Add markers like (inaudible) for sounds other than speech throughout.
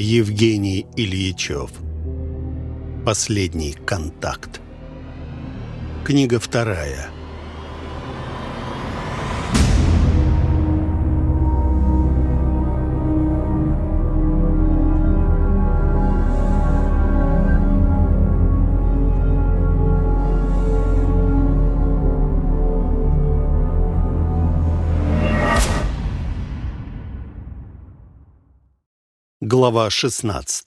Евгений Ильичев. Последний контакт. Книга вторая. Глава 16.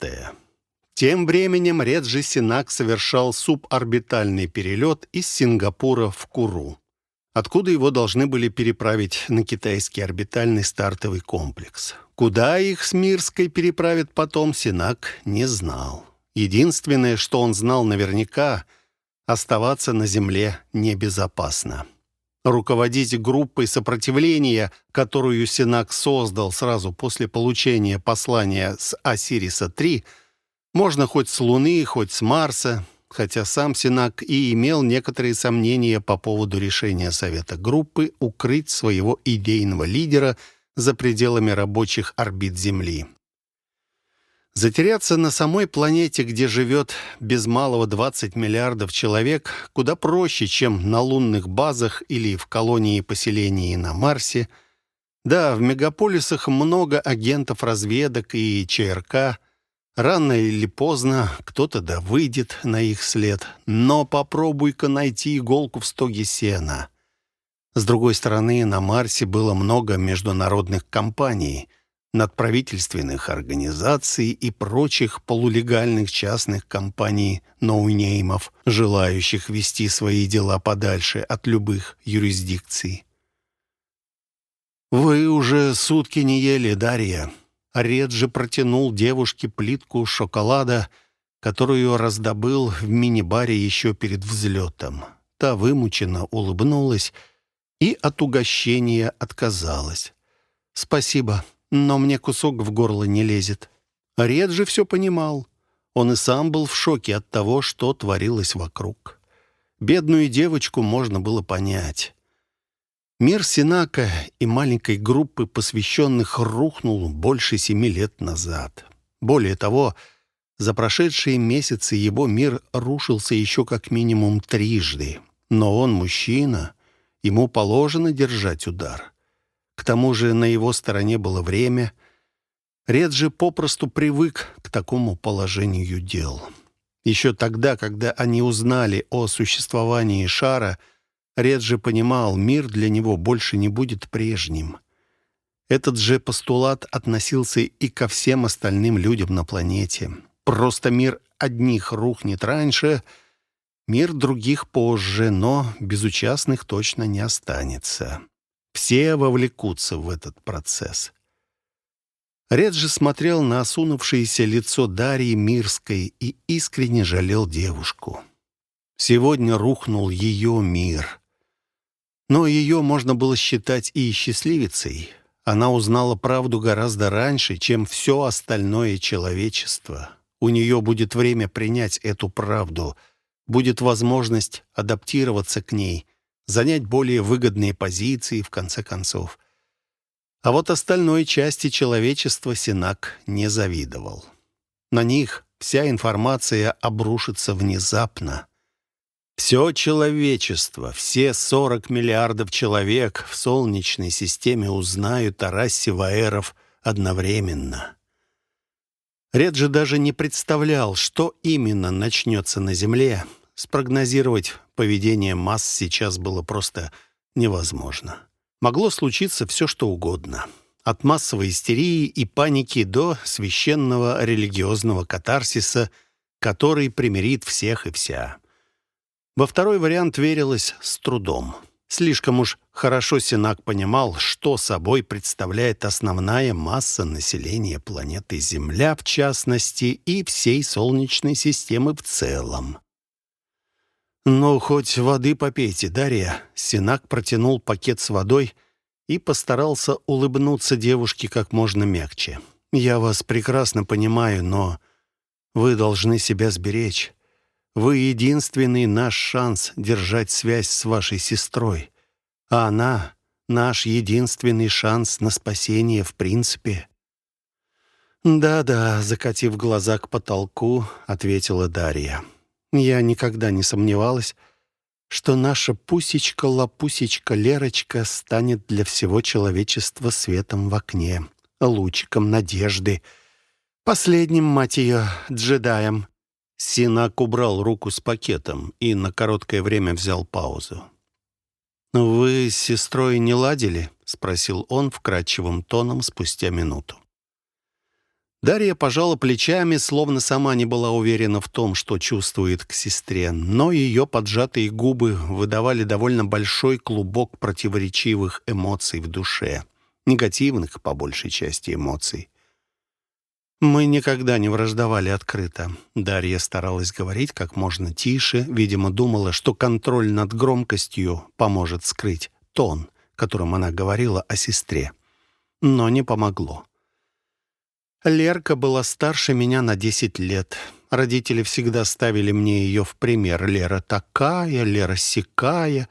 Тем временем Реджи Синак совершал суборбитальный перелет из Сингапура в Куру, откуда его должны были переправить на китайский орбитальный стартовый комплекс. Куда их с Мирской переправят потом, Синак не знал. Единственное, что он знал наверняка, оставаться на Земле небезопасно. Руководить группой сопротивления, которую Синак создал сразу после получения послания с Осириса-3, можно хоть с Луны, хоть с Марса, хотя сам Синак и имел некоторые сомнения по поводу решения Совета группы укрыть своего идейного лидера за пределами рабочих орбит Земли. Затеряться на самой планете, где живет без малого 20 миллиардов человек, куда проще, чем на лунных базах или в колонии поселений на Марсе. Да, в мегаполисах много агентов разведок и ЧРК. Рано или поздно кто-то да выйдет на их след. Но попробуй-ка найти иголку в стоге сена. С другой стороны, на Марсе было много международных компаний — надправительственных организаций и прочих полулегальных частных компаний ноунеймов, желающих вести свои дела подальше от любых юрисдикций. «Вы уже сутки не ели, Дарья». Реджи протянул девушке плитку шоколада, которую раздобыл в мини-баре еще перед взлетом. Та вымученно улыбнулась и от угощения отказалась. «Спасибо», но мне кусок в горло не лезет. Ред же все понимал. Он и сам был в шоке от того, что творилось вокруг. Бедную девочку можно было понять. Мир Синака и маленькой группы посвященных рухнул больше семи лет назад. Более того, за прошедшие месяцы его мир рушился еще как минимум трижды. Но он мужчина, ему положено держать удар. К тому же на его стороне было время. Реджи попросту привык к такому положению дел. Еще тогда, когда они узнали о существовании шара, Реджи понимал, мир для него больше не будет прежним. Этот же постулат относился и ко всем остальным людям на планете. Просто мир одних рухнет раньше, мир других позже, но безучастных точно не останется. Все вовлекутся в этот процесс. Реджи смотрел на осунувшееся лицо Дарьи Мирской и искренне жалел девушку. Сегодня рухнул ее мир. Но ее можно было считать и счастливицей. Она узнала правду гораздо раньше, чем все остальное человечество. У нее будет время принять эту правду, будет возможность адаптироваться к ней занять более выгодные позиции, в конце концов. А вот остальной части человечества Синак не завидовал. На них вся информация обрушится внезапно. Все человечество, все 40 миллиардов человек в Солнечной системе узнают о расе Ваэров одновременно. Реджи даже не представлял, что именно начнется на Земле, Спрогнозировать поведение масс сейчас было просто невозможно. Могло случиться все, что угодно. От массовой истерии и паники до священного религиозного катарсиса, который примирит всех и вся. Во второй вариант верилось с трудом. Слишком уж хорошо Синак понимал, что собой представляет основная масса населения планеты Земля, в частности, и всей Солнечной системы в целом. «Ну, хоть воды попейте, Дарья». Синак протянул пакет с водой и постарался улыбнуться девушке как можно мягче. «Я вас прекрасно понимаю, но вы должны себя сберечь. Вы единственный наш шанс держать связь с вашей сестрой. А она — наш единственный шанс на спасение в принципе». «Да-да», — закатив глаза к потолку, ответила Дарья. «Я никогда не сомневалась, что наша пусечка-лапусечка Лерочка станет для всего человечества светом в окне, лучиком надежды, последним, мать ее, джедаем». Синак убрал руку с пакетом и на короткое время взял паузу. «Вы с сестрой не ладили?» — спросил он вкрадчивым тоном спустя минуту. Дарья пожала плечами, словно сама не была уверена в том, что чувствует к сестре, но ее поджатые губы выдавали довольно большой клубок противоречивых эмоций в душе, негативных по большей части эмоций. «Мы никогда не враждовали открыто». Дарья старалась говорить как можно тише, видимо, думала, что контроль над громкостью поможет скрыть тон, которым она говорила о сестре. Но не помогло. Лерка была старше меня на 10 лет. Родители всегда ставили мне ее в пример. Лера такая, Лера сякая.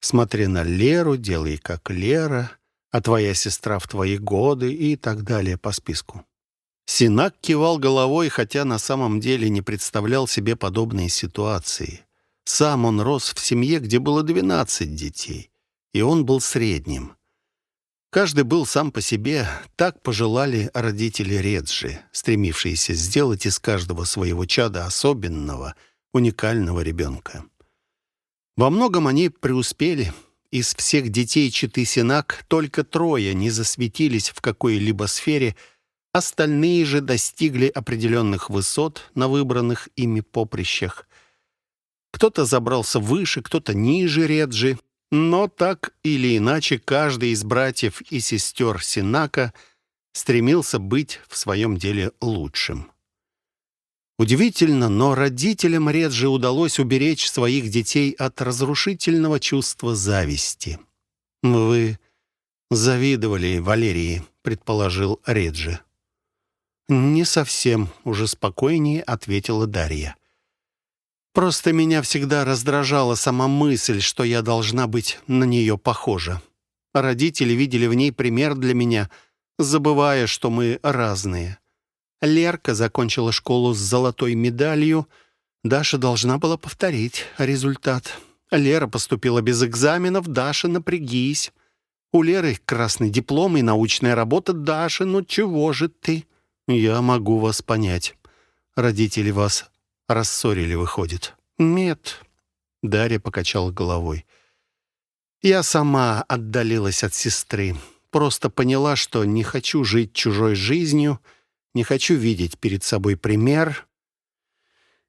Смотри на Леру, делай как Лера, а твоя сестра в твои годы и так далее по списку. Синак кивал головой, хотя на самом деле не представлял себе подобные ситуации. Сам он рос в семье, где было 12 детей, и он был средним. Каждый был сам по себе, так пожелали родители Реджи, стремившиеся сделать из каждого своего чада особенного, уникального ребенка. Во многом они преуспели. Из всех детей Читы Синак только трое не засветились в какой-либо сфере, остальные же достигли определенных высот на выбранных ими поприщах. Кто-то забрался выше, кто-то ниже Реджи, но так или иначе каждый из братьев и сестер Синака стремился быть в своем деле лучшим. Удивительно, но родителям Реджи удалось уберечь своих детей от разрушительного чувства зависти. «Вы завидовали Валерии», — предположил Реджи. «Не совсем», — уже спокойнее ответила Дарья. Просто меня всегда раздражала сама мысль, что я должна быть на нее похожа. Родители видели в ней пример для меня, забывая, что мы разные. Лерка закончила школу с золотой медалью. Даша должна была повторить результат. Лера поступила без экзаменов, Даша напрягись. У Леры красный диплом и научная работа. Даша, ну чего же ты? Я могу вас понять. Родители вас Рассорили, выходит. Нет. Дарья покачала головой. Я сама отдалилась от сестры. Просто поняла, что не хочу жить чужой жизнью, не хочу видеть перед собой пример.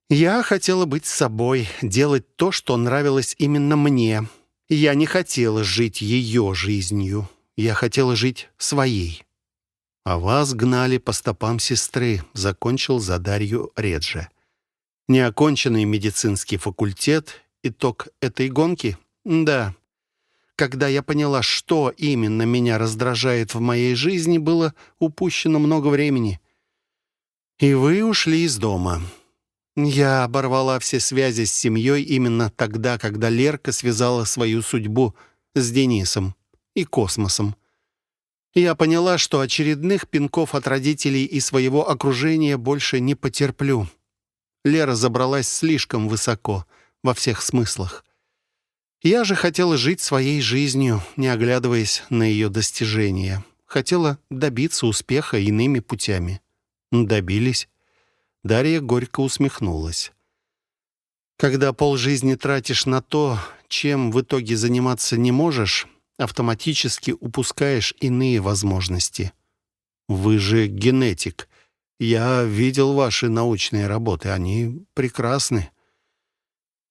Я хотела быть собой, делать то, что нравилось именно мне. Я не хотела жить ее жизнью. Я хотела жить своей. А вас гнали по стопам сестры, закончил за Дарью Реджи. Неоконченный медицинский факультет — итог этой гонки? Да. Когда я поняла, что именно меня раздражает в моей жизни, было упущено много времени. И вы ушли из дома. Я оборвала все связи с семьей именно тогда, когда Лерка связала свою судьбу с Денисом и космосом. Я поняла, что очередных пинков от родителей и своего окружения больше не потерплю. Лера забралась слишком высоко, во всех смыслах. Я же хотела жить своей жизнью, не оглядываясь на ее достижения. Хотела добиться успеха иными путями. Добились. Дарья горько усмехнулась. Когда полжизни тратишь на то, чем в итоге заниматься не можешь, автоматически упускаешь иные возможности. Вы же генетик. Я видел ваши научные работы, они прекрасны.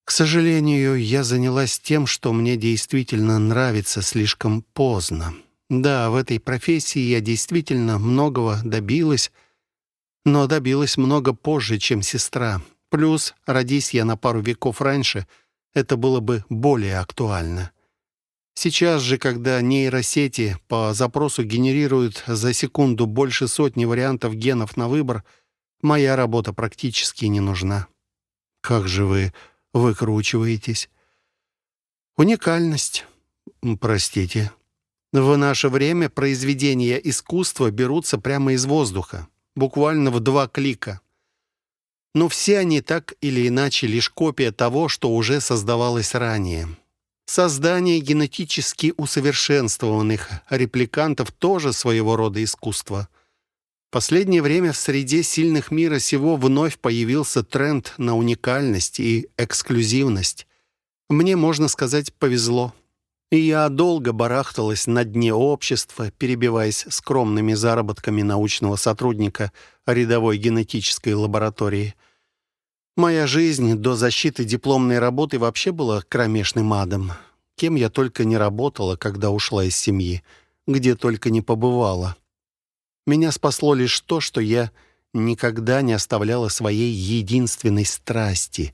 К сожалению, я занялась тем, что мне действительно нравится слишком поздно. Да, в этой профессии я действительно многого добилась, но добилась много позже, чем сестра. Плюс, родись я на пару веков раньше, это было бы более актуально. Сейчас же, когда нейросети по запросу генерируют за секунду больше сотни вариантов генов на выбор, моя работа практически не нужна. Как же вы выкручиваетесь? Уникальность. Простите. В наше время произведения искусства берутся прямо из воздуха. буквально в два клика. Но все они так или иначе лишь копия того, что уже создавалось ранее. Создание генетически усовершенствованных репликантов тоже своего рода искусство. Последнее время в среде сильных мира сего вновь появился тренд на уникальность и эксклюзивность. Мне, можно сказать, повезло. И я долго барахталась на дне общества, перебиваясь скромными заработками научного сотрудника рядовой генетической лаборатории. Моя жизнь до защиты дипломной работы вообще была кромешным адом. Кем я только не работала, когда ушла из семьи, где только не побывала. Меня спасло лишь то, что я никогда не оставляла своей единственной страсти.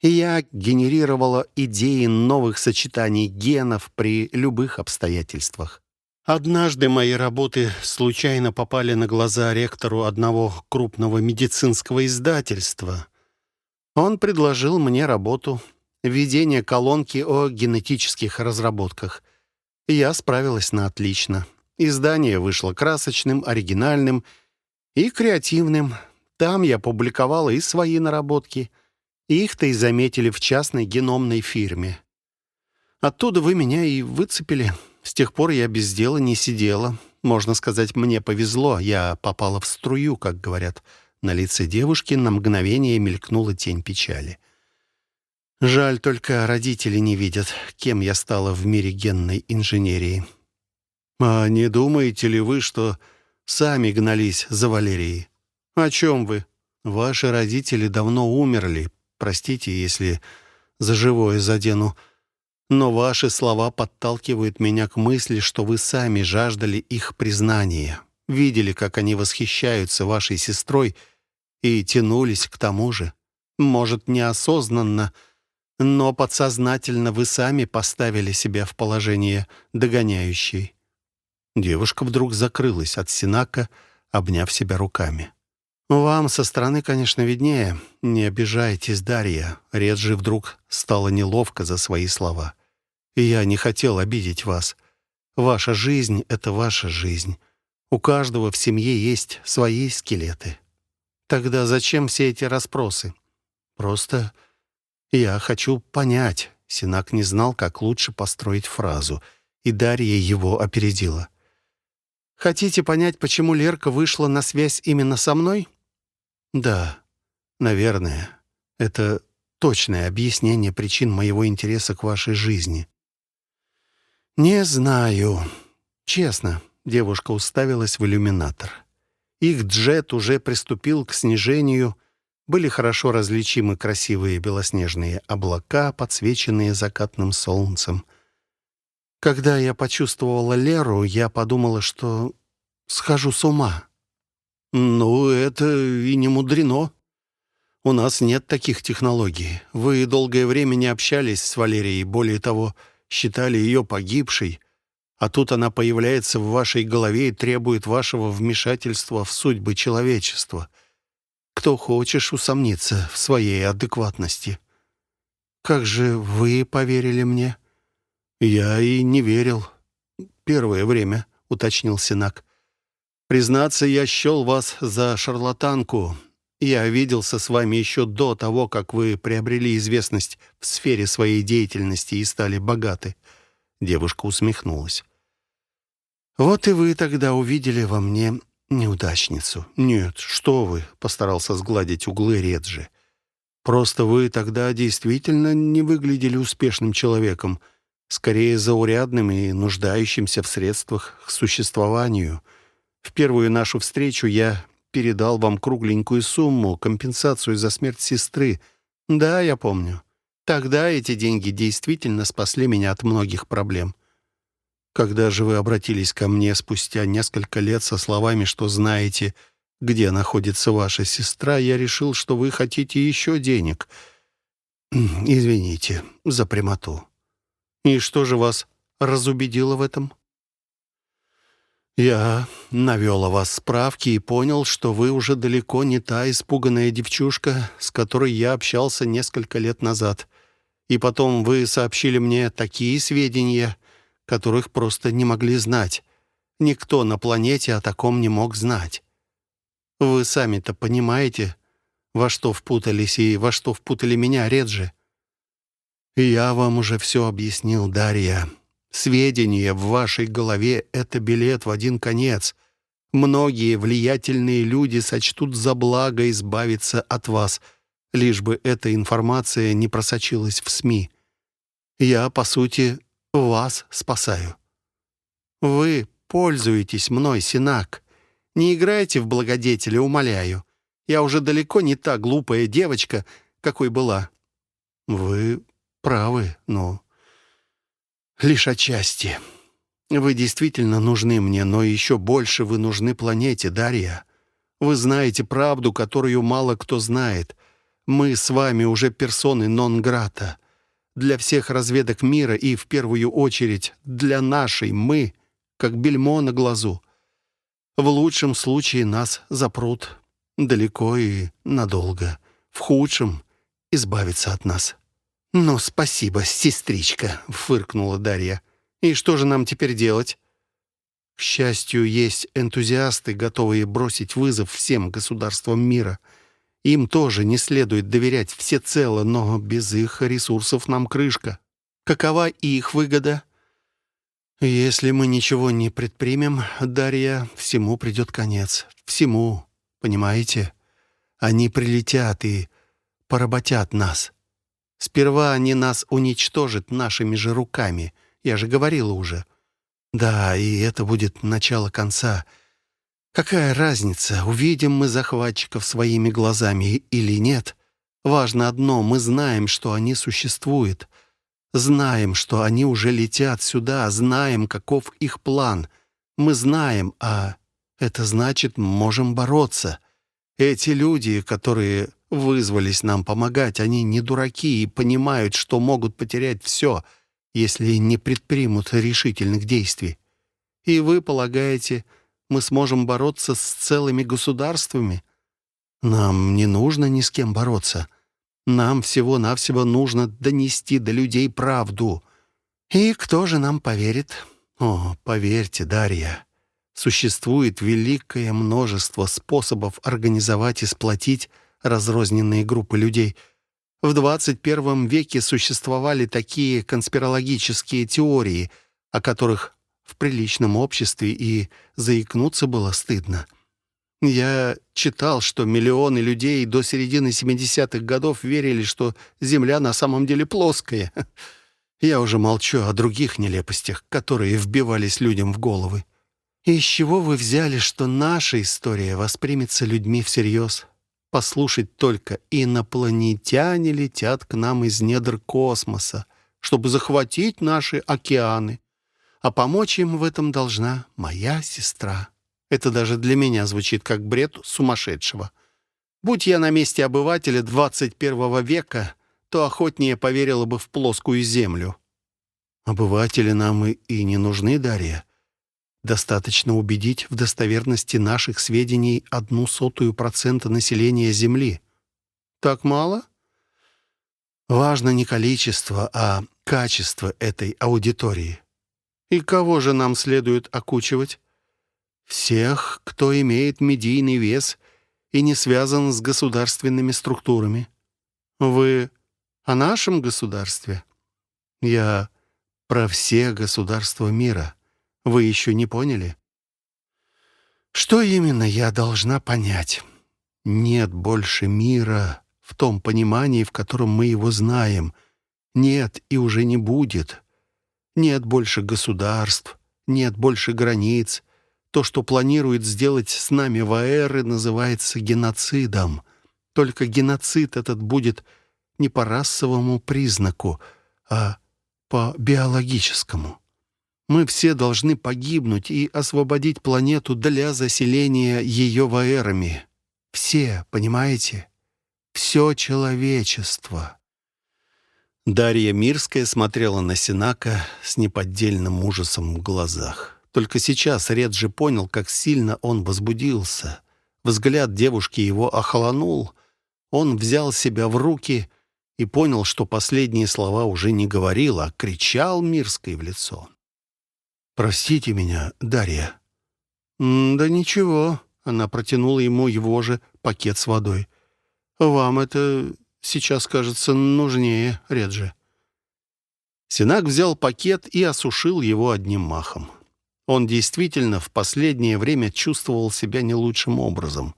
И я генерировала идеи новых сочетаний генов при любых обстоятельствах. Однажды мои работы случайно попали на глаза ректору одного крупного медицинского издательства. Он предложил мне работу «Введение колонки о генетических разработках». Я справилась на отлично. Издание вышло красочным, оригинальным и креативным. Там я публиковала и свои наработки. Их-то и заметили в частной геномной фирме. Оттуда вы меня и выцепили. С тех пор я без дела не сидела. Можно сказать, мне повезло. Я попала в струю, как говорят. На лице девушки на мгновение мелькнула тень печали. Жаль, только родители не видят, кем я стала в мире генной инженерии. А не думаете ли вы, что сами гнались за Валерией? О чем вы? Ваши родители давно умерли. Простите, если за живое задену. Но ваши слова подталкивают меня к мысли, что вы сами жаждали их признания, видели, как они восхищаются вашей сестрой и тянулись к тому же. Может, неосознанно, но подсознательно вы сами поставили себя в положение догоняющей. Девушка вдруг закрылась от Синака, обняв себя руками. «Вам со стороны, конечно, виднее. Не обижайтесь, Дарья». Реджи вдруг стало неловко за свои слова. Я не хотел обидеть вас. Ваша жизнь — это ваша жизнь. У каждого в семье есть свои скелеты. Тогда зачем все эти расспросы? Просто я хочу понять. Синак не знал, как лучше построить фразу, и Дарья его опередила. Хотите понять, почему Лерка вышла на связь именно со мной? Да, наверное. Это точное объяснение причин моего интереса к вашей жизни. «Не знаю. Честно». Девушка уставилась в иллюминатор. Их джет уже приступил к снижению. Были хорошо различимы красивые белоснежные облака, подсвеченные закатным солнцем. Когда я почувствовала Леру, я подумала, что схожу с ума. «Ну, это и не мудрено. У нас нет таких технологий. Вы долгое время не общались с Валерией, более того, считали ее погибшей, а тут она появляется в вашей голове и требует вашего вмешательства в судьбы человечества. Кто хочешь усомниться в своей адекватности? Как же вы поверили мне? Я и не верил. Первое время, уточнил Синак. Признаться, я счел вас за шарлатанку, я виделся с вами еще до того, как вы приобрели известность в сфере своей деятельности и стали богаты». Девушка усмехнулась. «Вот и вы тогда увидели во мне неудачницу». «Нет, что вы», — постарался сгладить углы Реджи. «Просто вы тогда действительно не выглядели успешным человеком, скорее заурядным и нуждающимся в средствах к существованию. В первую нашу встречу я передал вам кругленькую сумму, компенсацию за смерть сестры. Да, я помню. Тогда эти деньги действительно спасли меня от многих проблем. Когда же вы обратились ко мне спустя несколько лет со словами, что знаете, где находится ваша сестра, я решил, что вы хотите еще денег. Извините за прямоту. И что же вас разубедило в этом? «Я навел о вас справки и понял, что вы уже далеко не та испуганная девчушка, с которой я общался несколько лет назад. И потом вы сообщили мне такие сведения, которых просто не могли знать. Никто на планете о таком не мог знать. Вы сами-то понимаете, во что впутались и во что впутали меня, Реджи? Я вам уже все объяснил, Дарья. Сведения в вашей голове — это билет в один конец. Многие влиятельные люди сочтут за благо избавиться от вас, лишь бы эта информация не просочилась в СМИ. Я, по сути, вас спасаю. Вы пользуетесь мной, Синак. Не играйте в благодетеля, умоляю. Я уже далеко не та глупая девочка, какой была. Вы правы, но лишь отчасти. Вы действительно нужны мне, но еще больше вы нужны планете, Дарья. Вы знаете правду, которую мало кто знает. Мы с вами уже персоны нон-грата. Для всех разведок мира и, в первую очередь, для нашей мы, как бельмо на глазу. В лучшем случае нас запрут далеко и надолго. В худшем — избавиться от нас. «Ну, спасибо, сестричка», — фыркнула Дарья. «И что же нам теперь делать?» К счастью, есть энтузиасты, готовые бросить вызов всем государствам мира. Им тоже не следует доверять всецело, но без их ресурсов нам крышка. Какова их выгода? Если мы ничего не предпримем, Дарья, всему придет конец. Всему, понимаете? Они прилетят и поработят нас. Сперва они нас уничтожат нашими же руками. Я же говорила уже. Да, и это будет начало конца. Какая разница, увидим мы захватчиков своими глазами или нет? Важно одно, мы знаем, что они существуют. Знаем, что они уже летят сюда, знаем, каков их план. Мы знаем, а это значит, можем бороться. Эти люди, которые вызвались нам помогать. Они не дураки и понимают, что могут потерять все, если не предпримут решительных действий. И вы полагаете, мы сможем бороться с целыми государствами? Нам не нужно ни с кем бороться. Нам всего-навсего нужно донести до людей правду. И кто же нам поверит? О, поверьте, Дарья, существует великое множество способов организовать и сплотить разрозненные группы людей. В 21 веке существовали такие конспирологические теории, о которых в приличном обществе и заикнуться было стыдно. Я читал, что миллионы людей до середины 70-х годов верили, что Земля на самом деле плоская. (laughs) Я уже молчу о других нелепостях, которые вбивались людям в головы. Из чего вы взяли, что наша история воспримется людьми всерьез? Послушать только, инопланетяне летят к нам из недр космоса, чтобы захватить наши океаны. А помочь им в этом должна моя сестра. Это даже для меня звучит как бред сумасшедшего. Будь я на месте обывателя 21 века, то охотнее поверила бы в плоскую землю. Обыватели нам и, и не нужны, Дарья. Достаточно убедить в достоверности наших сведений одну сотую процента населения Земли. Так мало? Важно не количество, а качество этой аудитории. И кого же нам следует окучивать? Всех, кто имеет медийный вес и не связан с государственными структурами. Вы о нашем государстве? Я про все государства мира. Вы еще не поняли? Что именно я должна понять? Нет больше мира в том понимании, в котором мы его знаем. Нет и уже не будет. Нет больше государств, нет больше границ. То, что планирует сделать с нами Ваэры, называется геноцидом. Только геноцид этот будет не по расовому признаку, а по биологическому. Мы все должны погибнуть и освободить планету для заселения ее ваэрами. Все, понимаете? Все человечество. Дарья Мирская смотрела на Синака с неподдельным ужасом в глазах. Только сейчас Реджи понял, как сильно он возбудился. Взгляд девушки его охолонул. Он взял себя в руки и понял, что последние слова уже не говорил, а кричал Мирской в лицо. «Простите меня, Дарья». «Да ничего», — Она протянула ему его же пакет с водой. «Вам это сейчас кажется нужнее, Реджи». Синак взял пакет и осушил его одним махом. Он действительно в последнее время чувствовал себя не лучшим образом.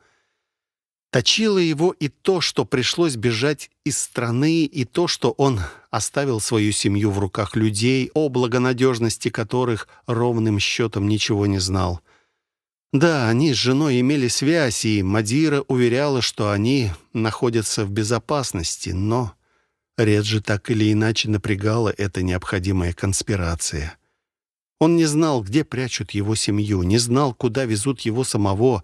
Точило его и то, что пришлось бежать из страны, и то, что он оставил свою семью в руках людей, о благонадежности которых ровным счетом ничего не знал. Да, они с женой имели связь, и Мадира уверяла, что они находятся в безопасности, но Реджи так или иначе напрягала эта необходимая конспирация. Он не знал, где прячут его семью, не знал, куда везут его самого,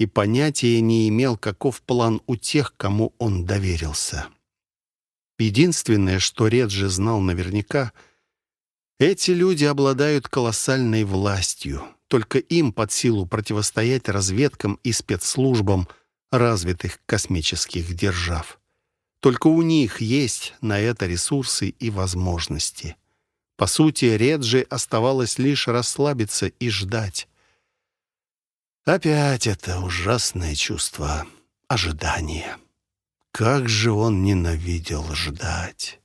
и понятия не имел, каков план у тех, кому он доверился. Единственное, что Реджи знал наверняка, эти люди обладают колоссальной властью. Только им под силу противостоять разведкам и спецслужбам развитых космических держав. Только у них есть на это ресурсы и возможности. По сути, Реджи оставалось лишь расслабиться и ждать. Опять это ужасное чувство ожидания. Как же он ненавидел ждать.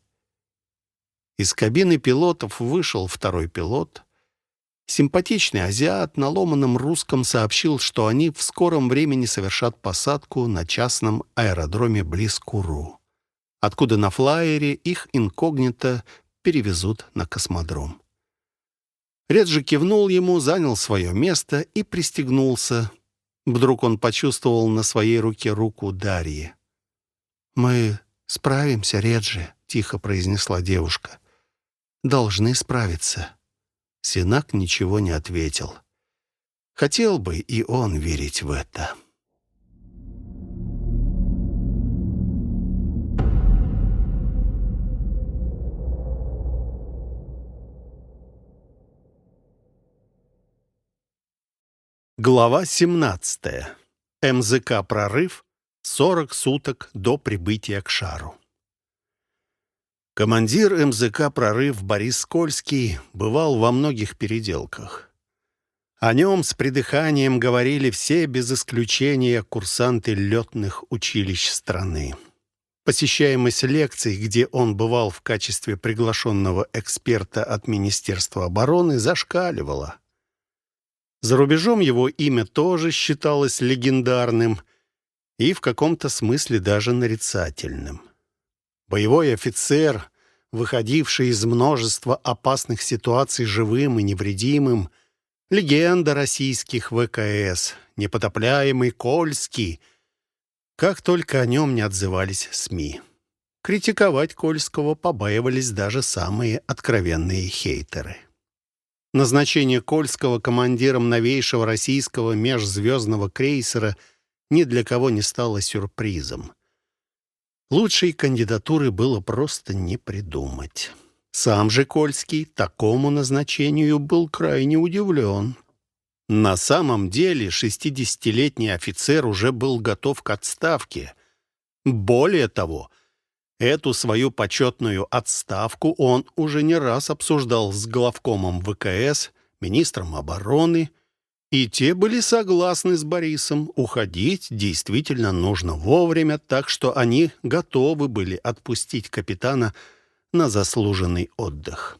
Из кабины пилотов вышел второй пилот. Симпатичный азиат на ломаном русском сообщил, что они в скором времени совершат посадку на частном аэродроме близ Куру откуда на флайере их инкогнито перевезут на космодром. Реджи кивнул ему, занял свое место и пристегнулся. Вдруг он почувствовал на своей руке руку Дарьи. «Мы справимся, Реджи», — тихо произнесла девушка. «Должны справиться». Синак ничего не ответил. Хотел бы и он верить в это. Глава 17. МЗК «Прорыв». 40 суток до прибытия к шару. Командир МЗК «Прорыв» Борис Скользкий бывал во многих переделках. О нем с придыханием говорили все, без исключения, курсанты летных училищ страны. Посещаемость лекций, где он бывал в качестве приглашенного эксперта от Министерства обороны, зашкаливала – за рубежом его имя тоже считалось легендарным и в каком-то смысле даже нарицательным. Боевой офицер, выходивший из множества опасных ситуаций живым и невредимым, легенда российских ВКС, непотопляемый Кольский, как только о нем не отзывались СМИ. Критиковать Кольского побаивались даже самые откровенные хейтеры. Назначение Кольского командиром новейшего российского межзвездного крейсера ни для кого не стало сюрпризом. Лучшей кандидатуры было просто не придумать. Сам же Кольский такому назначению был крайне удивлен. На самом деле 60-летний офицер уже был готов к отставке. Более того, Эту свою почетную отставку он уже не раз обсуждал с главкомом ВКС, министром обороны, и те были согласны с Борисом. Уходить действительно нужно вовремя, так что они готовы были отпустить капитана на заслуженный отдых.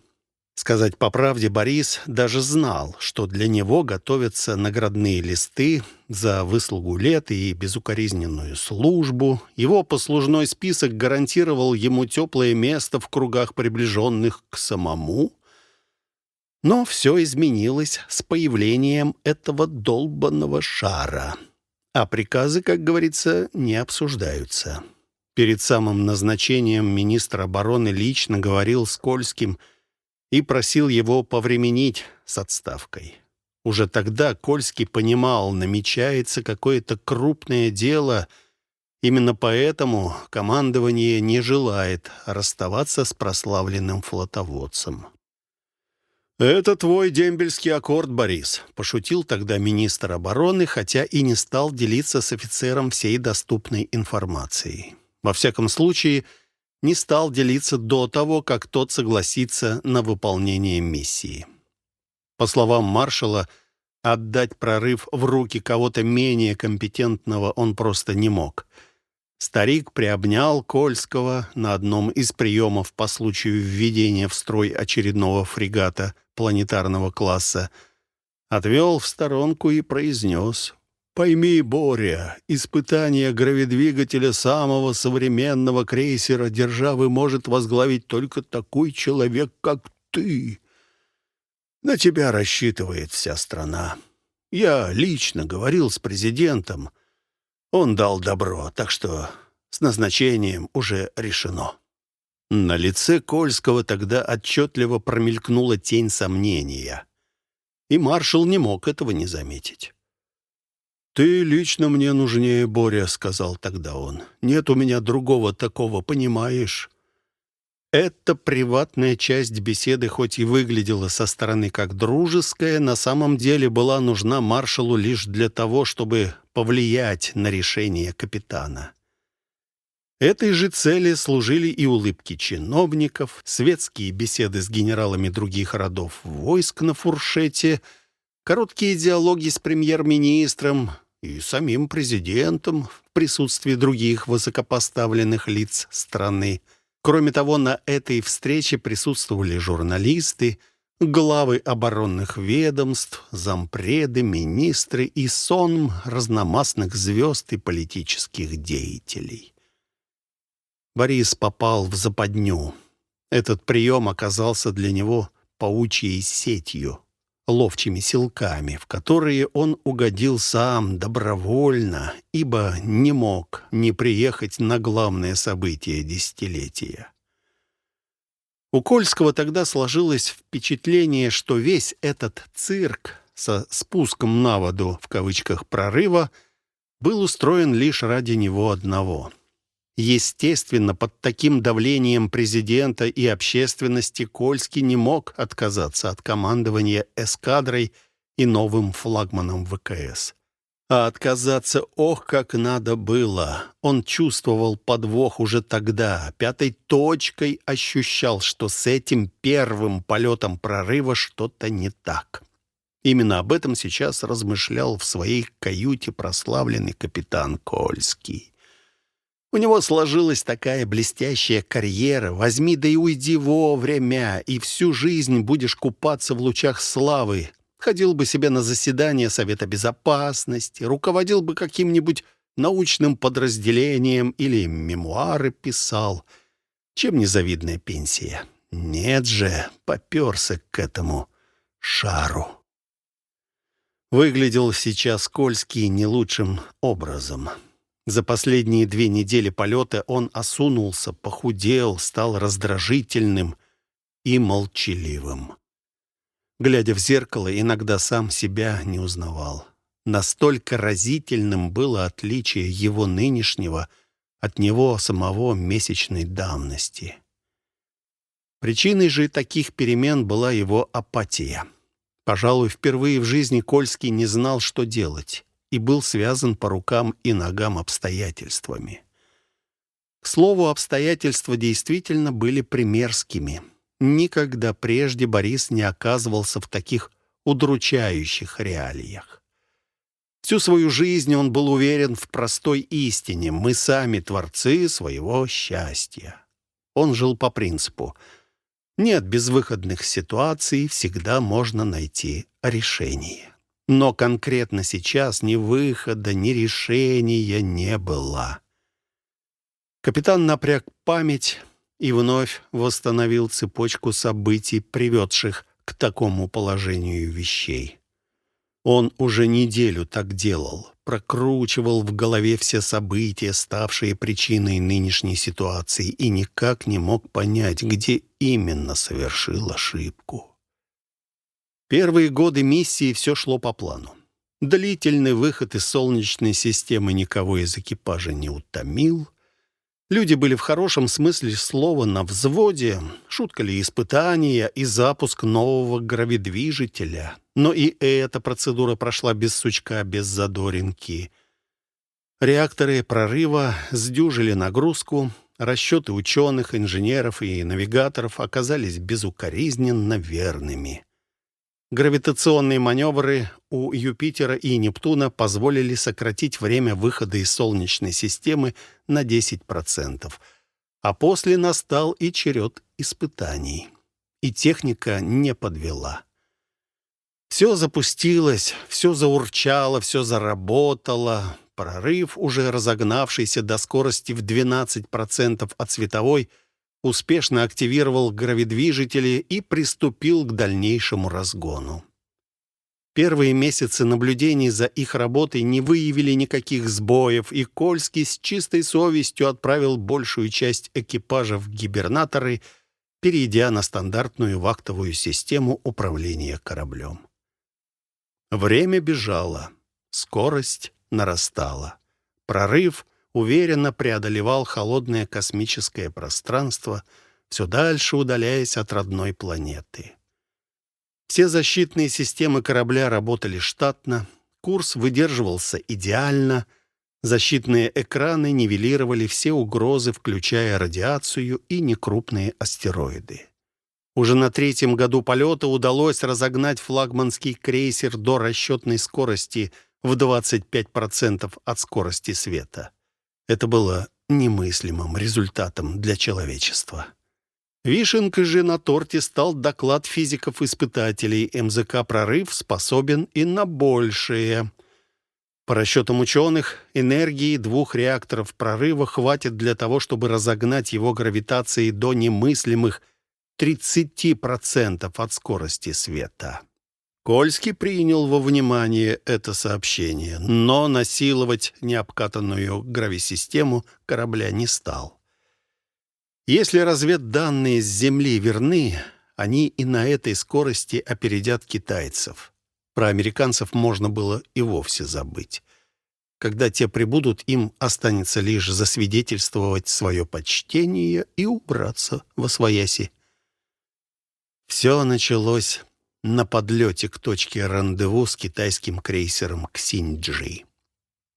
Сказать по правде, Борис даже знал, что для него готовятся наградные листы за выслугу лет и безукоризненную службу. Его послужной список гарантировал ему теплое место в кругах приближенных к самому. Но все изменилось с появлением этого долбанного шара. А приказы, как говорится, не обсуждаются. Перед самым назначением министр обороны лично говорил с Кольским – и просил его повременить с отставкой. Уже тогда Кольский понимал, намечается какое-то крупное дело. Именно поэтому командование не желает расставаться с прославленным флотоводцем. «Это твой дембельский аккорд, Борис», — пошутил тогда министр обороны, хотя и не стал делиться с офицером всей доступной информацией. Во всяком случае, — не стал делиться до того, как тот согласится на выполнение миссии. По словам маршала, Отдать прорыв в руки кого-то менее компетентного он просто не мог. Старик приобнял Кольского на одном из приемов по случаю введения в строй очередного фрегата планетарного класса, отвел в сторонку и произнес «Пойми, Боря, испытание гравидвигателя самого современного крейсера державы может возглавить только такой человек, как ты. На тебя рассчитывает вся страна. Я лично говорил с президентом». Он дал добро, так что с назначением уже решено. На лице Кольского тогда отчетливо промелькнула тень сомнения. И маршал не мог этого не заметить. «Ты лично мне нужнее, Боря», — сказал тогда он. «Нет у меня другого такого, понимаешь?» Эта приватная часть беседы, хоть и выглядела со стороны как дружеская, на самом деле была нужна маршалу лишь для того, чтобы повлиять на решение капитана. Этой же цели служили и улыбки чиновников, светские беседы с генералами других родов войск на фуршете, короткие диалоги с премьер-министром и самим президентом в присутствии других высокопоставленных лиц страны – Кроме того, на этой встрече присутствовали журналисты, главы оборонных ведомств, зампреды, министры и сон разномастных звезд и политических деятелей. Борис попал в западню. Этот прием оказался для него паучьей сетью ловчими силками, в которые он угодил сам добровольно, ибо не мог не приехать на главное событие десятилетия. У Кольского тогда сложилось впечатление, что весь этот цирк со спуском на воду в кавычках прорыва был устроен лишь ради него одного — Естественно, под таким давлением президента и общественности Кольский не мог отказаться от командования эскадрой и новым флагманом ВКС. А отказаться ох, как надо было. Он чувствовал подвох уже тогда, пятой точкой ощущал, что с этим первым полетом прорыва что-то не так. Именно об этом сейчас размышлял в своей каюте прославленный капитан Кольский. У него сложилась такая блестящая карьера. Возьми да и уйди вовремя, и всю жизнь будешь купаться в лучах славы. Ходил бы себе на заседание Совета Безопасности, руководил бы каким-нибудь научным подразделением или мемуары писал. Чем незавидная пенсия? Нет же, поперся к этому шару. Выглядел сейчас Кольский не лучшим образом. За последние две недели полета он осунулся, похудел, стал раздражительным и молчаливым. Глядя в зеркало, иногда сам себя не узнавал. Настолько разительным было отличие его нынешнего от него самого месячной давности. Причиной же таких перемен была его апатия. Пожалуй, впервые в жизни Кольский не знал, что делать и был связан по рукам и ногам обстоятельствами. К слову, обстоятельства действительно были примерскими. Никогда прежде Борис не оказывался в таких удручающих реалиях. Всю свою жизнь он был уверен в простой истине «мы сами творцы своего счастья». Он жил по принципу «нет безвыходных ситуаций, всегда можно найти решение». Но конкретно сейчас ни выхода, ни решения не было. Капитан напряг память и вновь восстановил цепочку событий, приведших к такому положению вещей. Он уже неделю так делал, прокручивал в голове все события, ставшие причиной нынешней ситуации, и никак не мог понять, где именно совершил ошибку. Первые годы миссии все шло по плану. Длительный выход из Солнечной системы никого из экипажа не утомил. Люди были в хорошем смысле слова на взводе, шутка ли испытания и запуск нового гравидвижителя. Но и эта процедура прошла без сучка, без задоринки. Реакторы прорыва сдюжили нагрузку, расчеты ученых, инженеров и навигаторов оказались безукоризненно верными. Гравитационные маневры у Юпитера и Нептуна позволили сократить время выхода из Солнечной системы на 10%. А после настал и черед испытаний. И техника не подвела. Все запустилось, все заурчало, все заработало. Прорыв, уже разогнавшийся до скорости в 12% от световой, успешно активировал гравидвижители и приступил к дальнейшему разгону. Первые месяцы наблюдений за их работой не выявили никаких сбоев, и Кольский с чистой совестью отправил большую часть экипажа в гибернаторы, перейдя на стандартную вахтовую систему управления кораблем. Время бежало, скорость нарастала. Прорыв уверенно преодолевал холодное космическое пространство, все дальше удаляясь от родной планеты. Все защитные системы корабля работали штатно, курс выдерживался идеально, защитные экраны нивелировали все угрозы, включая радиацию и некрупные астероиды. Уже на третьем году полета удалось разогнать флагманский крейсер до расчетной скорости в 25% от скорости света. Это было немыслимым результатом для человечества. Вишенкой же на торте стал доклад физиков-испытателей. МЗК «Прорыв» способен и на большее. По расчетам ученых, энергии двух реакторов прорыва хватит для того, чтобы разогнать его гравитацией до немыслимых 30% от скорости света. Кольский принял во внимание это сообщение, но насиловать необкатанную грависистему корабля не стал. Если разведданные с Земли верны, они и на этой скорости опередят китайцев. Про американцев можно было и вовсе забыть. Когда те прибудут, им останется лишь засвидетельствовать свое почтение и убраться во свояси. Все началось на подлете к точке рандеву с китайским крейсером «Ксиньджи».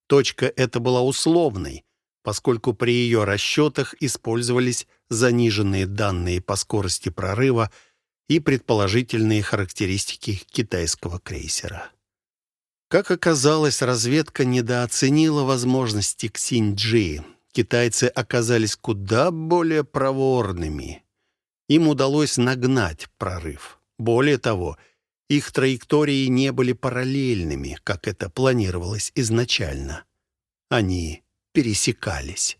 Точка эта была условной, поскольку при ее расчетах использовались заниженные данные по скорости прорыва и предположительные характеристики китайского крейсера. Как оказалось, разведка недооценила возможности Ксиньджи. Китайцы оказались куда более проворными. Им удалось нагнать прорыв. Более того, их траектории не были параллельными, как это планировалось изначально. Они пересекались.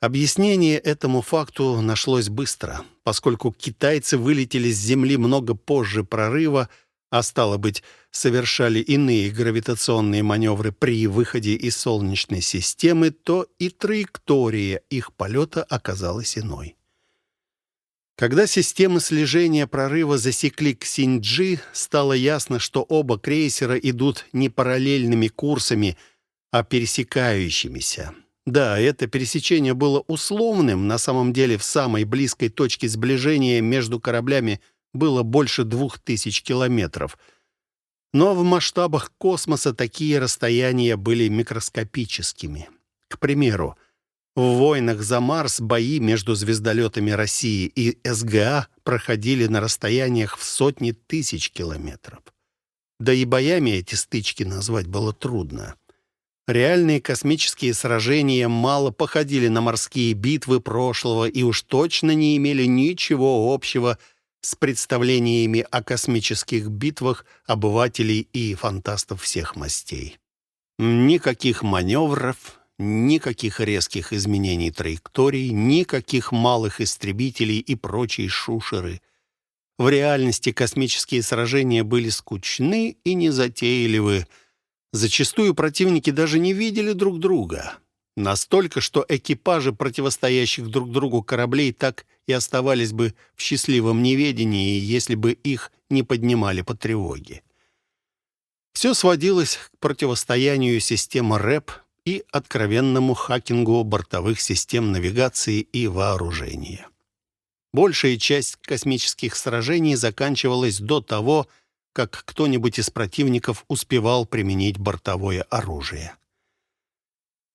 Объяснение этому факту нашлось быстро, поскольку китайцы вылетели с Земли много позже прорыва, а стало быть, совершали иные гравитационные маневры при выходе из Солнечной системы, то и траектория их полета оказалась иной. Когда системы слежения прорыва засекли Ксинджи, стало ясно, что оба крейсера идут не параллельными курсами, а пересекающимися. Да, это пересечение было условным, на самом деле в самой близкой точке сближения между кораблями было больше двух тысяч километров. Но в масштабах космоса такие расстояния были микроскопическими. К примеру, в войнах за Марс бои между звездолетами России и СГА проходили на расстояниях в сотни тысяч километров. Да и боями эти стычки назвать было трудно. Реальные космические сражения мало походили на морские битвы прошлого и уж точно не имели ничего общего с представлениями о космических битвах обывателей и фантастов всех мастей. Никаких маневров, никаких резких изменений траекторий, никаких малых истребителей и прочие шушеры. В реальности космические сражения были скучны и незатейливы, Зачастую противники даже не видели друг друга. Настолько, что экипажи противостоящих друг другу кораблей так и оставались бы в счастливом неведении, если бы их не поднимали по тревоге. Все сводилось к противостоянию системы РЭП и откровенному хакингу бортовых систем навигации и вооружения. Большая часть космических сражений заканчивалась до того, как кто-нибудь из противников успевал применить бортовое оружие.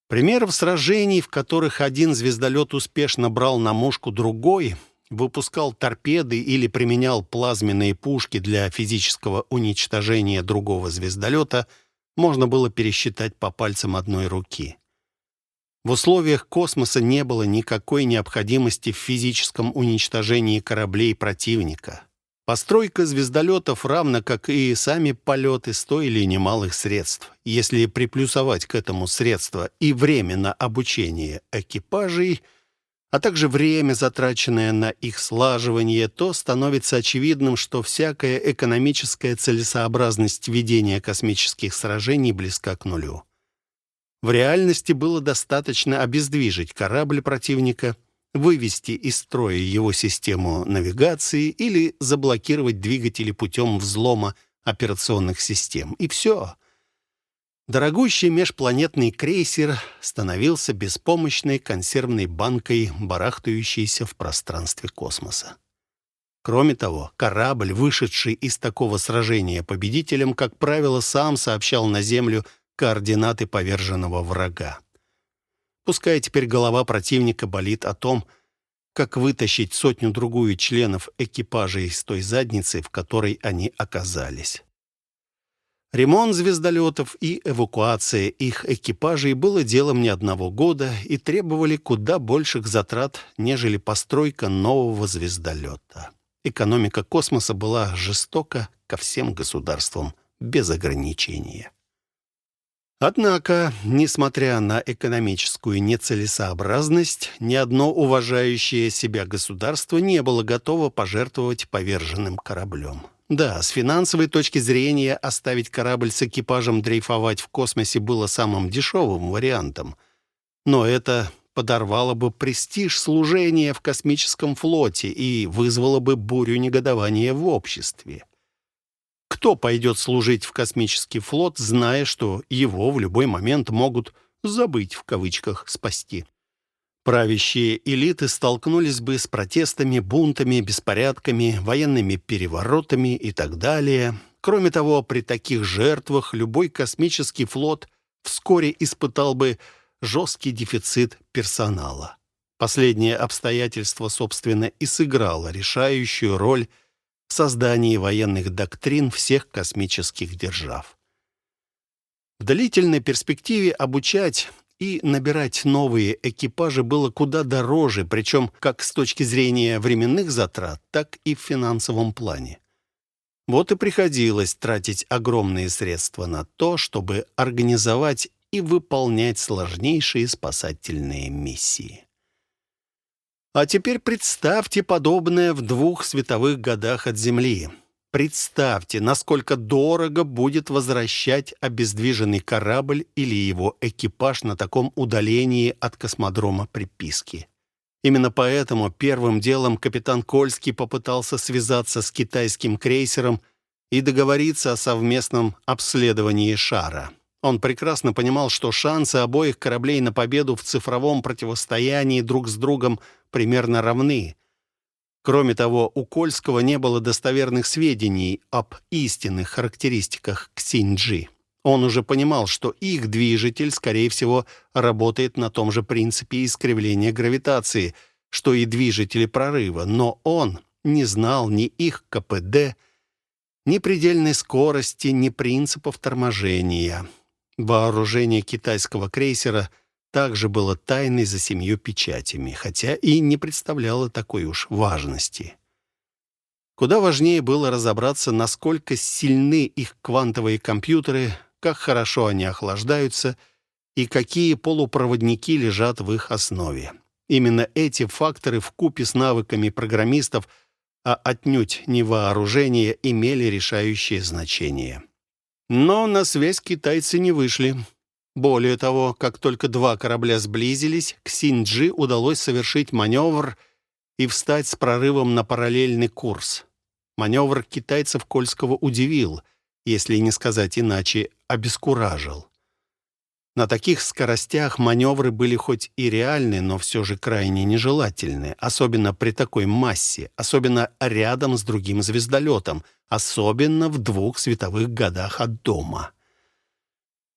Примеров сражений, в которых один звездолет успешно брал на мушку другой, выпускал торпеды или применял плазменные пушки для физического уничтожения другого звездолета, можно было пересчитать по пальцам одной руки. В условиях космоса не было никакой необходимости в физическом уничтожении кораблей противника. Постройка звездолетов, равно как и сами полеты, стоили немалых средств. Если приплюсовать к этому средства и время на обучение экипажей, а также время, затраченное на их слаживание, то становится очевидным, что всякая экономическая целесообразность ведения космических сражений близка к нулю. В реальности было достаточно обездвижить корабль противника, вывести из строя его систему навигации или заблокировать двигатели путем взлома операционных систем. И все. Дорогущий межпланетный крейсер становился беспомощной консервной банкой, барахтающейся в пространстве космоса. Кроме того, корабль, вышедший из такого сражения победителем, как правило, сам сообщал на Землю координаты поверженного врага. Пускай теперь голова противника болит о том, как вытащить сотню-другую членов экипажа из той задницы, в которой они оказались. Ремонт звездолетов и эвакуация их экипажей было делом не одного года и требовали куда больших затрат, нежели постройка нового звездолета. Экономика космоса была жестока ко всем государствам без ограничения. Однако, несмотря на экономическую нецелесообразность, ни одно уважающее себя государство не было готово пожертвовать поверженным кораблем. Да, с финансовой точки зрения оставить корабль с экипажем дрейфовать в космосе было самым дешевым вариантом. Но это подорвало бы престиж служения в космическом флоте и вызвало бы бурю негодования в обществе. Кто пойдет служить в космический флот, зная, что его в любой момент могут «забыть» в кавычках спасти? Правящие элиты столкнулись бы с протестами, бунтами, беспорядками, военными переворотами и так далее. Кроме того, при таких жертвах любой космический флот вскоре испытал бы жесткий дефицит персонала. Последнее обстоятельство, собственно, и сыграло решающую роль в создании военных доктрин всех космических держав. В длительной перспективе обучать и набирать новые экипажи было куда дороже, причем как с точки зрения временных затрат, так и в финансовом плане. Вот и приходилось тратить огромные средства на то, чтобы организовать и выполнять сложнейшие спасательные миссии. А теперь представьте подобное в двух световых годах от Земли. Представьте, насколько дорого будет возвращать обездвиженный корабль или его экипаж на таком удалении от космодрома приписки. Именно поэтому первым делом капитан Кольский попытался связаться с китайским крейсером и договориться о совместном обследовании шара. Он прекрасно понимал, что шансы обоих кораблей на победу в цифровом противостоянии друг с другом примерно равны. Кроме того, у Кольского не было достоверных сведений об истинных характеристиках Ксинджи. Он уже понимал, что их движитель, скорее всего, работает на том же принципе искривления гравитации, что и движители прорыва, но он не знал ни их КПД, ни предельной скорости, ни принципов торможения. Вооружение китайского крейсера также было тайной за семью печатями, хотя и не представляло такой уж важности. Куда важнее было разобраться, насколько сильны их квантовые компьютеры, как хорошо они охлаждаются и какие полупроводники лежат в их основе. Именно эти факторы в купе с навыками программистов, а отнюдь не вооружение, имели решающее значение. Но на связь китайцы не вышли. Более того, как только два корабля сблизились, к Синджи удалось совершить маневр и встать с прорывом на параллельный курс. Маневр китайцев Кольского удивил, если не сказать иначе, обескуражил. На таких скоростях маневры были хоть и реальны, но все же крайне нежелательны, особенно при такой массе, особенно рядом с другим звездолетом, особенно в двух световых годах от дома.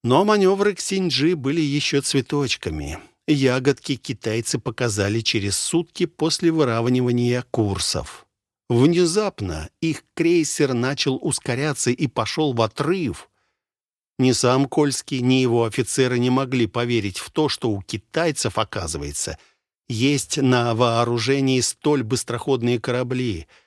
Но маневры к Синджи были еще цветочками. Ягодки китайцы показали через сутки после выравнивания курсов. Внезапно их крейсер начал ускоряться и пошел в отрыв. Ни сам Кольский, ни его офицеры не могли поверить в то, что у китайцев, оказывается, есть на вооружении столь быстроходные корабли —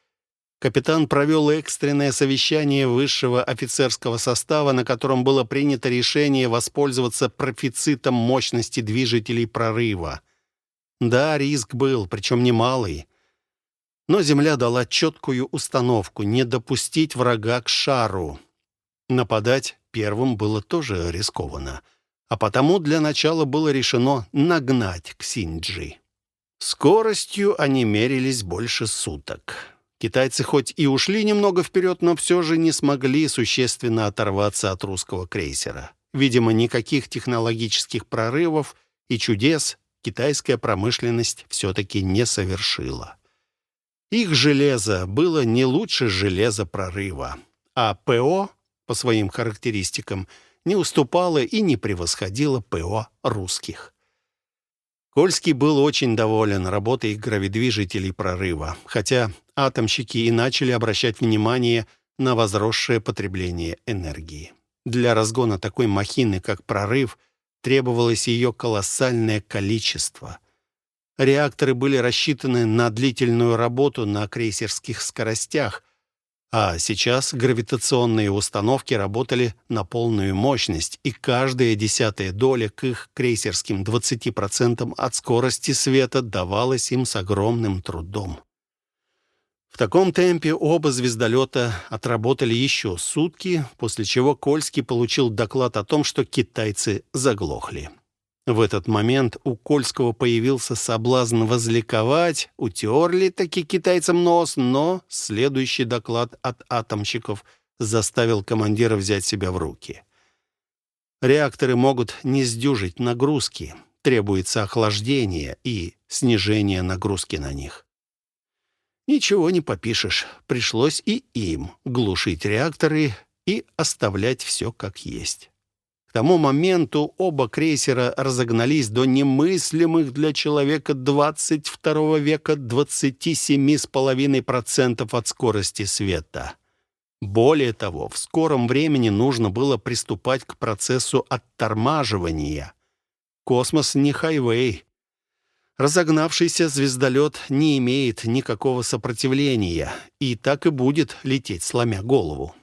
Капитан провел экстренное совещание высшего офицерского состава, на котором было принято решение воспользоваться профицитом мощности движителей прорыва. Да, риск был, причем немалый. Но Земля дала четкую установку не допустить врага к шару. Нападать первым было тоже рискованно, а потому для начала было решено нагнать к Синджи. Скоростью они мерились больше суток. Китайцы хоть и ушли немного вперед, но все же не смогли существенно оторваться от русского крейсера. Видимо, никаких технологических прорывов и чудес китайская промышленность все-таки не совершила. Их железо было не лучше железа прорыва, а ПО, по своим характеристикам, не уступало и не превосходило ПО русских. Кольский был очень доволен работой гравидвижителей прорыва, хотя атомщики и начали обращать внимание на возросшее потребление энергии. Для разгона такой махины, как прорыв, требовалось ее колоссальное количество. Реакторы были рассчитаны на длительную работу на крейсерских скоростях, а сейчас гравитационные установки работали на полную мощность, и каждая десятая доля к их крейсерским 20% от скорости света давалась им с огромным трудом. В таком темпе оба звездолета отработали еще сутки, после чего Кольский получил доклад о том, что китайцы заглохли. В этот момент у Кольского появился соблазн возликовать, утерли таки китайцам нос, но следующий доклад от атомщиков заставил командира взять себя в руки. Реакторы могут не сдюжить нагрузки, требуется охлаждение и снижение нагрузки на них. Ничего не попишешь, пришлось и им глушить реакторы и оставлять все как есть. К тому моменту оба крейсера разогнались до немыслимых для человека 22 века 27,5% от скорости света. Более того, в скором времени нужно было приступать к процессу оттормаживания. Космос не хайвей. Разогнавшийся звездолет не имеет никакого сопротивления и так и будет лететь, сломя голову.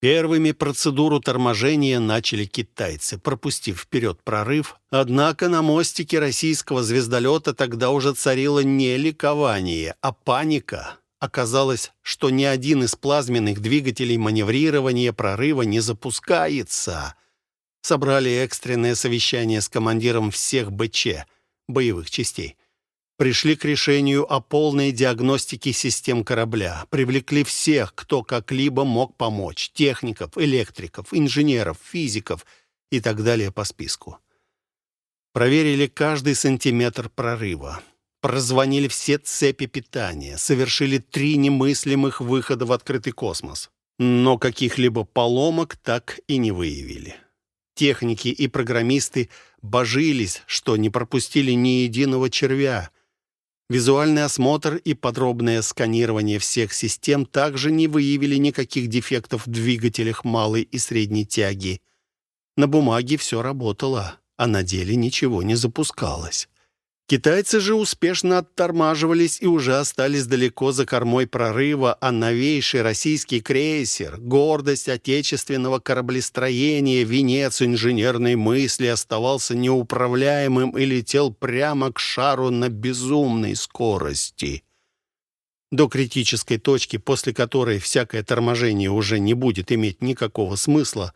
Первыми процедуру торможения начали китайцы, пропустив вперед прорыв. Однако на мостике российского звездолета тогда уже царило не ликование, а паника. Оказалось, что ни один из плазменных двигателей маневрирования прорыва не запускается. Собрали экстренное совещание с командиром всех БЧ, боевых частей пришли к решению о полной диагностике систем корабля, привлекли всех, кто как-либо мог помочь, техников, электриков, инженеров, физиков и так далее по списку. Проверили каждый сантиметр прорыва, прозвонили все цепи питания, совершили три немыслимых выхода в открытый космос, но каких-либо поломок так и не выявили. Техники и программисты божились, что не пропустили ни единого червя, Визуальный осмотр и подробное сканирование всех систем также не выявили никаких дефектов в двигателях малой и средней тяги. На бумаге все работало, а на деле ничего не запускалось. Китайцы же успешно оттормаживались и уже остались далеко за кормой прорыва, а новейший российский крейсер, гордость отечественного кораблестроения, венец инженерной мысли, оставался неуправляемым и летел прямо к шару на безумной скорости. До критической точки, после которой всякое торможение уже не будет иметь никакого смысла,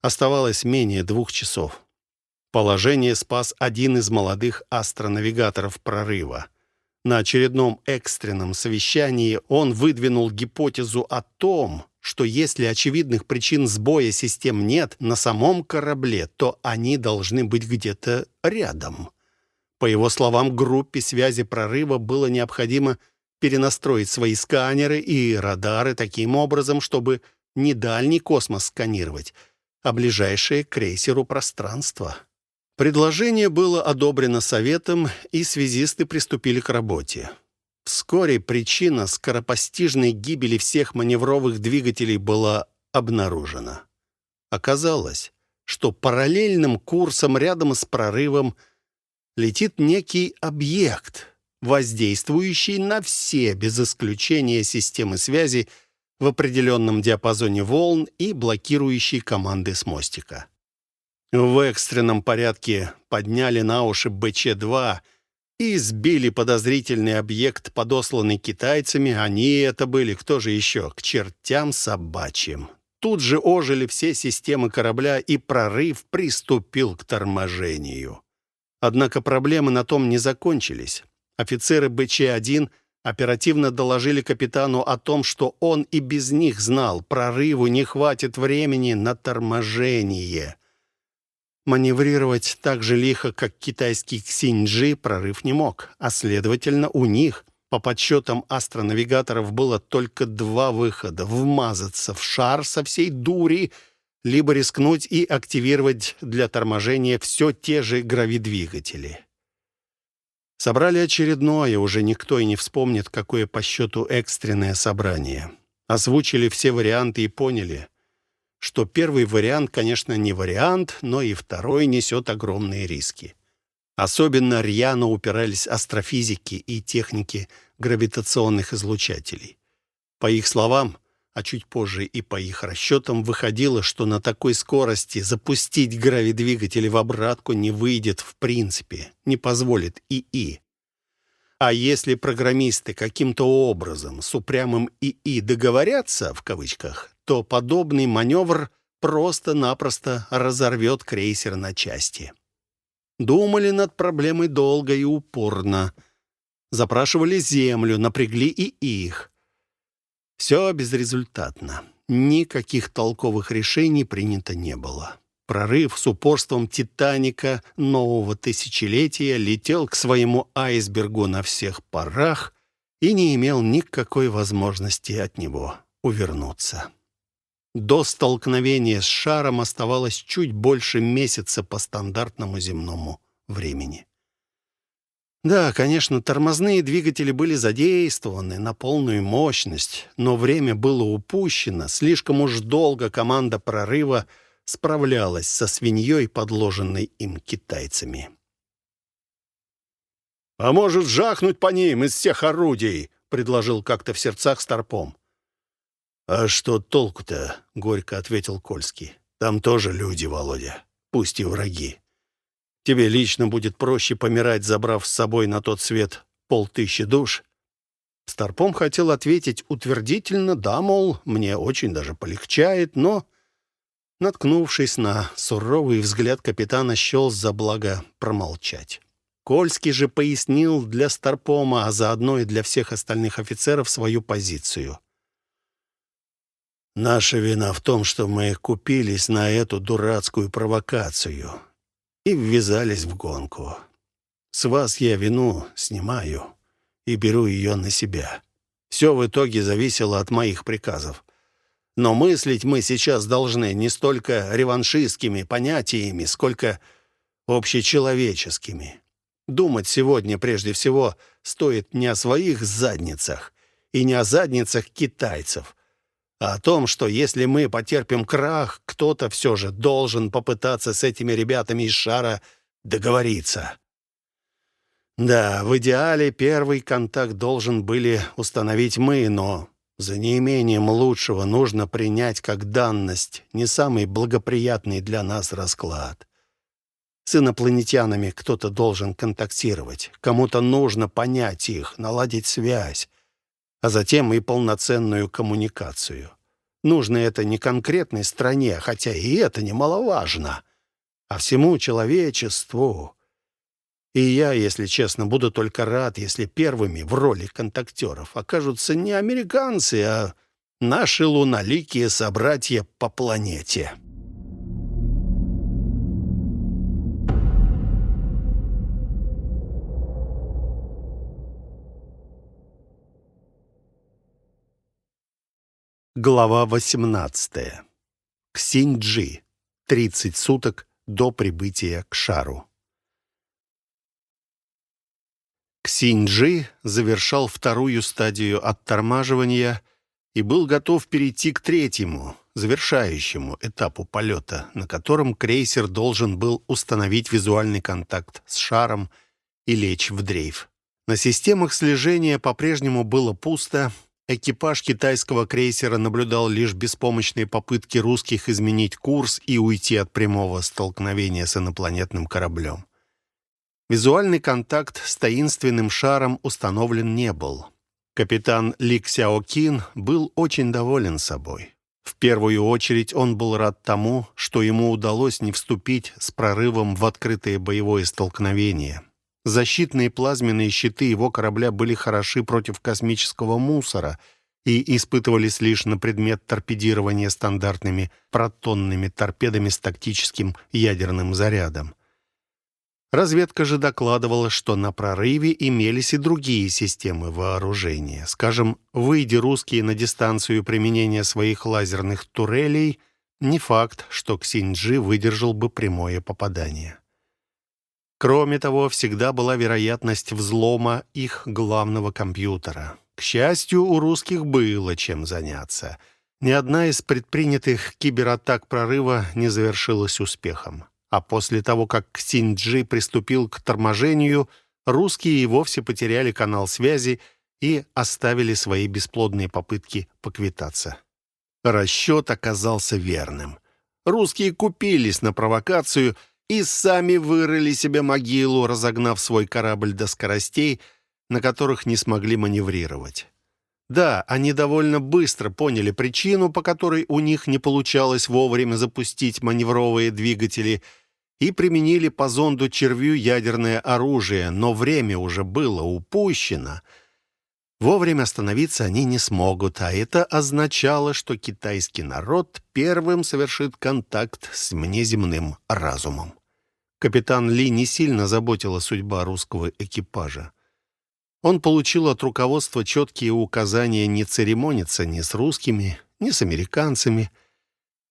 оставалось менее двух часов. Положение спас один из молодых астронавигаторов прорыва. На очередном экстренном совещании он выдвинул гипотезу о том, что если очевидных причин сбоя систем нет на самом корабле, то они должны быть где-то рядом. По его словам, группе связи прорыва было необходимо перенастроить свои сканеры и радары таким образом, чтобы не дальний космос сканировать, а ближайшее к крейсеру пространство. Предложение было одобрено советом, и связисты приступили к работе. Вскоре причина скоропостижной гибели всех маневровых двигателей была обнаружена. Оказалось, что параллельным курсом рядом с прорывом летит некий объект, воздействующий на все, без исключения системы связи, в определенном диапазоне волн и блокирующий команды с мостика. В экстренном порядке подняли на уши БЧ-2 и сбили подозрительный объект, подосланный китайцами. Они это были, кто же еще? К чертям собачьим. Тут же ожили все системы корабля, и прорыв приступил к торможению. Однако проблемы на том не закончились. Офицеры БЧ-1 оперативно доложили капитану о том, что он и без них знал, прорыву не хватит времени на торможение. Маневрировать так же лихо, как китайский Ксиньджи, прорыв не мог, а, следовательно, у них, по подсчетам астронавигаторов, было только два выхода — вмазаться в шар со всей дури, либо рискнуть и активировать для торможения все те же гравидвигатели. Собрали очередное, уже никто и не вспомнит, какое по счету экстренное собрание. Озвучили все варианты и поняли, что первый вариант, конечно, не вариант, но и второй несет огромные риски. Особенно рьяно упирались астрофизики и техники гравитационных излучателей. По их словам, а чуть позже и по их расчетам выходило, что на такой скорости запустить гравидвигатели в обратку не выйдет в принципе, не позволит ИИ. А если программисты каким-то образом с упрямым ИИ договорятся, в кавычках, то подобный маневр просто-напросто разорвет крейсер на части. Думали над проблемой долго и упорно. Запрашивали Землю, напрягли и их. Все безрезультатно. Никаких толковых решений принято не было. Прорыв с упорством «Титаника» нового тысячелетия летел к своему айсбергу на всех парах и не имел никакой возможности от него увернуться. До столкновения с шаром оставалось чуть больше месяца по стандартному земному времени. Да, конечно, тормозные двигатели были задействованы на полную мощность, но время было упущено. Слишком уж долго команда прорыва справлялась со свиньей, подложенной им китайцами. «А может, жахнуть по ним из всех орудий?» — предложил как-то в сердцах Старпом. «А что толку-то?» — горько ответил Кольский. «Там тоже люди, Володя, пусть и враги. Тебе лично будет проще помирать, забрав с собой на тот свет полтыщи душ». Старпом хотел ответить утвердительно, да, мол, мне очень даже полегчает, но, наткнувшись на суровый взгляд капитана, счел за благо промолчать. Кольский же пояснил для Старпома, а заодно и для всех остальных офицеров свою позицию. «Наша вина в том, что мы купились на эту дурацкую провокацию и ввязались в гонку. С вас я вину снимаю и беру ее на себя. Все в итоге зависело от моих приказов. Но мыслить мы сейчас должны не столько реваншистскими понятиями, сколько общечеловеческими. Думать сегодня прежде всего стоит не о своих задницах и не о задницах китайцев, а о том, что если мы потерпим крах, кто-то все же должен попытаться с этими ребятами из шара договориться. Да, в идеале первый контакт должен были установить мы, но за неимением лучшего нужно принять как данность не самый благоприятный для нас расклад. С инопланетянами кто-то должен контактировать, кому-то нужно понять их, наладить связь, а затем и полноценную коммуникацию. Нужно это не конкретной стране, хотя и это немаловажно, а всему человечеству. И я, если честно, буду только рад, если первыми в роли контактеров окажутся не американцы, а наши луноликие собратья по планете». Глава 18. Ксинджи. 30 суток до прибытия к шару. Ксинджи завершал вторую стадию оттормаживания и был готов перейти к третьему, завершающему этапу полета, на котором крейсер должен был установить визуальный контакт с шаром и лечь в дрейф. На системах слежения по-прежнему было пусто, экипаж китайского крейсера наблюдал лишь беспомощные попытки русских изменить курс и уйти от прямого столкновения с инопланетным кораблем. Визуальный контакт с таинственным шаром установлен не был. Капитан Ли Ксяокин был очень доволен собой. В первую очередь он был рад тому, что ему удалось не вступить с прорывом в открытое боевое столкновение. Защитные плазменные щиты его корабля были хороши против космического мусора и испытывались лишь на предмет торпедирования стандартными протонными торпедами с тактическим ядерным зарядом. Разведка же докладывала, что на прорыве имелись и другие системы вооружения. Скажем, выйдя русские на дистанцию применения своих лазерных турелей, не факт, что Ксинджи выдержал бы прямое попадание. Кроме того, всегда была вероятность взлома их главного компьютера. К счастью, у русских было чем заняться. Ни одна из предпринятых кибератак прорыва не завершилась успехом. А после того, как Синджи приступил к торможению, русские и вовсе потеряли канал связи и оставили свои бесплодные попытки поквитаться. Расчет оказался верным. Русские купились на провокацию и сами вырыли себе могилу, разогнав свой корабль до скоростей, на которых не смогли маневрировать. Да, они довольно быстро поняли причину, по которой у них не получалось вовремя запустить маневровые двигатели — и применили по зонду червю ядерное оружие, но время уже было упущено. Вовремя остановиться они не смогут, а это означало, что китайский народ первым совершит контакт с внеземным разумом. Капитан Ли не сильно заботила судьба русского экипажа. Он получил от руководства четкие указания не церемониться ни с русскими, ни с американцами,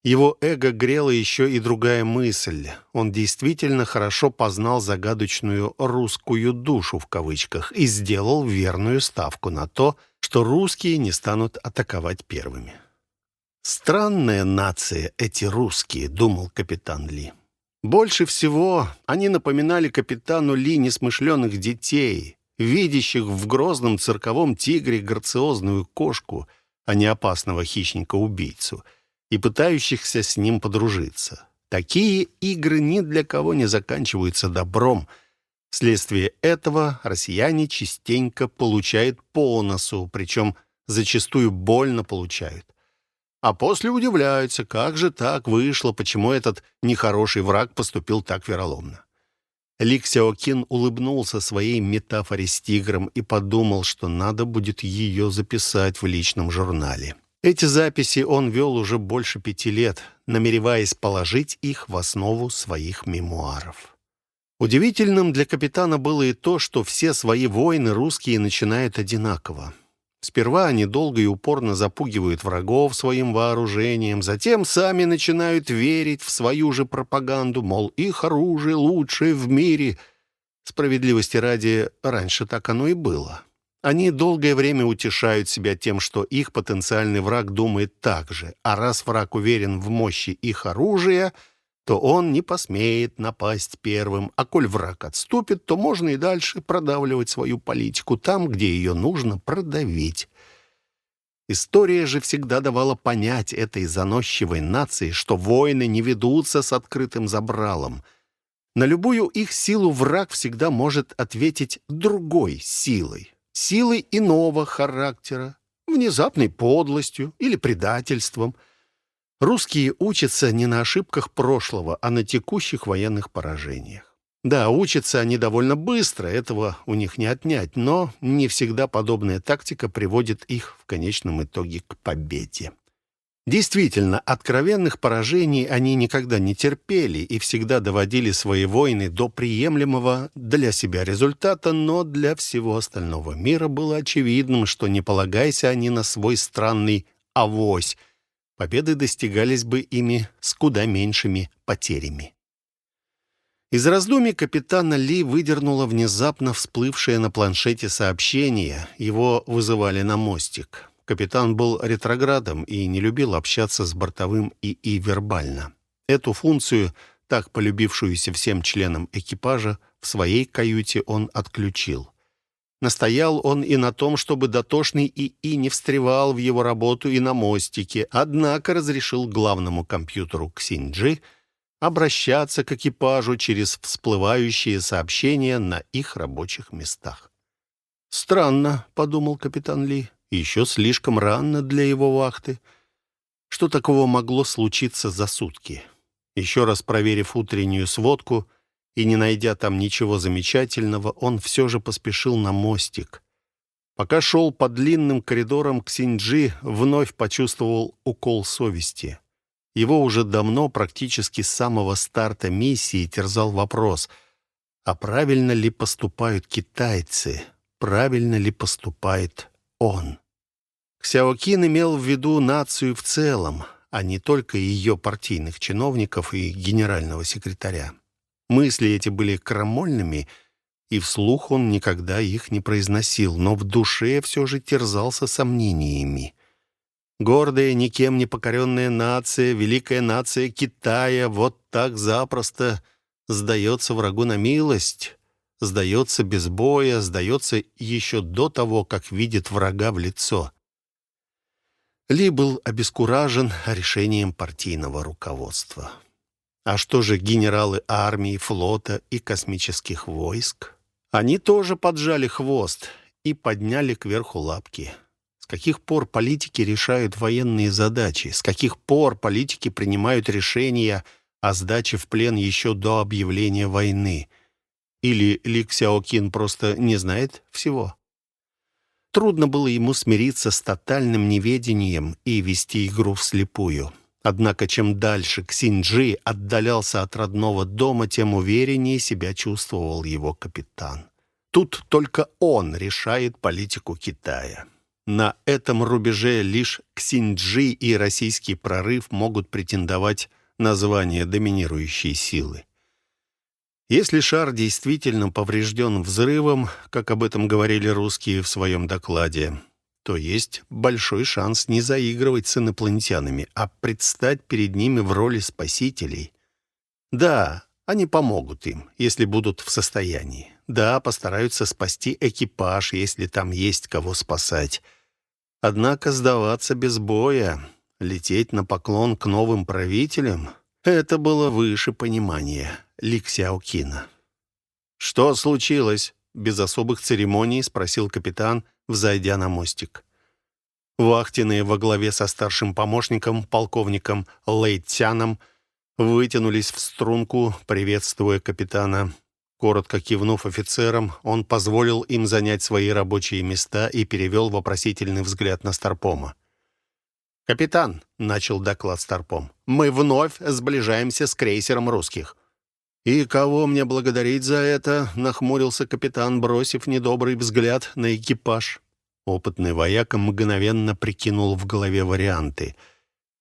его эго грела еще и другая мысль. Он действительно хорошо познал загадочную «русскую душу» в кавычках и сделал верную ставку на то, что русские не станут атаковать первыми. «Странная нация эти русские», — думал капитан Ли. Больше всего они напоминали капитану Ли несмышленных детей, видящих в грозном цирковом тигре грациозную кошку, а не опасного хищника-убийцу — и пытающихся с ним подружиться. Такие игры ни для кого не заканчиваются добром. Вследствие этого россияне частенько получают по носу, причем зачастую больно получают. А после удивляются, как же так вышло, почему этот нехороший враг поступил так вероломно. Ли Ксяокин улыбнулся своей метафоре с тигром и подумал, что надо будет ее записать в личном журнале. Эти записи он вел уже больше пяти лет, намереваясь положить их в основу своих мемуаров. Удивительным для капитана было и то, что все свои войны русские начинают одинаково. Сперва они долго и упорно запугивают врагов своим вооружением, затем сами начинают верить в свою же пропаганду, мол, их оружие лучшее в мире. Справедливости ради, раньше так оно и было. Они долгое время утешают себя тем, что их потенциальный враг думает так же, а раз враг уверен в мощи их оружия, то он не посмеет напасть первым, а коль враг отступит, то можно и дальше продавливать свою политику там, где ее нужно продавить. История же всегда давала понять этой заносчивой нации, что войны не ведутся с открытым забралом. На любую их силу враг всегда может ответить другой силой силой иного характера, внезапной подлостью или предательством. Русские учатся не на ошибках прошлого, а на текущих военных поражениях. Да, учатся они довольно быстро, этого у них не отнять, но не всегда подобная тактика приводит их в конечном итоге к победе. Действительно, откровенных поражений они никогда не терпели и всегда доводили свои войны до приемлемого для себя результата, но для всего остального мира было очевидным, что не полагайся они на свой странный авось, победы достигались бы ими с куда меньшими потерями. Из раздумий капитана Ли выдернуло внезапно всплывшее на планшете сообщение. Его вызывали на мостик. Капитан был ретроградом и не любил общаться с бортовым ИИ вербально. Эту функцию, так полюбившуюся всем членам экипажа, в своей каюте он отключил. Настоял он и на том, чтобы дотошный ИИ не встревал в его работу и на мостике, однако разрешил главному компьютеру Ксинджи обращаться к экипажу через всплывающие сообщения на их рабочих местах. «Странно», — подумал капитан Ли, — «еще слишком рано для его вахты. Что такого могло случиться за сутки?» Еще раз проверив утреннюю сводку — и, не найдя там ничего замечательного, он все же поспешил на мостик. Пока шел по длинным коридорам к Синджи, вновь почувствовал укол совести. Его уже давно, практически с самого старта миссии, терзал вопрос, а правильно ли поступают китайцы, правильно ли поступает он. Ксяокин имел в виду нацию в целом, а не только ее партийных чиновников и генерального секретаря. Мысли эти были крамольными, и вслух он никогда их не произносил, но в душе все же терзался сомнениями. Гордая, никем не покоренная нация, великая нация Китая, вот так запросто сдается врагу на милость, сдается без боя, сдается еще до того, как видит врага в лицо. Ли был обескуражен решением партийного руководства. А что же генералы армии, флота и космических войск? Они тоже поджали хвост и подняли кверху лапки. С каких пор политики решают военные задачи? С каких пор политики принимают решения о сдаче в плен еще до объявления войны? Или Ли Ксяокин просто не знает всего? Трудно было ему смириться с тотальным неведением и вести игру вслепую. Однако чем дальше Ксинджи отдалялся от родного дома, тем увереннее себя чувствовал его капитан. Тут только он решает политику Китая. На этом рубеже лишь Ксинджи и российский прорыв могут претендовать на звание доминирующей силы. Если шар действительно поврежден взрывом, как об этом говорили русские в своем докладе, то есть большой шанс не заигрывать с инопланетянами, а предстать перед ними в роли спасителей. Да, они помогут им, если будут в состоянии. Да, постараются спасти экипаж, если там есть кого спасать. Однако сдаваться без боя, лететь на поклон к новым правителям — это было выше понимания Ли Ксяокина. «Что случилось?» — без особых церемоний спросил капитан — взойдя на мостик. Вахтенные во главе со старшим помощником, полковником Лейтяном, вытянулись в струнку, приветствуя капитана. Коротко кивнув офицерам, он позволил им занять свои рабочие места и перевел вопросительный взгляд на Старпома. «Капитан», — начал доклад Старпом, — «мы вновь сближаемся с крейсером русских». «И кого мне благодарить за это?» — нахмурился капитан, бросив недобрый взгляд на экипаж. Опытный вояка мгновенно прикинул в голове варианты.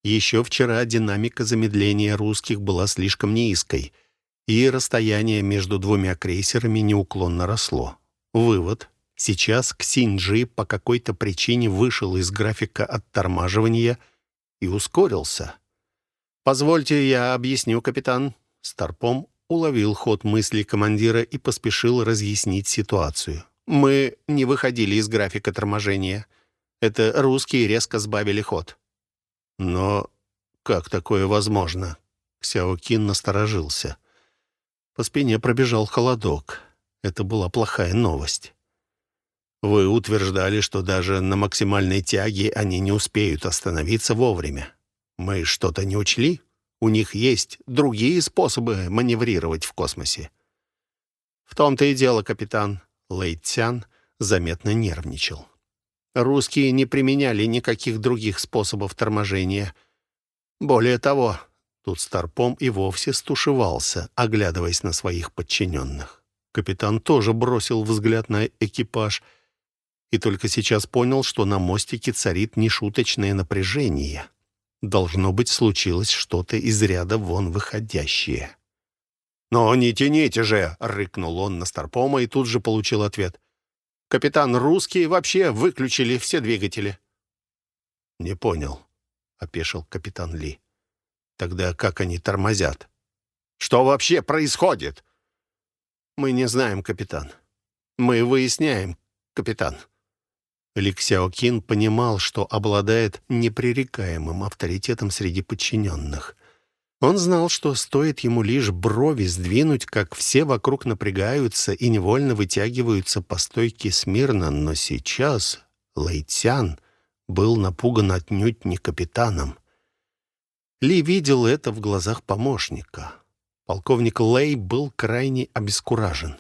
Еще вчера динамика замедления русских была слишком низкой, и расстояние между двумя крейсерами неуклонно росло. Вывод. Сейчас Ксинджи по какой-то причине вышел из графика оттормаживания и ускорился. «Позвольте, я объясню, капитан». Старпом уловил ход мысли командира и поспешил разъяснить ситуацию. «Мы не выходили из графика торможения. Это русские резко сбавили ход». «Но как такое возможно?» Ксяокин насторожился. По спине пробежал холодок. Это была плохая новость. «Вы утверждали, что даже на максимальной тяге они не успеют остановиться вовремя. Мы что-то не учли?» У них есть другие способы маневрировать в космосе. В том-то и дело, капитан. Лэйцян заметно нервничал. Русские не применяли никаких других способов торможения. Более того, тут Старпом и вовсе стушевался, оглядываясь на своих подчиненных. Капитан тоже бросил взгляд на экипаж и только сейчас понял, что на мостике царит нешуточное напряжение. Должно быть, случилось что-то из ряда вон выходящее. «Но не тяните же!» — рыкнул он на Старпома и тут же получил ответ. «Капитан, русские вообще выключили все двигатели». «Не понял», — опешил капитан Ли. «Тогда как они тормозят?» «Что вообще происходит?» «Мы не знаем, капитан. Мы выясняем, капитан». Ли понимал, что обладает непререкаемым авторитетом среди подчиненных. Он знал, что стоит ему лишь брови сдвинуть, как все вокруг напрягаются и невольно вытягиваются по стойке смирно, но сейчас Лэйтян был напуган отнюдь не капитаном. Ли видел это в глазах помощника. Полковник Лэй был крайне обескуражен.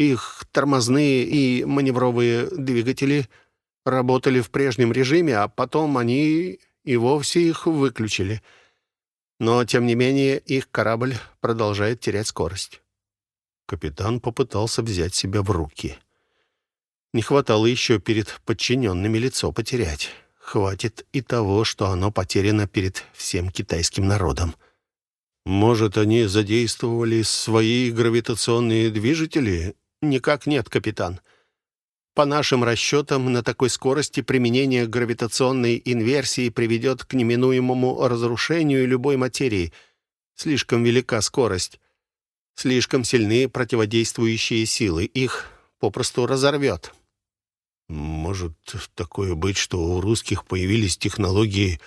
Их тормозные и маневровые двигатели работали в прежнем режиме, а потом они и вовсе их выключили — но, тем не менее, их корабль продолжает терять скорость. Капитан попытался взять себя в руки. Не хватало еще перед подчиненными лицо потерять. Хватит и того, что оно потеряно перед всем китайским народом. Может, они задействовали свои гравитационные движители? Никак нет, капитан. По нашим расчетам, на такой скорости применение гравитационной инверсии приведет к неминуемому разрушению любой материи. Слишком велика скорость. Слишком сильны противодействующие силы. Их попросту разорвет. Может такое быть, что у русских появились технологии,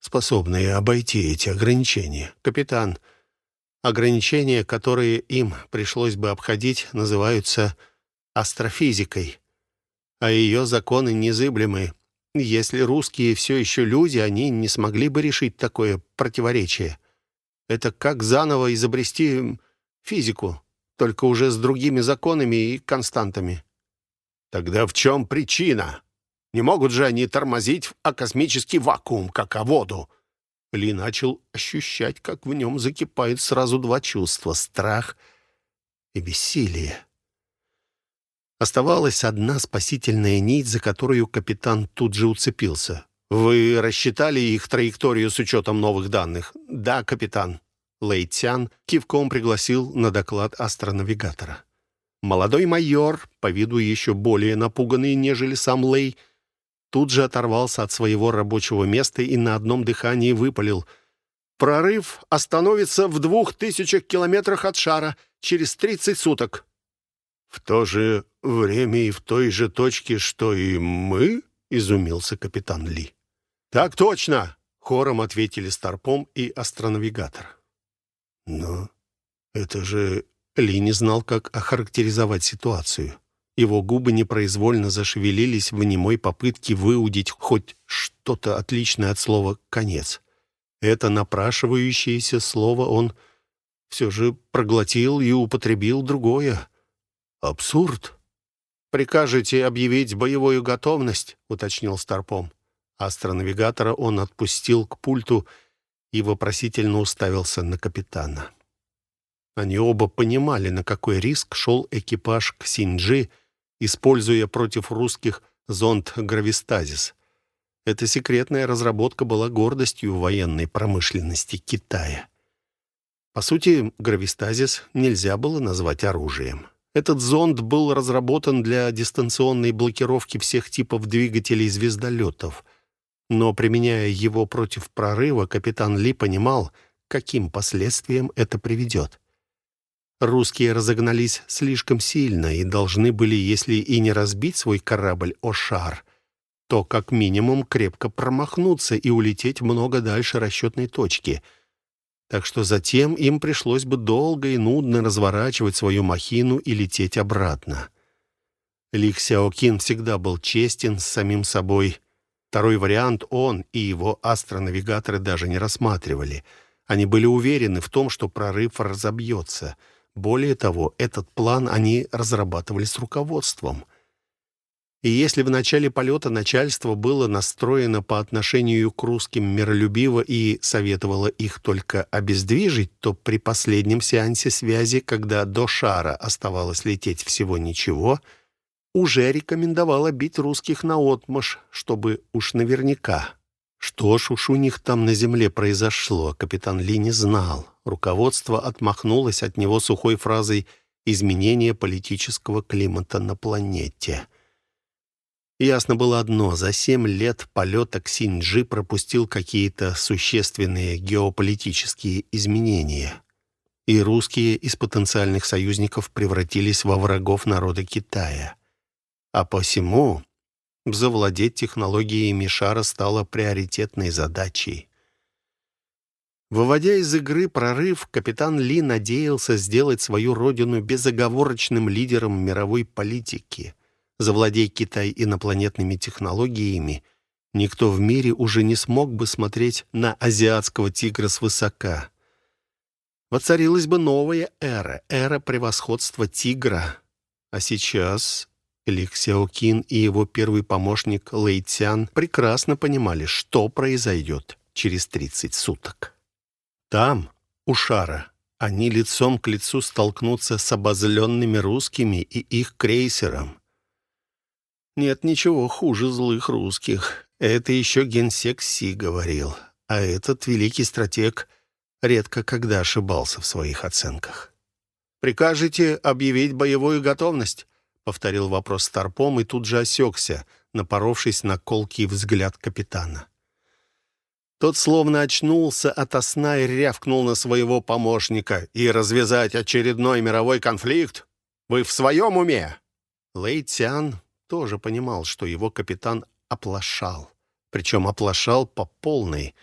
способные обойти эти ограничения? Капитан, ограничения, которые им пришлось бы обходить, называются астрофизикой а ее законы незыблемы. Если русские все еще люди, они не смогли бы решить такое противоречие. Это как заново изобрести физику, только уже с другими законами и константами. Тогда в чем причина? Не могут же они тормозить о космический вакуум, как о воду? Ли начал ощущать, как в нем закипают сразу два чувства — страх и бессилие. Оставалась одна спасительная нить, за которую капитан тут же уцепился. «Вы рассчитали их траекторию с учетом новых данных?» «Да, капитан». Лэйтян кивком пригласил на доклад астронавигатора. Молодой майор, по виду еще более напуганный, нежели сам Лэй, тут же оторвался от своего рабочего места и на одном дыхании выпалил. «Прорыв остановится в двух тысячах километрах от шара через тридцать суток». «В то же время и в той же точке, что и мы?» — изумился капитан Ли. «Так точно!» — хором ответили Старпом и астронавигатор. «Но это же...» Ли не знал, как охарактеризовать ситуацию. Его губы непроизвольно зашевелились в немой попытке выудить хоть что-то отличное от слова «конец». Это напрашивающееся слово он все же проглотил и употребил другое. «Абсурд!» «Прикажете объявить боевую готовность?» — уточнил Старпом. Астронавигатора он отпустил к пульту и вопросительно уставился на капитана. Они оба понимали, на какой риск шел экипаж к Синджи, используя против русских зонд «Гравистазис». Эта секретная разработка была гордостью военной промышленности Китая. По сути, гравистазис нельзя было назвать оружием. Этот зонд был разработан для дистанционной блокировки всех типов двигателей звездолетов. Но, применяя его против прорыва, капитан Ли понимал, каким последствиям это приведет. Русские разогнались слишком сильно и должны были, если и не разбить свой корабль о шар, то как минимум крепко промахнуться и улететь много дальше расчетной точки — так что затем им пришлось бы долго и нудно разворачивать свою махину и лететь обратно. Ли Сяокин всегда был честен с самим собой. Второй вариант он и его астронавигаторы даже не рассматривали. Они были уверены в том, что прорыв разобьется. Более того, этот план они разрабатывали с руководством — и если в начале полета начальство было настроено по отношению к русским миролюбиво и советовало их только обездвижить, то при последнем сеансе связи, когда до шара оставалось лететь всего ничего, уже рекомендовало бить русских наотмашь, чтобы уж наверняка. Что ж уж у них там на земле произошло, капитан Ли не знал. Руководство отмахнулось от него сухой фразой «изменение политического климата на планете». Ясно было одно, за семь лет полета Ксинджи пропустил какие-то существенные геополитические изменения. И русские из потенциальных союзников превратились во врагов народа Китая. А посему завладеть технологиями шара стало приоритетной задачей. Выводя из игры прорыв, капитан Ли надеялся сделать свою родину безоговорочным лидером мировой политики. Завладей Китай инопланетными технологиями, никто в мире уже не смог бы смотреть на азиатского тигра свысока. Воцарилась бы новая эра, эра превосходства тигра. А сейчас Ли Ксяокин и его первый помощник Лэй Цян прекрасно понимали, что произойдет через 30 суток. Там, у шара, они лицом к лицу столкнутся с обозленными русскими и их крейсером. Нет ничего хуже злых русских. Это еще генсек Си говорил. А этот великий стратег редко когда ошибался в своих оценках. «Прикажете объявить боевую готовность?» — повторил вопрос Старпом и тут же осекся, напоровшись на колкий взгляд капитана. Тот словно очнулся ото сна и рявкнул на своего помощника. «И развязать очередной мировой конфликт? Вы в своем уме?» Лэй Тян тоже понимал, что его капитан оплошал. Причем оплошал по полной.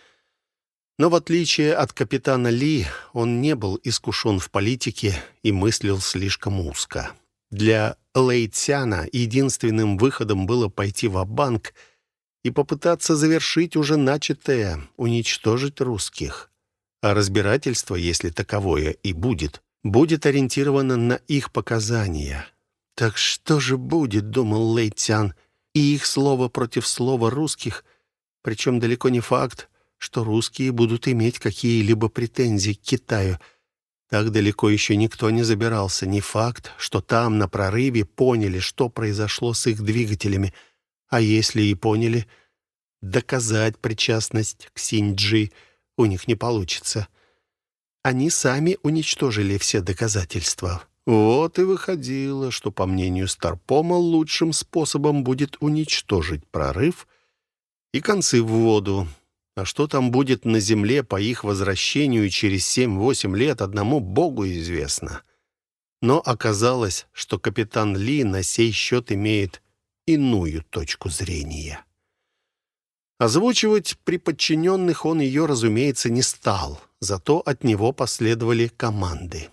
Но в отличие от капитана Ли, он не был искушен в политике и мыслил слишком узко. Для Лэй Цяна единственным выходом было пойти в банк и попытаться завершить уже начатое, уничтожить русских. А разбирательство, если таковое и будет, будет ориентировано на их показания. «Так что же будет?» — думал Лейтян. «И их слово против слова русских, причем далеко не факт, что русские будут иметь какие-либо претензии к Китаю. Так далеко еще никто не забирался. Не факт, что там, на прорыве, поняли, что произошло с их двигателями — а если и поняли, доказать причастность к Синьджи у них не получится. Они сами уничтожили все доказательства. Вот и выходило, что, по мнению Старпома, лучшим способом будет уничтожить прорыв и концы в воду. А что там будет на Земле по их возвращению через 7-8 лет, одному Богу известно. Но оказалось, что капитан Ли на сей счет имеет иную точку зрения. Озвучивать при подчиненных он ее, разумеется, не стал, зато от него последовали команды.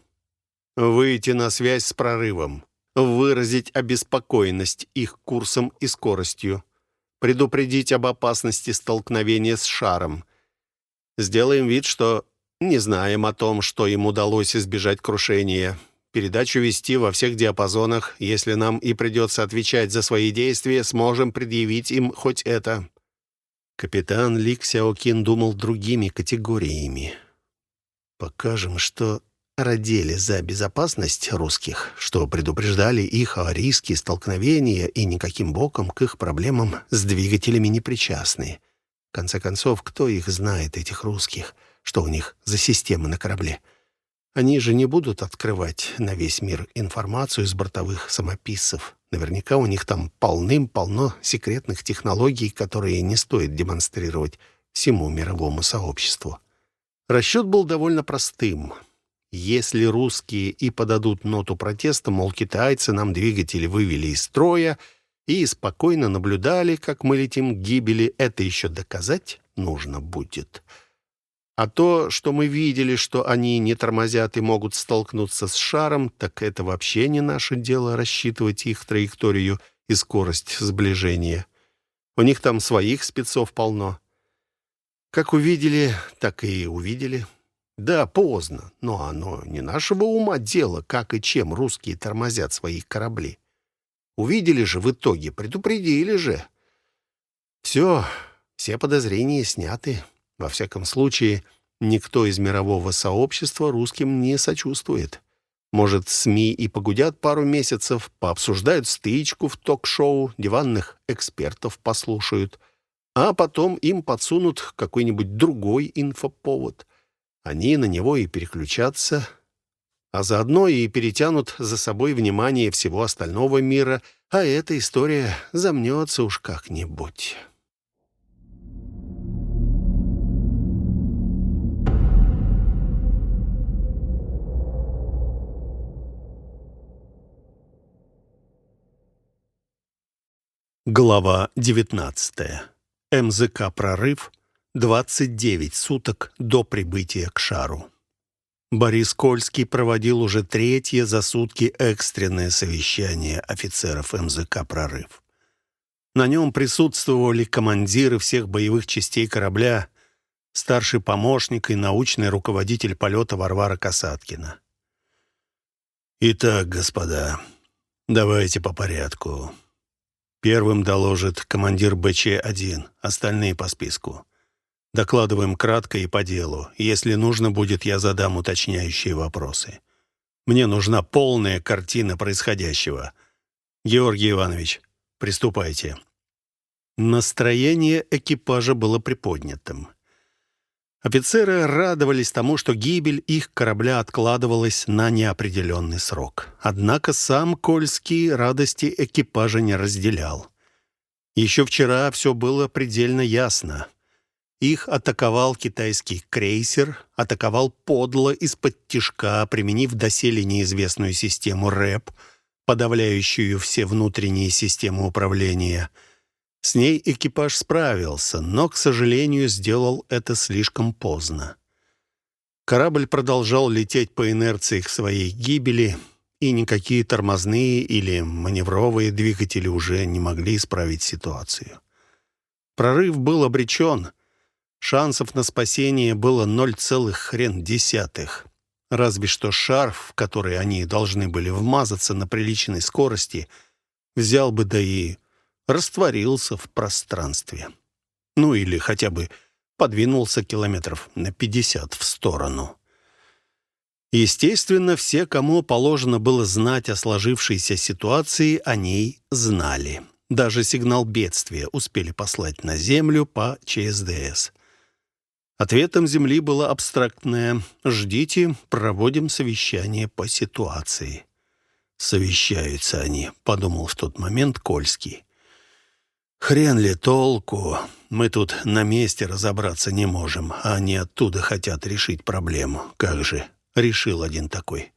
Выйти на связь с прорывом, выразить обеспокоенность их курсом и скоростью, предупредить об опасности столкновения с шаром. Сделаем вид, что не знаем о том, что им удалось избежать крушения, Передачу вести во всех диапазонах. Если нам и придется отвечать за свои действия, сможем предъявить им хоть это». Капитан Ли Ксяокин думал другими категориями. «Покажем, что родили за безопасность русских, что предупреждали их о риске столкновения и никаким боком к их проблемам с двигателями не причастны. В конце концов, кто их знает, этих русских, что у них за системы на корабле?» Они же не будут открывать на весь мир информацию из бортовых самописцев. Наверняка у них там полным-полно секретных технологий, которые не стоит демонстрировать всему мировому сообществу. Расчет был довольно простым. Если русские и подадут ноту протеста, мол, китайцы нам двигатели вывели из строя и спокойно наблюдали, как мы летим к гибели, это еще доказать нужно будет. А то, что мы видели, что они не тормозят и могут столкнуться с шаром, так это вообще не наше дело рассчитывать их траекторию и скорость сближения. У них там своих спецов полно. Как увидели, так и увидели. Да, поздно, но оно не нашего ума дело, как и чем русские тормозят свои корабли. Увидели же в итоге, предупредили же. Все, все подозрения сняты. Во всяком случае, никто из мирового сообщества русским не сочувствует. Может, СМИ и погудят пару месяцев, пообсуждают стычку в ток-шоу, диванных экспертов послушают, а потом им подсунут какой-нибудь другой инфоповод. они на него и переключатся, а заодно и перетянут за собой внимание всего остального мира, а эта история замнется уж как-нибудь». Глава 19. МЗК «Прорыв». 29 суток до прибытия к шару. Борис Кольский проводил уже третье за сутки экстренное совещание офицеров МЗК «Прорыв». На нем присутствовали командиры всех боевых частей корабля, старший помощник и научный руководитель полета Варвара Касаткина. «Итак, господа, давайте по порядку. Первым доложит командир БЧ-1, остальные по списку. Докладываем кратко и по делу. Если нужно будет, я задам уточняющие вопросы. Мне нужна полная картина происходящего. Георгий Иванович, приступайте. Настроение экипажа было приподнятым. Офицеры радовались тому, что гибель их корабля откладывалась на неопределенный срок. Однако сам Кольский радости экипажа не разделял. Еще вчера все было предельно ясно. Их атаковал китайский крейсер, атаковал подло из-под тишка, применив доселе неизвестную систему РЭП, подавляющую все внутренние системы управления – с ней экипаж справился, но, к сожалению, сделал это слишком поздно. Корабль продолжал лететь по инерции к своей гибели, и никакие тормозные или маневровые двигатели уже не могли исправить ситуацию. Прорыв был обречен. Шансов на спасение было ноль целых хрен десятых. Разве что шар, в который они должны были вмазаться на приличной скорости, взял бы да и растворился в пространстве. Ну или хотя бы подвинулся километров на 50 в сторону. Естественно, все, кому положено было знать о сложившейся ситуации, о ней знали. Даже сигнал бедствия успели послать на Землю по ЧСДС. Ответом Земли было абстрактное «Ждите, проводим совещание по ситуации». «Совещаются они», — подумал в тот момент Кольский. Хрен ли толку? Мы тут на месте разобраться не можем, а они оттуда хотят решить проблему. Как же? Решил один такой.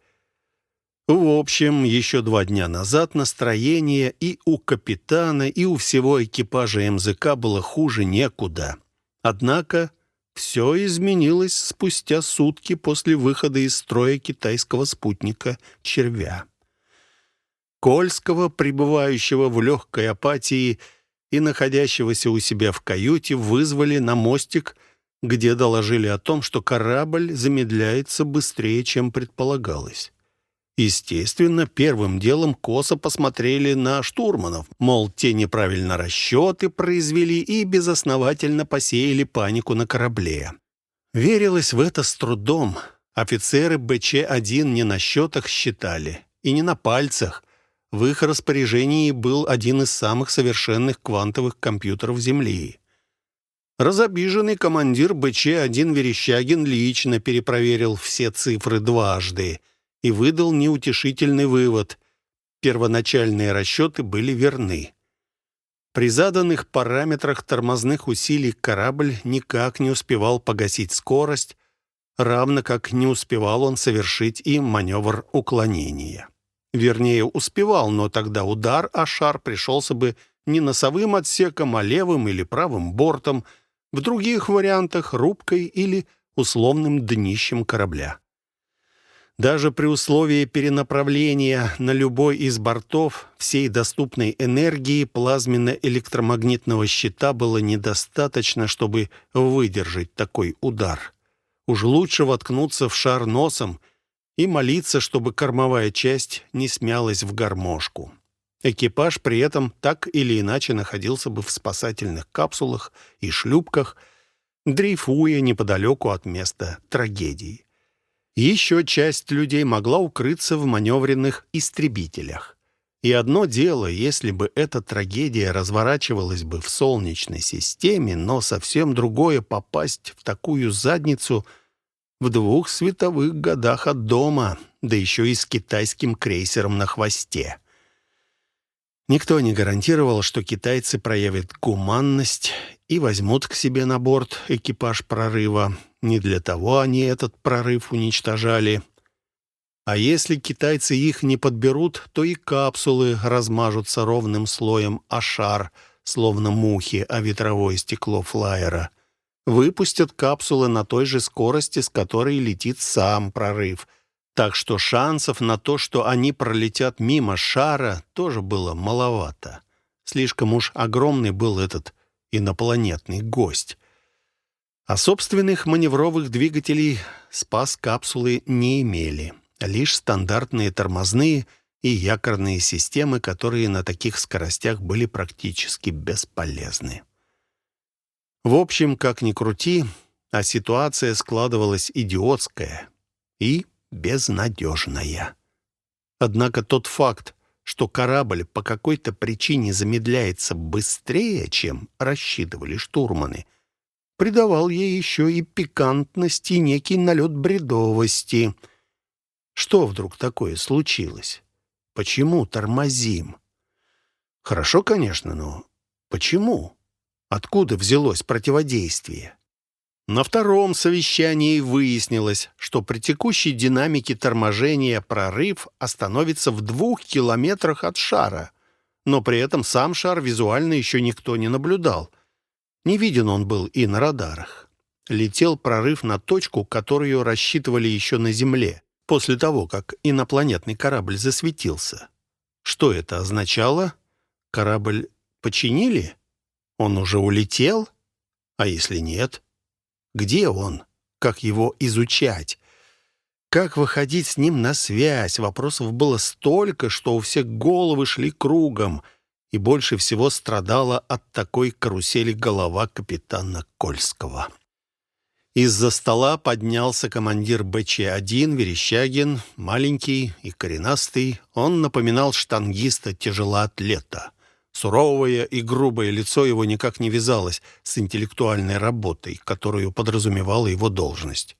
В общем, еще два дня назад настроение и у капитана, и у всего экипажа МЗК было хуже некуда. Однако все изменилось спустя сутки после выхода из строя китайского спутника «Червя». Кольского, пребывающего в легкой апатии, и находящегося у себя в каюте вызвали на мостик, где доложили о том, что корабль замедляется быстрее, чем предполагалось. Естественно, первым делом косо посмотрели на штурманов, мол, те неправильно расчеты произвели и безосновательно посеяли панику на корабле. Верилось в это с трудом. Офицеры БЧ-1 не на счетах считали и не на пальцах – в их распоряжении был один из самых совершенных квантовых компьютеров Земли. Разобиженный командир БЧ-1 Верещагин лично перепроверил все цифры дважды и выдал неутешительный вывод. Первоначальные расчеты были верны. При заданных параметрах тормозных усилий корабль никак не успевал погасить скорость, равно как не успевал он совершить и маневр уклонения. Вернее, успевал, но тогда удар о шар пришелся бы не носовым отсеком, а левым или правым бортом, в других вариантах — рубкой или условным днищем корабля. Даже при условии перенаправления на любой из бортов всей доступной энергии плазменно-электромагнитного щита было недостаточно, чтобы выдержать такой удар. Уж лучше воткнуться в шар носом — и молиться, чтобы кормовая часть не смялась в гармошку. Экипаж при этом так или иначе находился бы в спасательных капсулах и шлюпках, дрейфуя неподалеку от места трагедии. Еще часть людей могла укрыться в маневренных истребителях. И одно дело, если бы эта трагедия разворачивалась бы в Солнечной системе, но совсем другое попасть в такую задницу – В двух световых годах от дома, да еще и с китайским крейсером на хвосте. Никто не гарантировал, что китайцы проявят гуманность и возьмут к себе на борт экипаж прорыва. Не для того они этот прорыв уничтожали. А если китайцы их не подберут, то и капсулы размажутся ровным слоем о шар, словно мухи о ветровое стекло флайера. Выпустят капсулы на той же скорости, с которой летит сам прорыв — так что шансов на то, что они пролетят мимо шара, тоже было маловато. Слишком уж огромный был этот инопланетный гость. А собственных маневровых двигателей спас капсулы не имели. Лишь стандартные тормозные и якорные системы, которые на таких скоростях были практически бесполезны. В общем, как ни крути, а ситуация складывалась идиотская и безнадежная. Однако тот факт, что корабль по какой-то причине замедляется быстрее, чем рассчитывали штурманы, придавал ей еще и пикантности некий налет бредовости. Что вдруг такое случилось? Почему тормозим? Хорошо, конечно, но почему? Откуда взялось противодействие? На втором совещании выяснилось, что при текущей динамике торможения прорыв остановится в двух километрах от шара, но при этом сам шар визуально еще никто не наблюдал. Не виден он был и на радарах. Летел прорыв на точку, которую рассчитывали еще на Земле, после того, как инопланетный корабль засветился. Что это означало? Корабль починили? Он уже улетел? А если нет? Где он? Как его изучать? Как выходить с ним на связь? Вопросов было столько, что у всех головы шли кругом, и больше всего страдала от такой карусели голова капитана Кольского. Из-за стола поднялся командир БЧ-1 Верещагин, маленький и коренастый. Он напоминал штангиста-тяжелоатлета — Суровое и грубое лицо его никак не вязалось с интеллектуальной работой, которую подразумевала его должность.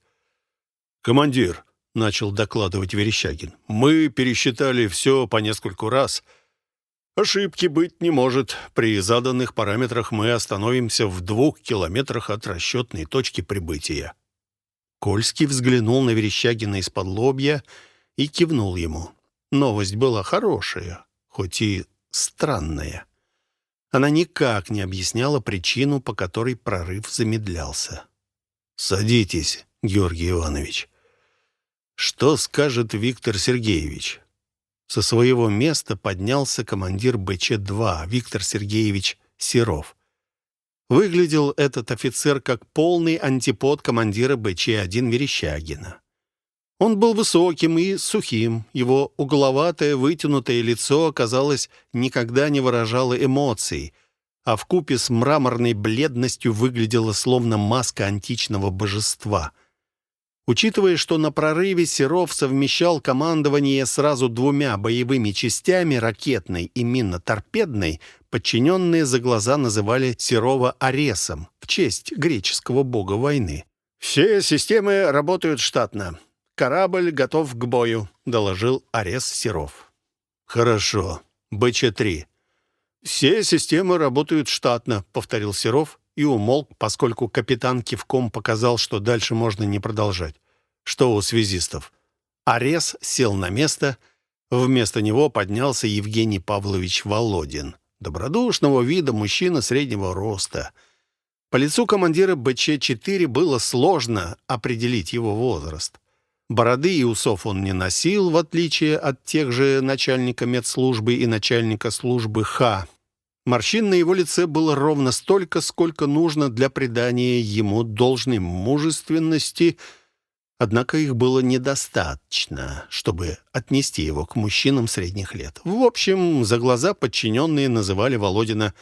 «Командир», — начал докладывать Верещагин, — «мы пересчитали все по нескольку раз. Ошибки быть не может. При заданных параметрах мы остановимся в двух километрах от расчетной точки прибытия». Кольский взглянул на Верещагина из-под лобья и кивнул ему. Новость была хорошая, хоть и странная. Она никак не объясняла причину, по которой прорыв замедлялся. «Садитесь, Георгий Иванович». «Что скажет Виктор Сергеевич?» Со своего места поднялся командир БЧ-2 Виктор Сергеевич Серов. Выглядел этот офицер как полный антипод командира БЧ-1 Верещагина. Он был высоким и сухим. Его угловатое, вытянутое лицо, казалось, никогда не выражало эмоций, а в купе с мраморной бледностью выглядело словно маска античного божества. Учитывая, что на прорыве Серов совмещал командование сразу двумя боевыми частями, ракетной и минно-торпедной, подчиненные за глаза называли Серова Аресом в честь греческого бога войны. «Все системы работают штатно. «Корабль готов к бою», — доложил Арес Серов. «Хорошо. БЧ-3». «Все системы работают штатно», — повторил Серов и умолк, поскольку капитан кивком показал, что дальше можно не продолжать. «Что у связистов?» Арес сел на место. Вместо него поднялся Евгений Павлович Володин. Добродушного вида мужчина среднего роста. По лицу командира БЧ-4 было сложно определить его возраст. Бороды и усов он не носил, в отличие от тех же начальника медслужбы и начальника службы Х. Морщин на его лице было ровно столько, сколько нужно для придания ему должной мужественности, однако их было недостаточно, чтобы отнести его к мужчинам средних лет. В общем, за глаза подчиненные называли Володина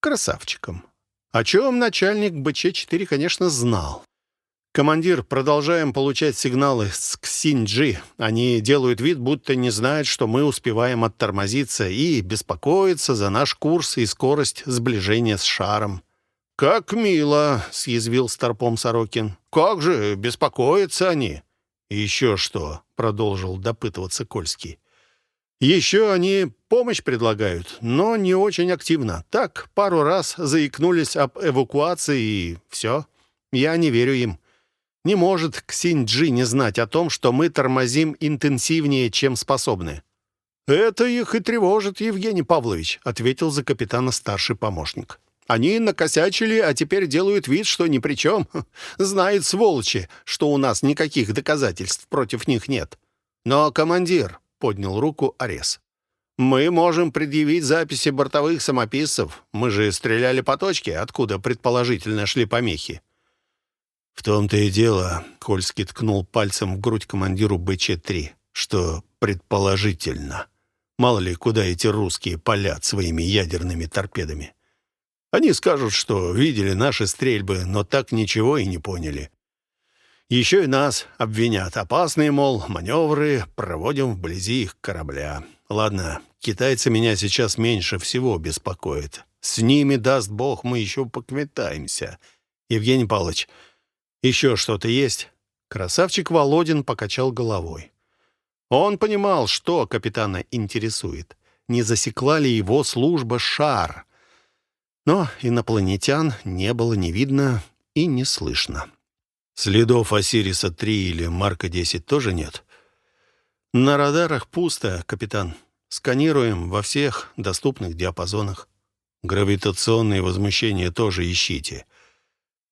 красавчиком. О чем начальник БЧ-4, конечно, знал. «Командир, продолжаем получать сигналы с Ксинджи. Они делают вид, будто не знают, что мы успеваем оттормозиться и беспокоятся за наш курс и скорость сближения с шаром». «Как мило!» — съязвил старпом Сорокин. «Как же, беспокоятся они!» «Еще что?» — продолжил допытываться Кольский. «Еще они помощь предлагают, но не очень активно. Так, пару раз заикнулись об эвакуации и все. Я не верю им. Не может Ксинджи не знать о том, что мы тормозим интенсивнее, чем способны». «Это их и тревожит, Евгений Павлович», — ответил за капитана старший помощник. «Они накосячили, а теперь делают вид, что ни при чем. (laughs) Знают, сволочи, что у нас никаких доказательств против них нет. Но, командир», — поднял руку Арес, «мы можем предъявить записи бортовых самописцев. Мы же стреляли по точке, откуда предположительно шли помехи». «В том-то и дело», — Кольский ткнул пальцем в грудь командиру БЧ-3, «что предположительно». Мало ли, куда эти русские палят своими ядерными торпедами. Они скажут, что видели наши стрельбы, но так ничего и не поняли. Еще и нас обвинят. Опасные, мол, маневры проводим вблизи их корабля. Ладно, китайцы меня сейчас меньше всего беспокоят. С ними, даст бог, мы еще поквитаемся. Евгений Павлович, еще что-то есть?» Красавчик Володин покачал головой. Он понимал, что капитана интересует. Не засекла ли его служба шар? Но инопланетян не было ни видно и не слышно. Следов Осириса-3 или Марка-10 тоже нет? На радарах пусто, капитан. Сканируем во всех доступных диапазонах. Гравитационные возмущения тоже ищите.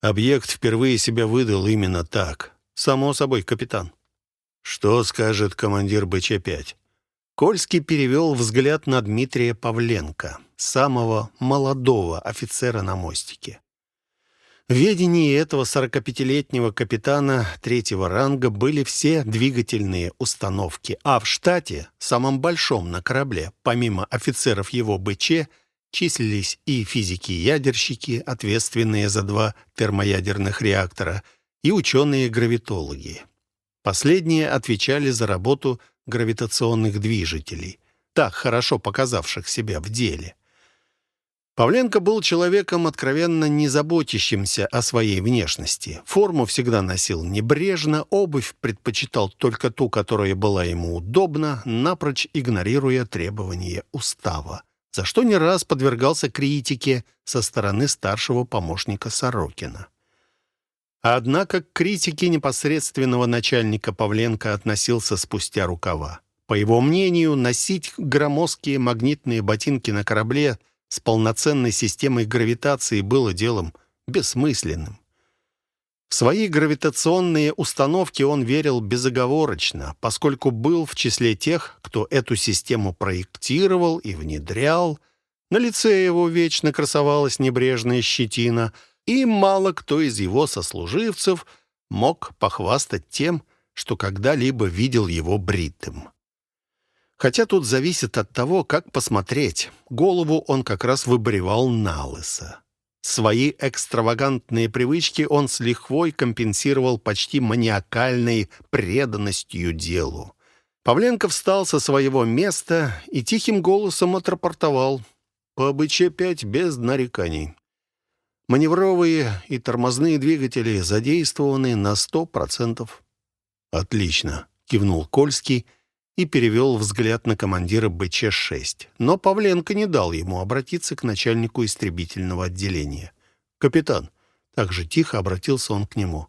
Объект впервые себя выдал именно так. Само собой, капитан. «Что скажет командир БЧ-5?» Кольский перевел взгляд на Дмитрия Павленко, самого молодого офицера на мостике. В ведении этого 45-летнего капитана третьего ранга были все двигательные установки, а в штате, самом большом на корабле, помимо офицеров его БЧ, числились и физики-ядерщики, ответственные за два термоядерных реактора, и ученые-гравитологи. Последние отвечали за работу гравитационных движителей, так хорошо показавших себя в деле. Павленко был человеком, откровенно не заботящимся о своей внешности. Форму всегда носил небрежно, обувь предпочитал только ту, которая была ему удобна, напрочь игнорируя требования устава, за что не раз подвергался критике со стороны старшего помощника Сорокина. Однако к критике непосредственного начальника Павленко относился спустя рукава. По его мнению, носить громоздкие магнитные ботинки на корабле с полноценной системой гравитации было делом бессмысленным. В свои гравитационные установки он верил безоговорочно, поскольку был в числе тех, кто эту систему проектировал и внедрял. На лице его вечно красовалась небрежная щетина — и мало кто из его сослуживцев мог похвастать тем, что когда-либо видел его бритым. Хотя тут зависит от того, как посмотреть. Голову он как раз выбривал на лысо. Свои экстравагантные привычки он с лихвой компенсировал почти маниакальной преданностью делу. Павленко встал со своего места и тихим голосом отрапортовал. «По БЧ-5 без нареканий. Маневровые и тормозные двигатели задействованы на сто процентов. «Отлично», — кивнул Кольский и перевел взгляд на командира БЧ-6. Но Павленко не дал ему обратиться к начальнику истребительного отделения. «Капитан», — так же тихо обратился он к нему,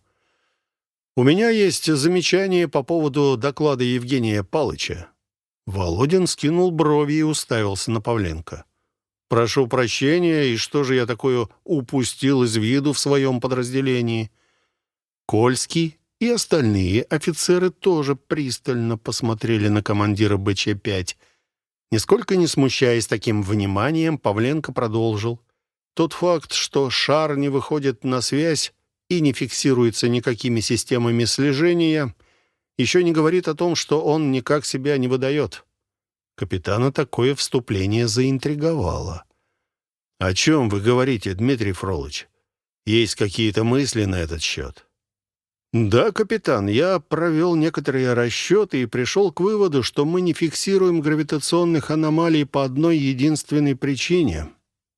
— «у меня есть замечание по поводу доклада Евгения Палыча». Володин скинул брови и уставился на Павленко. Прошу прощения, и что же я такое упустил из виду в своем подразделении?» Кольский и остальные офицеры тоже пристально посмотрели на командира БЧ-5. Нисколько не смущаясь таким вниманием, Павленко продолжил. «Тот факт, что шар не выходит на связь и не фиксируется никакими системами слежения, еще не говорит о том, что он никак себя не выдает». Капитана такое вступление заинтриговало. «О чем вы говорите, Дмитрий Фролыч? Есть какие-то мысли на этот счет?» «Да, капитан, я провел некоторые расчеты и пришел к выводу, что мы не фиксируем гравитационных аномалий по одной единственной причине.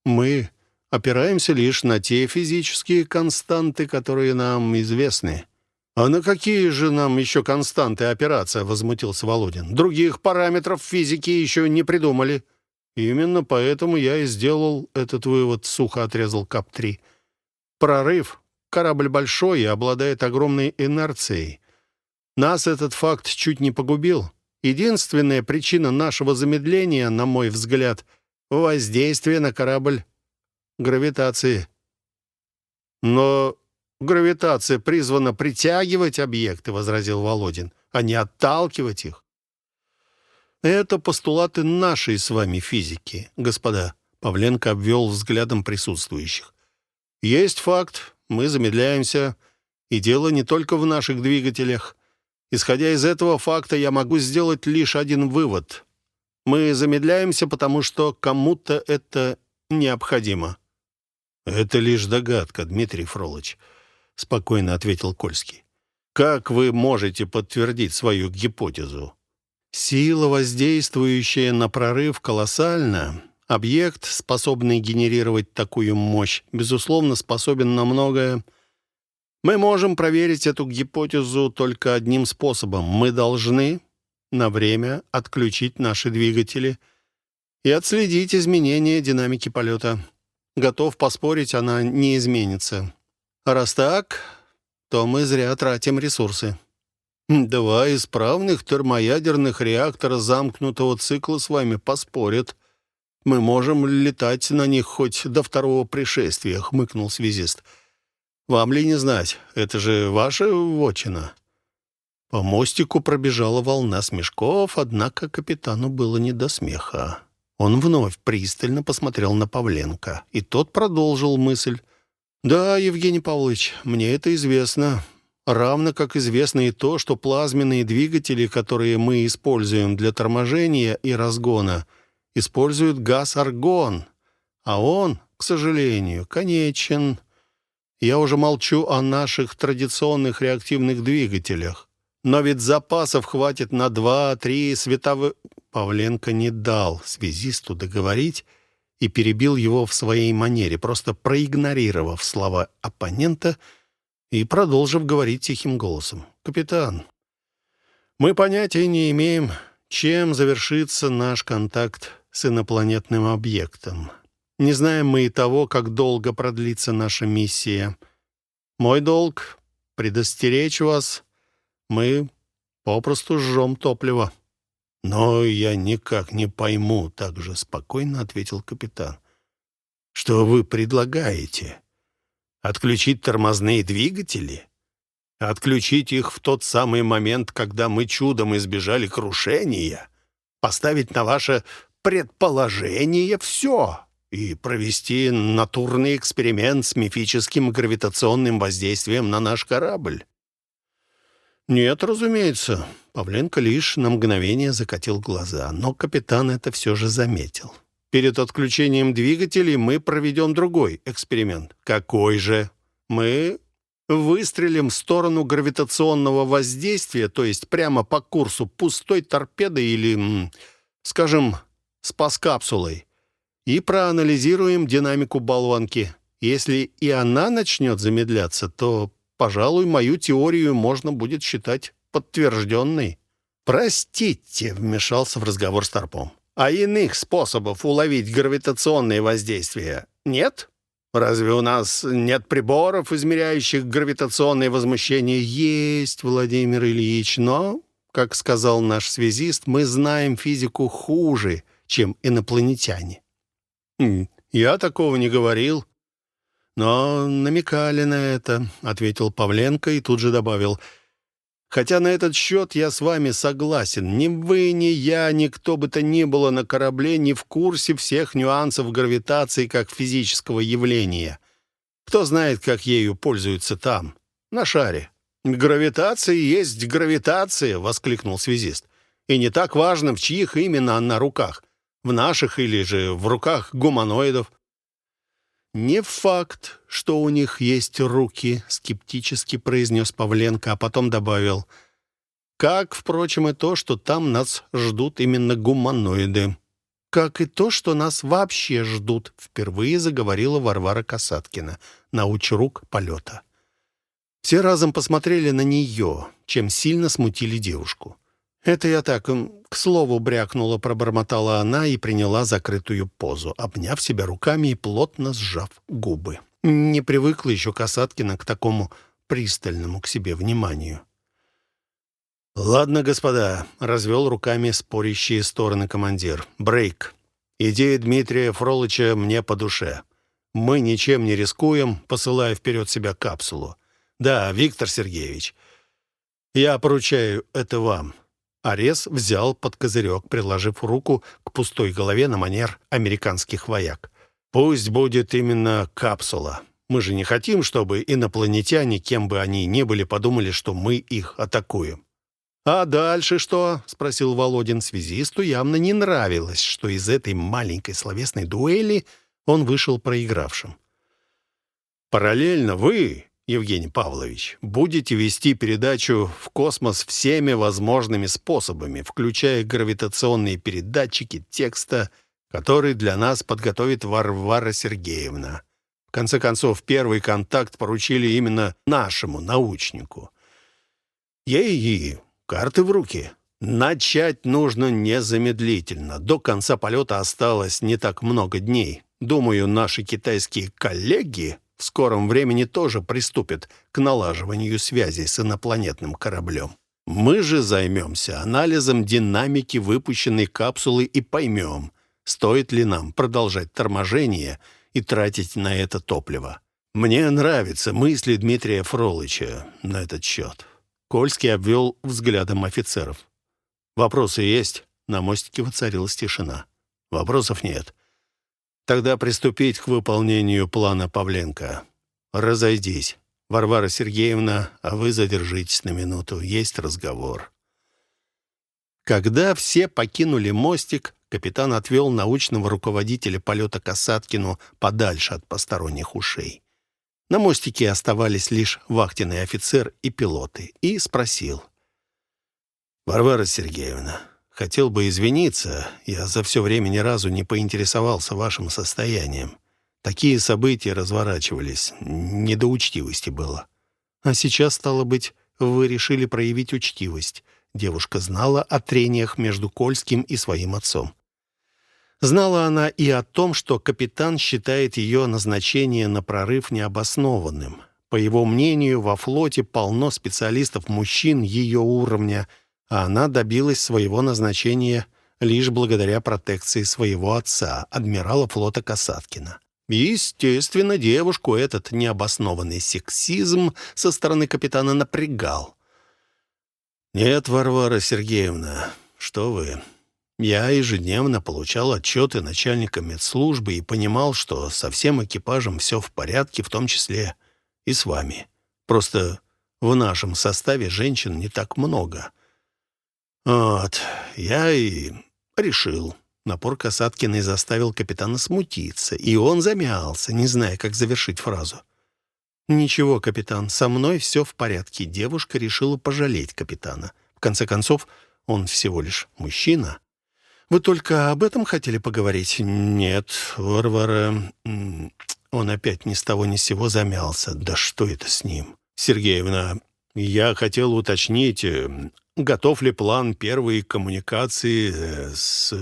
Мы опираемся лишь на те физические константы, которые нам известны». «А на какие же нам еще константы опираться?» — возмутился Володин. «Других параметров физики еще не придумали». «Именно поэтому я и сделал этот вывод», — сухо отрезал КАП-3. «Прорыв. Корабль большой и обладает огромной инерцией. Нас этот факт чуть не погубил. Единственная причина нашего замедления, на мой взгляд, воздействие на корабль гравитации. Но гравитация призвана притягивать объекты, возразил Володин, а не отталкивать их. Это постулаты нашей с вами физики, господа. Павленко обвел взглядом присутствующих. Есть факт, мы замедляемся, и дело не только в наших двигателях. Исходя из этого факта, я могу сделать лишь один вывод. Мы замедляемся, потому что кому-то это необходимо. «Это лишь догадка, Дмитрий Фролович», — спокойно ответил Кольский. «Как вы можете подтвердить свою гипотезу?» «Сила, воздействующая на прорыв, колоссальна. Объект, способный генерировать такую мощь, безусловно, способен на многое. Мы можем проверить эту гипотезу только одним способом. Мы должны на время отключить наши двигатели и отследить изменения динамики полета. Готов поспорить, она не изменится. Раз так, то мы зря тратим ресурсы. Два исправных термоядерных реактора замкнутого цикла с вами поспорят. Мы можем летать на них хоть до второго пришествия, хмыкнул связист. — вам ли не знать? Это же ваша вотчина». По мостику пробежала волна смешков, однако капитану было не до смеха. Он вновь пристально посмотрел на Павленко, и тот продолжил мысль. «Да, Евгений Павлович, мне это известно. Равно как известно и то, что плазменные двигатели, которые мы используем для торможения и разгона, используют газ аргон, а он, к сожалению, конечен». Я уже молчу о наших традиционных реактивных двигателях. Но ведь запасов хватит на два-три световых...» Павленко не дал связисту договорить и перебил его в своей манере, просто проигнорировав слова оппонента и продолжив говорить тихим голосом. «Капитан, мы понятия не имеем, чем завершится наш контакт с инопланетным объектом. Не знаем мы и того, как долго продлится наша миссия. Мой долг — предостеречь вас. Мы попросту жжем топливо». «Но я никак не пойму», — так же спокойно ответил капитан. «Что вы предлагаете? Отключить тормозные двигатели? Отключить их в тот самый момент, когда мы чудом избежали крушения? Поставить на ваше предположение все?» и провести натурный эксперимент с мифическим гравитационным воздействием на наш корабль? Нет, разумеется. Павленко лишь на мгновение закатил глаза, но капитан это все же заметил. Перед отключением двигателей мы проведем другой эксперимент. Какой же? Мы выстрелим в сторону гравитационного воздействия, то есть прямо по курсу пустой торпеды или, скажем, спас-капсулой и проанализируем динамику болванки. Если и она начнет замедляться, то, пожалуй, мою теорию можно будет считать подтвержденной. «Простите», — вмешался в разговор Старпом. «А иных способов уловить гравитационные воздействия нет? Разве у нас нет приборов, измеряющих гравитационные возмущения?» «Есть, Владимир Ильич, но, как сказал наш связист, мы знаем физику хуже, чем инопланетяне. «Я такого не говорил». «Но намекали на это», — ответил Павленко и тут же добавил. «Хотя на этот счет я с вами согласен. Ни вы, ни я, ни кто бы то ни было на корабле не в курсе всех нюансов гравитации как физического явления. Кто знает, как ею пользуются там, на шаре?» «Гравитация есть гравитация», — воскликнул связист. «И не так важно, в чьих именно она руках в наших или же в руках гуманоидов. «Не факт, что у них есть руки», — скептически произнес Павленко, а потом добавил. «Как, впрочем, и то, что там нас ждут именно гуманоиды. как и то, что нас вообще ждут», — впервые заговорила Варвара Касаткина, научрук полета. Все разом посмотрели на нее, чем сильно смутили девушку. «Это я так, к слову, брякнула», — пробормотала она и приняла закрытую позу, обняв себя руками и плотно сжав губы. Не привыкла еще Касаткина к такому пристальному к себе вниманию. «Ладно, господа», — развел руками спорящие стороны командир. «Брейк. Идея Дмитрия Фролыча мне по душе. Мы ничем не рискуем, посылая вперед себя капсулу. Да, Виктор Сергеевич, я поручаю это вам. Арес взял под козырек, приложив руку к пустой голове на манер американских вояк. «Пусть будет именно капсула. Мы же не хотим, чтобы инопланетяне, кем бы они ни были, подумали, что мы их атакуем». «А дальше что?» — спросил Володин. Связисту явно не нравилось, что из этой маленькой словесной дуэли он вышел проигравшим. «Параллельно вы Евгений Павлович, будете вести передачу в космос всеми возможными способами, включая гравитационные передатчики текста, который для нас подготовит Варвара Сергеевна. В конце концов, первый контакт поручили именно нашему научнику. Ей и карты в руки. Начать нужно незамедлительно. До конца полета осталось не так много дней. Думаю, наши китайские коллеги в скором времени тоже приступят к налаживанию связи с инопланетным кораблем. Мы же займемся анализом динамики выпущенной капсулы и поймем, стоит ли нам продолжать торможение и тратить на это топливо. Мне нравятся мысли Дмитрия Фролыча на этот счет. Кольский обвел взглядом офицеров. «Вопросы есть?» На мостике воцарилась тишина. «Вопросов нет. Тогда приступить к выполнению плана Павленко. Разойдись. Варвара Сергеевна, а вы задержитесь на минуту. Есть разговор. Когда все покинули мостик, капитан отвел научного руководителя полета Касаткину подальше от посторонних ушей. На мостике оставались лишь вахтенный офицер и пилоты, и спросил. «Варвара Сергеевна, Хотел бы извиниться, я за все время ни разу не поинтересовался вашим состоянием. Такие события разворачивались, не до учтивости было. А сейчас, стало быть, вы решили проявить учтивость. Девушка знала о трениях между Кольским и своим отцом. Знала она и о том, что капитан считает ее назначение на прорыв необоснованным. По его мнению, во флоте полно специалистов-мужчин ее уровня – а она добилась своего назначения лишь благодаря протекции своего отца, адмирала флота Касаткина. Естественно, девушку этот необоснованный сексизм со стороны капитана напрягал. «Нет, Варвара Сергеевна, что вы...» Я ежедневно получал отчеты начальника медслужбы и понимал, что со всем экипажем все в порядке, в том числе и с вами. Просто в нашем составе женщин не так много. Вот, я и решил. Напор Касаткиной заставил капитана смутиться, и он замялся, не зная, как завершить фразу. «Ничего, капитан, со мной все в порядке». Девушка решила пожалеть капитана. В конце концов, он всего лишь мужчина. «Вы только об этом хотели поговорить?» «Нет, Варвара...» Он опять ни с того ни с сего замялся. «Да что это с ним?» «Сергеевна, я хотел уточнить, э, готов ли план первой коммуникации э, с,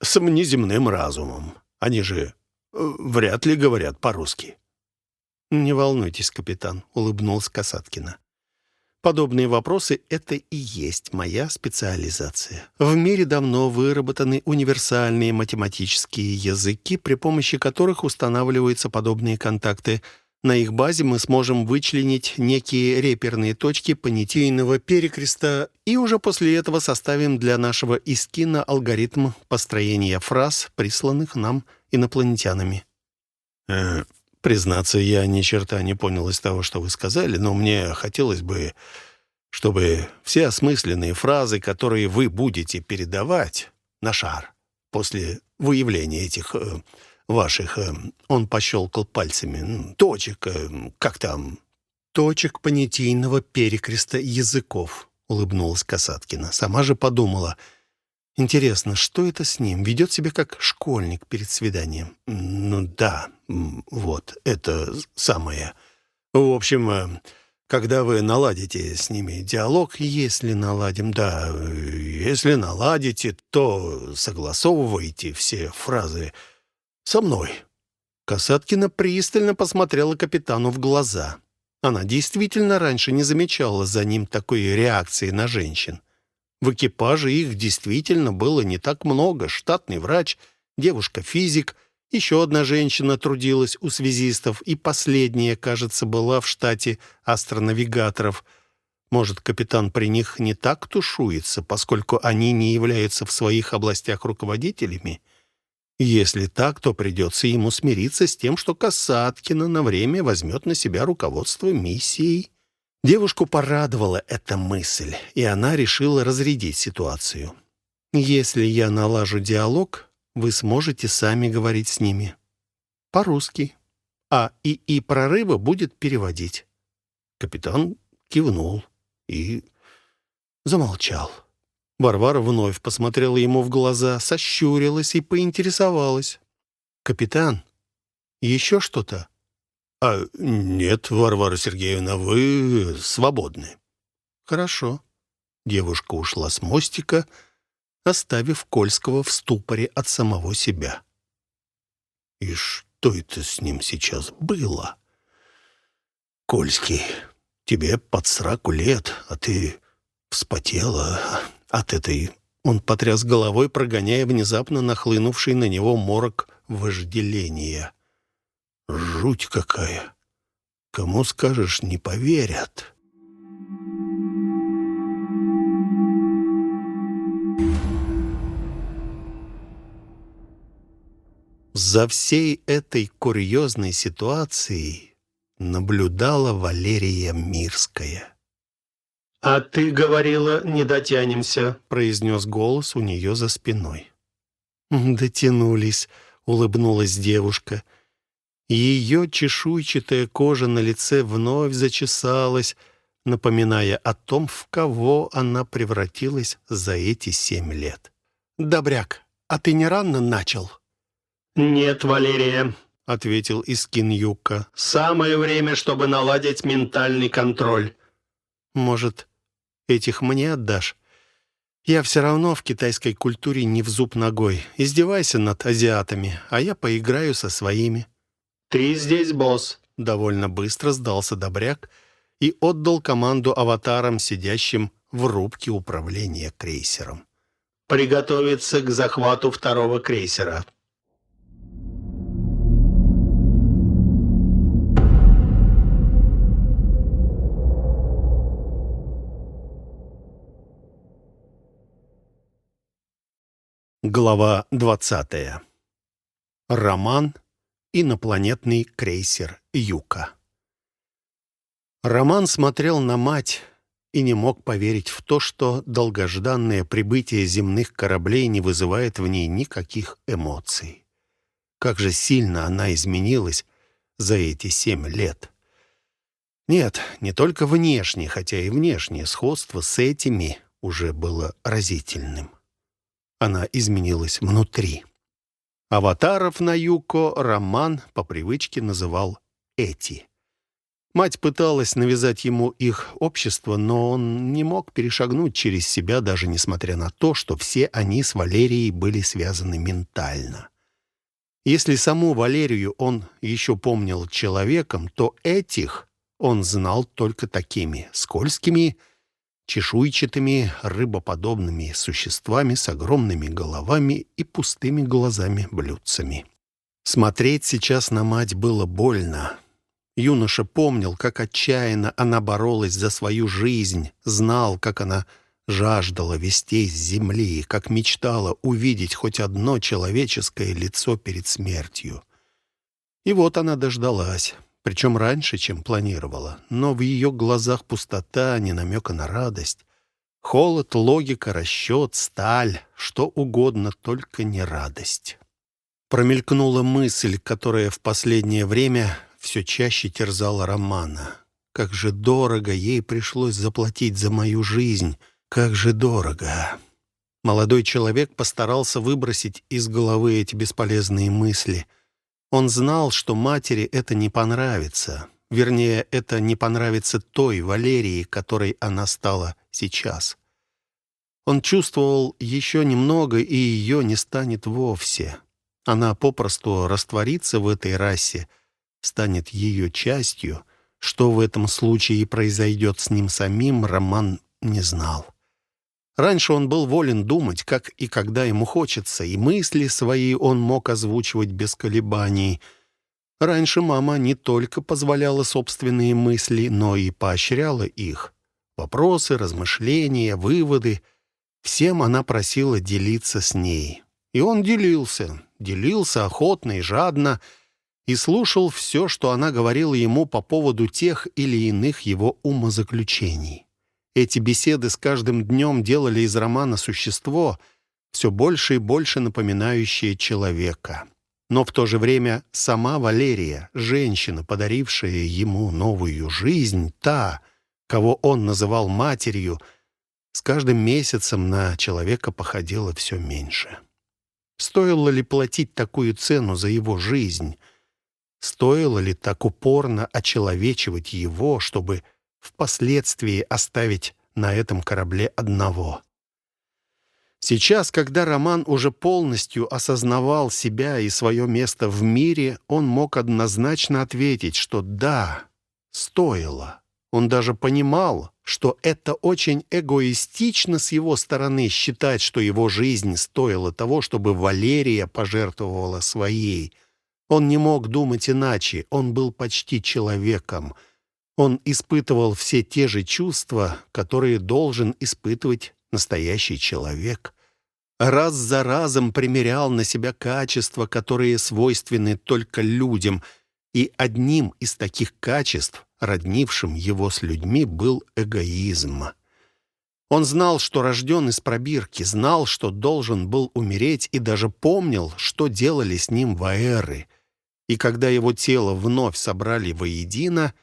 с внеземным разумом. Они же э, вряд ли говорят по-русски. «Не волнуйтесь, капитан», — улыбнулся Касаткина. Подобные вопросы — это и есть моя специализация. В мире давно выработаны универсальные математические языки, при помощи которых устанавливаются подобные контакты — на их базе мы сможем вычленить некие реперные точки понятийного перекреста и уже после этого составим для нашего искина алгоритм построения фраз, присланных нам инопланетянами. Э, признаться, я ни черта не понял из того, что вы сказали, но мне хотелось бы, чтобы все осмысленные фразы, которые вы будете передавать на шар после выявления этих э, ваших...» э, Он пощелкал пальцами. «Точек, э, как там?» «Точек понятийного перекреста языков», — улыбнулась Касаткина. Сама же подумала. Интересно, что это с ним? Ведет себя как школьник перед свиданием. Ну да, вот, это самое. В общем, э, когда вы наладите с ними диалог, если наладим, да, если наладите, то согласовывайте все фразы со мной. Касаткина пристально посмотрела капитану в глаза. Она действительно раньше не замечала за ним такой реакции на женщин. В экипаже их действительно было не так много. Штатный врач, девушка-физик, еще одна женщина трудилась у связистов, и последняя, кажется, была в штате астронавигаторов. Может, капитан при них не так тушуется, поскольку они не являются в своих областях руководителями? Если так, то придется ему смириться с тем, что Касаткина на время возьмет на себя руководство миссией. Девушку порадовала эта мысль, и она решила разрядить ситуацию. «Если я налажу диалог, вы сможете сами говорить с ними. По-русски. А ИИ прорыва будет переводить». Капитан кивнул и замолчал. Варвара вновь посмотрела ему в глаза, сощурилась и поинтересовалась. «Капитан, еще что-то?» «А нет, Варвара Сергеевна, вы свободны». «Хорошо». Девушка ушла с мостика, оставив Кольского в ступоре от самого себя. «И что это с ним сейчас было?» «Кольский, тебе под сраку лет, а ты вспотела от этой...» Он потряс головой, прогоняя внезапно нахлынувший на него морок вожделения. Жуть какая! Кому скажешь, не поверят. За всей этой курьезной ситуацией наблюдала Валерия Мирская. «А ты говорила, не дотянемся», — произнес голос у нее за спиной. «Дотянулись», — улыбнулась девушка, — ее чешуйчатая кожа на лице вновь зачесалась, напоминая о том, в кого она превратилась за эти семь лет. «Добряк, а ты не рано начал?» «Нет, Валерия», — ответил Искин Юка. «Самое время, чтобы наладить ментальный контроль». «Может, этих мне отдашь? Я все равно в китайской культуре не в зуб ногой. Издевайся над азиатами, а я поиграю со своими». «Ты здесь босс», — довольно быстро сдался Добряк и отдал команду аватарам, сидящим в рубке управления крейсером. «Приготовиться к захвату второго крейсера». Глава двадцатая. Роман инопланетный крейсер «Юка». Роман смотрел на мать и не мог поверить в то, что долгожданное прибытие земных кораблей не вызывает в ней никаких эмоций. Как же сильно она изменилась за эти семь лет. Нет, не только внешне, хотя и внешнее сходство с этими уже было разительным. Она изменилась внутри. Аватаров на Юко Роман по привычке называл «эти». Мать пыталась навязать ему их общество, но он не мог перешагнуть через себя, даже несмотря на то, что все они с Валерией были связаны ментально. Если саму Валерию он еще помнил человеком, то этих он знал только такими скользкими, чешуйчатыми рыбоподобными существами с огромными головами и пустыми глазами-блюдцами. Смотреть сейчас на мать было больно. Юноша помнил, как отчаянно она боролась за свою жизнь, знал, как она жаждала вестей с земли, как мечтала увидеть хоть одно человеческое лицо перед смертью. И вот она дождалась причем раньше, чем планировала. Но в ее глазах пустота, не намека на радость. Холод, логика, расчет, сталь, что угодно, только не радость. Промелькнула мысль, которая в последнее время все чаще терзала Романа. Как же дорого ей пришлось заплатить за мою жизнь, как же дорого. Молодой человек постарался выбросить из головы эти бесполезные мысли. Он знал, что матери это не понравится. Вернее, это не понравится той Валерии, которой она стала сейчас. Он чувствовал еще немного, и ее не станет вовсе. Она попросту растворится в этой расе, станет ее частью. Что в этом случае произойдет с ним самим, Роман не знал. Раньше он был волен думать, как и когда ему хочется, и мысли свои он мог озвучивать без колебаний. Раньше мама не только позволяла собственные мысли, но и поощряла их. Вопросы, размышления, выводы — Всем она просила делиться с ней. И он делился, делился охотно и жадно, и слушал все, что она говорила ему по поводу тех или иных его умозаключений. Эти беседы с каждым днем делали из романа существо, все больше и больше напоминающее человека. Но в то же время сама Валерия, женщина, подарившая ему новую жизнь, та, кого он называл матерью — с каждым месяцем на человека походило все меньше. Стоило ли платить такую цену за его жизнь? Стоило ли так упорно очеловечивать его, чтобы впоследствии оставить на этом корабле одного? Сейчас, когда Роман уже полностью осознавал себя и свое место в мире, он мог однозначно ответить, что да, стоило. Он даже понимал, что это очень эгоистично с его стороны считать, что его жизнь стоила того, чтобы Валерия пожертвовала своей. Он не мог думать иначе, он был почти человеком. Он испытывал все те же чувства, которые должен испытывать настоящий человек. Раз за разом примерял на себя качества, которые свойственны только людям, и одним из таких качеств роднившим его с людьми, был эгоизм. Он знал, что рожден из пробирки, знал, что должен был умереть, и даже помнил, что делали с ним ваэры. И когда его тело вновь собрали воедино,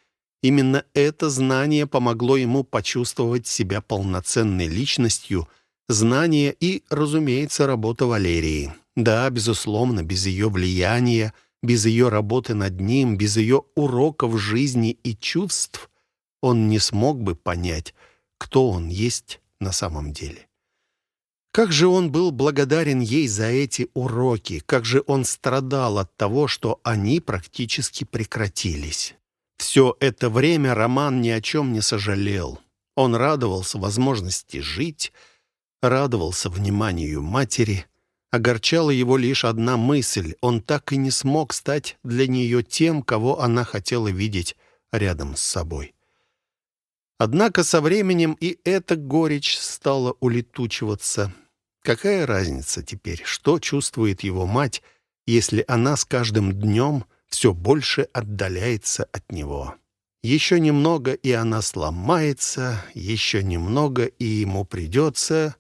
именно это знание помогло ему почувствовать себя полноценной личностью, знание и, разумеется, работа Валерии. Да, безусловно, без ее влияния, без ее работы над ним, без ее уроков жизни и чувств, он не смог бы понять, кто он есть на самом деле. Как же он был благодарен ей за эти уроки, как же он страдал от того, что они практически прекратились. Все это время Роман ни о чем не сожалел. Он радовался возможности жить, радовался вниманию матери, Огорчала его лишь одна мысль. Он так и не смог стать для нее тем, кого она хотела видеть рядом с собой. Однако со временем и эта горечь стала улетучиваться. Какая разница теперь, что чувствует его мать, если она с каждым днем все больше отдаляется от него? Еще немного, и она сломается, еще немного, и ему придется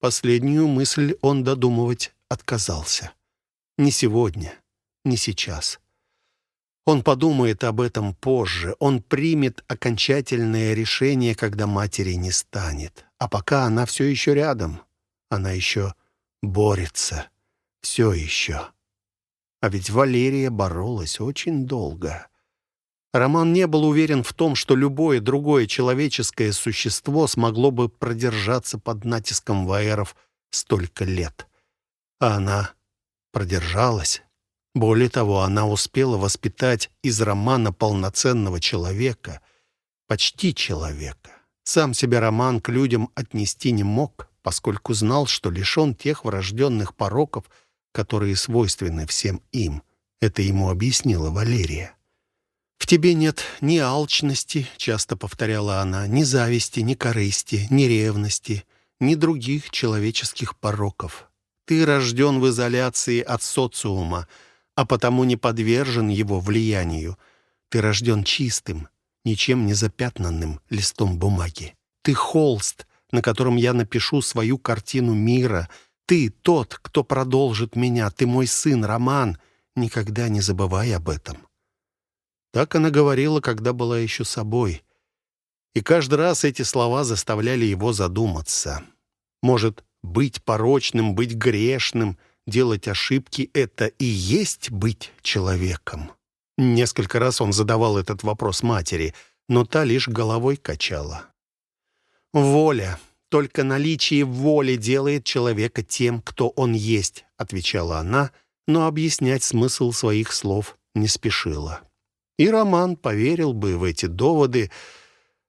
Последнюю мысль он додумывать отказался. Не сегодня, не сейчас. Он подумает об этом позже. Он примет окончательное решение, когда матери не станет. А пока она все еще рядом. Она еще борется. Все еще. А ведь Валерия боролась очень долго. Роман не был уверен в том, что любое другое человеческое существо смогло бы продержаться под натиском ваеров столько лет. А она продержалась. Более того, она успела воспитать из Романа полноценного человека, почти человека. Сам себя Роман к людям отнести не мог, поскольку знал, что лишен тех врожденных пороков, которые свойственны всем им. Это ему объяснила Валерия. «В тебе нет ни алчности», — часто повторяла она, «ни зависти, ни корысти, ни ревности, ни других человеческих пороков. Ты рожден в изоляции от социума, а потому не подвержен его влиянию. Ты рожден чистым, ничем не запятнанным листом бумаги. Ты холст, на котором я напишу свою картину мира. Ты тот, кто продолжит меня. Ты мой сын, Роман. Никогда не забывай об этом. Так она говорила, когда была еще собой. И каждый раз эти слова заставляли его задуматься. Может, Быть порочным, быть грешным, делать ошибки — это и есть быть человеком. Несколько раз он задавал этот вопрос матери, но та лишь головой качала. «Воля. Только наличие воли делает человека тем, кто он есть», отвечала она, но объяснять смысл своих слов не спешила. И Роман поверил бы в эти доводы,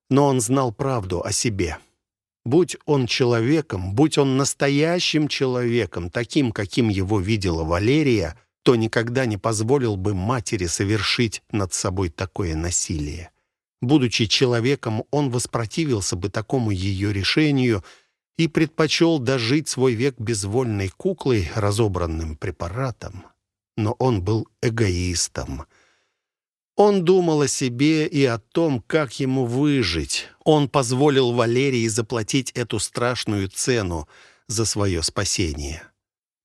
но он знал правду о себе. Будь он человеком, будь он настоящим человеком, таким, каким его видела Валерия, то никогда не позволил бы матери совершить над собой такое насилие. Будучи человеком, он воспротивился бы такому ее решению и предпочел дожить свой век безвольной куклой, разобранным препаратом. Но он был эгоистом — он думал о себе и о том, как ему выжить. Он позволил Валерии заплатить эту страшную цену за свое спасение.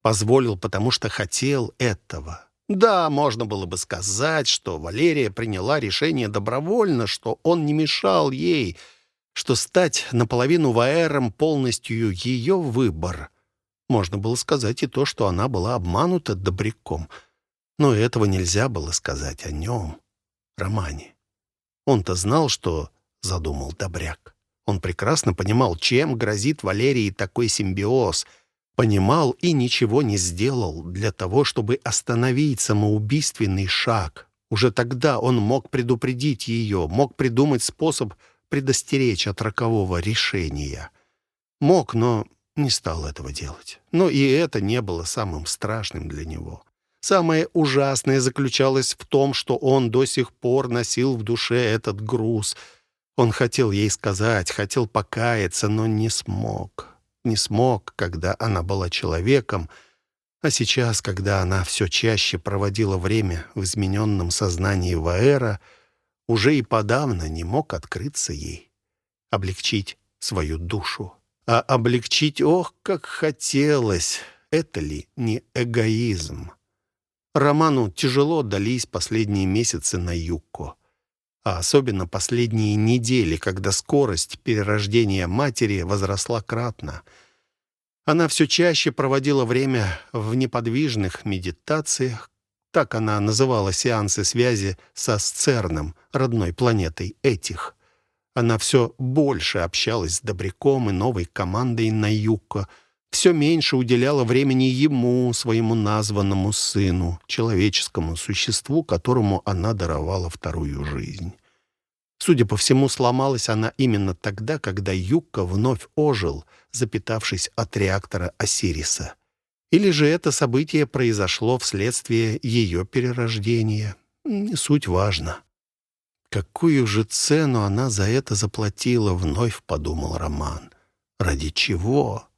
Позволил, потому что хотел этого. Да, можно было бы сказать, что Валерия приняла решение добровольно, что он не мешал ей, что стать наполовину ваэром полностью ее выбор. Можно было сказать и то, что она была обманута добряком. Но этого нельзя было сказать о нем романе. Он-то знал, что задумал Добряк. Он прекрасно понимал, чем грозит Валерии такой симбиоз. Понимал и ничего не сделал для того, чтобы остановить самоубийственный шаг. Уже тогда он мог предупредить ее, мог придумать способ предостеречь от рокового решения. Мог, но не стал этого делать. Но и это не было самым страшным для него. Самое ужасное заключалось в том, что он до сих пор носил в душе этот груз. Он хотел ей сказать, хотел покаяться, но не смог. Не смог, когда она была человеком, а сейчас, когда она все чаще проводила время в измененном сознании Ваэра, уже и подавно не мог открыться ей, облегчить свою душу. А облегчить, ох, как хотелось, это ли не эгоизм? Роману тяжело дались последние месяцы на Юкко, а особенно последние недели, когда скорость перерождения матери возросла кратно. Она все чаще проводила время в неподвижных медитациях, так она называла сеансы связи со Сцерном, родной планетой этих. Она все больше общалась с Добряком и новой командой на Юкко — все меньше уделяла времени ему, своему названному сыну, человеческому существу, которому она даровала вторую жизнь. Судя по всему, сломалась она именно тогда, когда Юкка вновь ожил, запитавшись от реактора Осириса. Или же это событие произошло вследствие ее перерождения. Суть важно. Какую же цену она за это заплатила, вновь подумал Роман. Ради чего?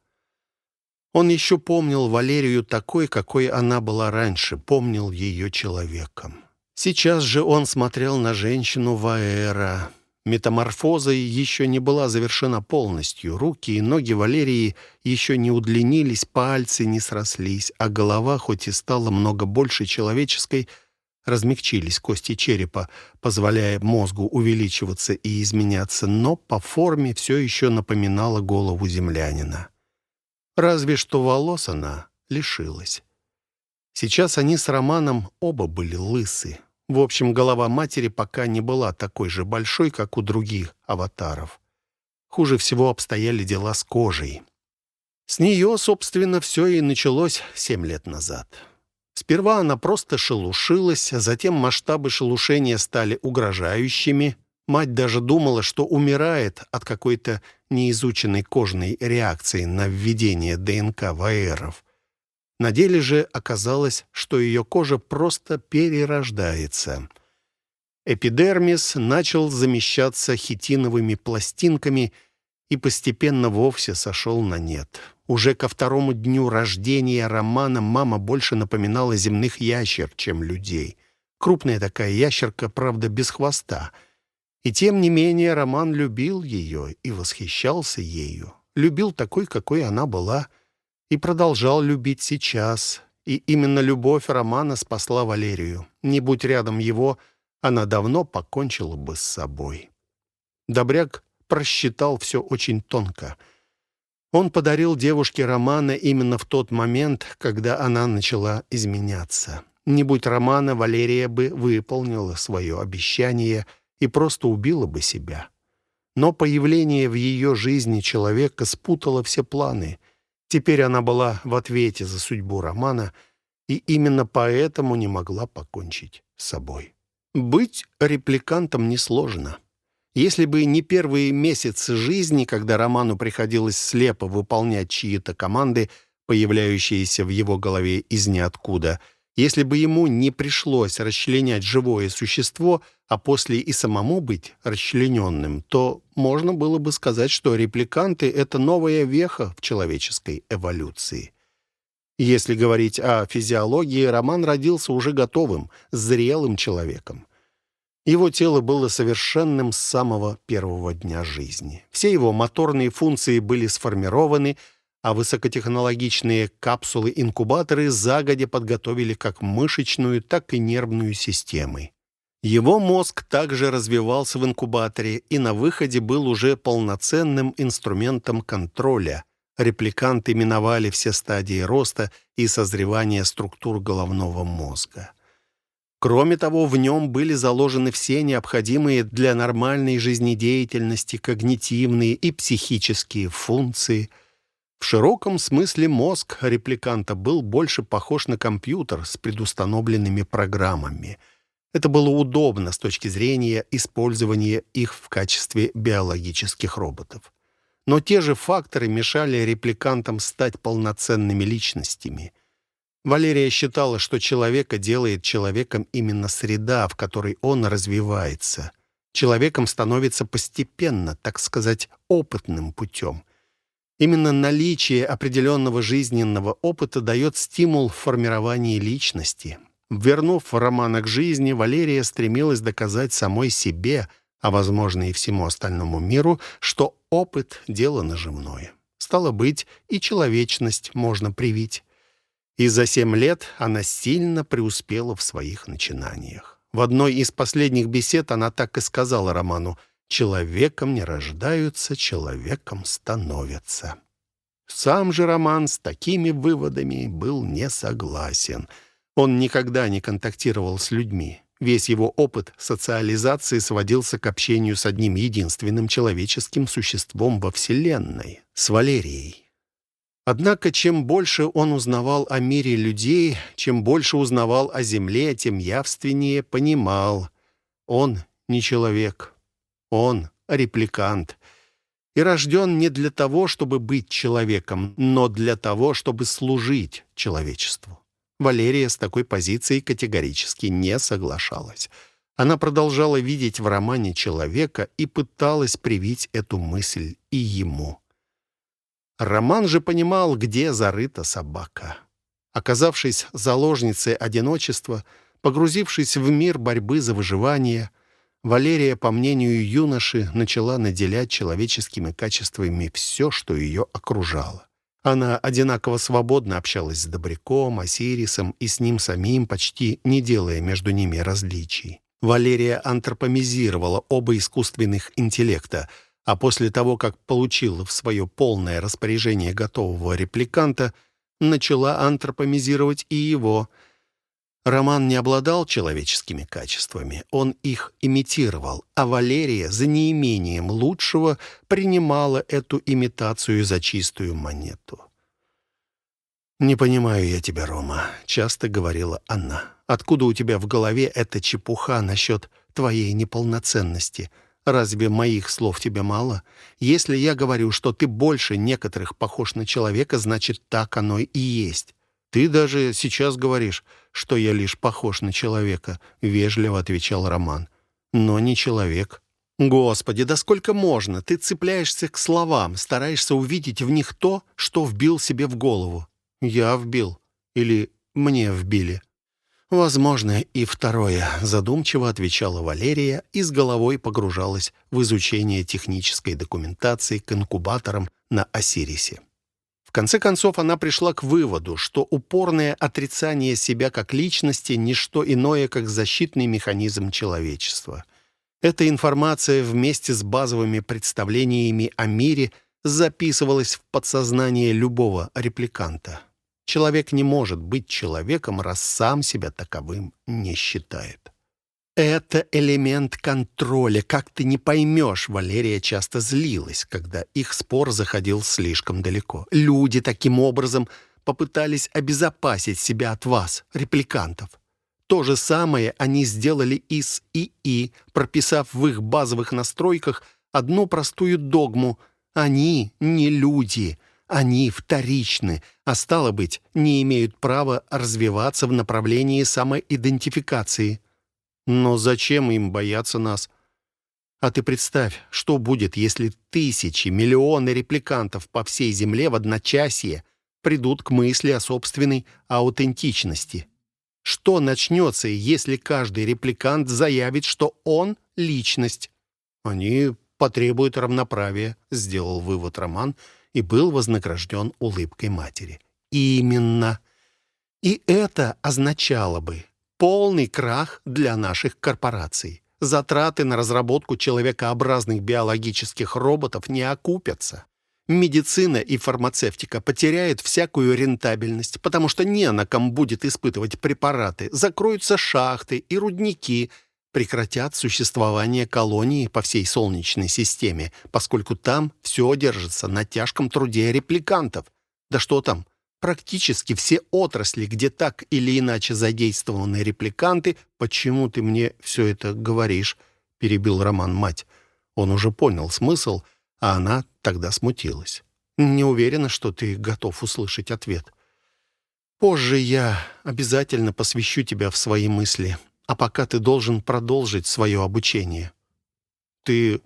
Он еще помнил Валерию такой, какой она была раньше, помнил ее человеком. Сейчас же он смотрел на женщину Ваэра. Метаморфоза еще не была завершена полностью. Руки и ноги Валерии еще не удлинились, пальцы не срослись, а голова, хоть и стала много больше человеческой, размягчились кости черепа, позволяя мозгу увеличиваться и изменяться, но по форме все еще напоминала голову землянина. Разве что волос она лишилась. Сейчас они с Романом оба были лысы. В общем, голова матери пока не была такой же большой, как у других аватаров. Хуже всего обстояли дела с кожей. С нее, собственно, все и началось семь лет назад. Сперва она просто шелушилась, затем масштабы шелушения стали угрожающими. Мать даже думала, что умирает от какой-то неизученной кожной реакции на введение ДНК ваэров. На деле же оказалось, что ее кожа просто перерождается. Эпидермис начал замещаться хитиновыми пластинками и постепенно вовсе сошел на нет. Уже ко второму дню рождения Романа мама больше напоминала земных ящер, чем людей. Крупная такая ящерка, правда, без хвоста — и тем не менее Роман любил ее и восхищался ею. Любил такой, какой она была, и продолжал любить сейчас. И именно любовь Романа спасла Валерию. Не будь рядом его, она давно покончила бы с собой. Добряк просчитал все очень тонко. Он подарил девушке Романа именно в тот момент, когда она начала изменяться. Не будь Романа, Валерия бы выполнила свое обещание и просто убила бы себя. Но появление в ее жизни человека спутало все планы. Теперь она была в ответе за судьбу Романа и именно поэтому не могла покончить с собой. Быть репликантом несложно. Если бы не первые месяцы жизни, когда Роману приходилось слепо выполнять чьи-то команды, появляющиеся в его голове из ниоткуда, если бы ему не пришлось расчленять живое существо, а после и самому быть расчлененным, то можно было бы сказать, что репликанты — это новая веха в человеческой эволюции. Если говорить о физиологии, Роман родился уже готовым, зрелым человеком. Его тело было совершенным с самого первого дня жизни. Все его моторные функции были сформированы, а высокотехнологичные капсулы-инкубаторы загодя подготовили как мышечную, так и нервную системы. Его мозг также развивался в инкубаторе и на выходе был уже полноценным инструментом контроля. Репликанты миновали все стадии роста и созревания структур головного мозга. Кроме того, в нем были заложены все необходимые для нормальной жизнедеятельности когнитивные и психические функции. В широком смысле мозг репликанта был больше похож на компьютер с предустановленными программами. Это было удобно с точки зрения использования их в качестве биологических роботов. Но те же факторы мешали репликантам стать полноценными личностями – Валерия считала, что человека делает человеком именно среда, в которой он развивается. Человеком становится постепенно, так сказать, опытным путем. Именно наличие определенного жизненного опыта дает стимул в формировании личности. Вернув Романа к жизни, Валерия стремилась доказать самой себе, а, возможно, и всему остальному миру, что опыт — дело нажимное. Стало быть, и человечность можно привить и за семь лет она сильно преуспела в своих начинаниях. В одной из последних бесед она так и сказала Роману «Человеком не рождаются, человеком становятся». Сам же Роман с такими выводами был не согласен. Он никогда не контактировал с людьми. Весь его опыт социализации сводился к общению с одним единственным человеческим существом во Вселенной — с Валерией. Однако, чем больше он узнавал о мире людей, чем больше узнавал о Земле, тем явственнее понимал. Он не человек. Он репликант. И рожден не для того, чтобы быть человеком, но для того, чтобы служить человечеству. Валерия с такой позицией категорически не соглашалась. Она продолжала видеть в романе человека и пыталась привить эту мысль и ему. Роман же понимал, где зарыта собака. Оказавшись заложницей одиночества, погрузившись в мир борьбы за выживание, Валерия, по мнению юноши, начала наделять человеческими качествами все, что ее окружало. Она одинаково свободно общалась с Добряком, Осирисом и с ним самим, почти не делая между ними различий. Валерия антропомизировала оба искусственных интеллекта — а после того, как получила в свое полное распоряжение готового репликанта, начала антропомизировать и его. Роман не обладал человеческими качествами, он их имитировал, а Валерия за неимением лучшего принимала эту имитацию за чистую монету. «Не понимаю я тебя, Рома», — часто говорила она. «Откуда у тебя в голове эта чепуха насчет твоей неполноценности?» Разве моих слов тебе мало? Если я говорю, что ты больше некоторых похож на человека, значит, так оно и есть. Ты даже сейчас говоришь, что я лишь похож на человека, вежливо отвечал Роман. Но не человек. Господи, да сколько можно? Ты цепляешься к словам, стараешься увидеть в них то, что вбил себе в голову. Я вбил. Или мне вбили. «Возможно, и второе», — задумчиво отвечала Валерия и с головой погружалась в изучение технической документации к инкубаторам на Осирисе. Конце концов, она пришла к выводу, что упорное отрицание себя как личности — не что иное, как защитный механизм человечества. Эта информация вместе с базовыми представлениями о мире записывалось в подсознание любого репликанта. Человек не может быть человеком, раз сам себя таковым не считает. Это элемент контроля, как ты не поймешь. Валерия часто злилась, когда их спор заходил слишком далеко. Люди таким образом попытались обезопасить себя от вас, репликантов. То же самое они сделали и с ИИ, прописав в их базовых настройках одну простую догму. Они не люди, они вторичны, а стало быть, не имеют права развиваться в направлении самоидентификации. Но зачем им бояться нас? А ты представь, что будет, если тысячи, миллионы репликантов по всей Земле в одночасье придут к мысли о собственной аутентичности. Что начнется, если каждый репликант заявит, что он — личность? Они потребуют равноправия, сделал вывод Роман и был вознагражден улыбкой матери. Именно. И это означало бы полный крах для наших корпораций. Затраты на разработку человекообразных биологических роботов не окупятся медицина и фармацевтика потеряют всякую рентабельность, потому что не на ком будет испытывать препараты, закроются шахты и рудники, прекратят существование колонии по всей Солнечной системе, поскольку там все держится на тяжком труде репликантов. Да что там, практически все отрасли, где так или иначе задействованы репликанты, «Почему ты мне все это говоришь?» — перебил Роман мать. Он уже понял смысл — а она тогда смутилась. «Не уверена, что ты готов услышать ответ. Позже я обязательно посвящу тебя в свои мысли, а пока ты должен продолжить свое обучение. Ты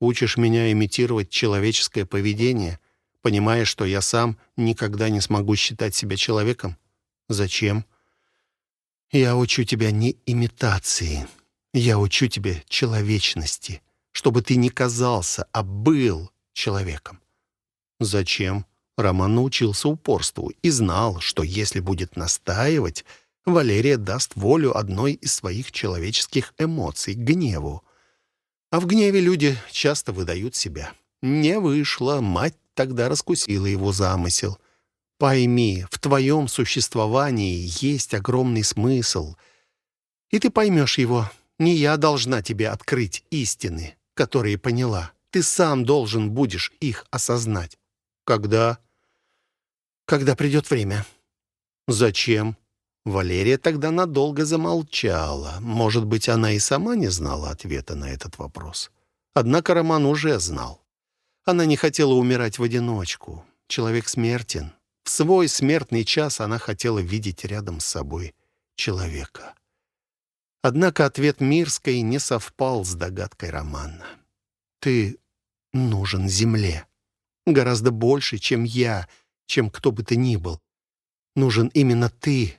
учишь меня имитировать человеческое поведение, понимая, что я сам никогда не смогу считать себя человеком? Зачем? Я учу тебя не имитации, я учу тебя человечности» чтобы ты не казался, а был человеком. Зачем? Роман научился упорству и знал, что если будет настаивать, Валерия даст волю одной из своих человеческих эмоций — гневу. А в гневе люди часто выдают себя. Не вышло, мать тогда раскусила его замысел. Пойми, в твоем существовании есть огромный смысл. И ты поймешь его. Не я должна тебе открыть истины которые поняла. Ты сам должен будешь их осознать. Когда? Когда придет время. Зачем? Валерия тогда надолго замолчала. Может быть, она и сама не знала ответа на этот вопрос. Однако Роман уже знал. Она не хотела умирать в одиночку. Человек смертен. В свой смертный час она хотела видеть рядом с собой человека. Однако ответ Мирской не совпал с догадкой Романа. «Ты нужен земле. Гораздо больше, чем я, чем кто бы ты ни был. Нужен именно ты.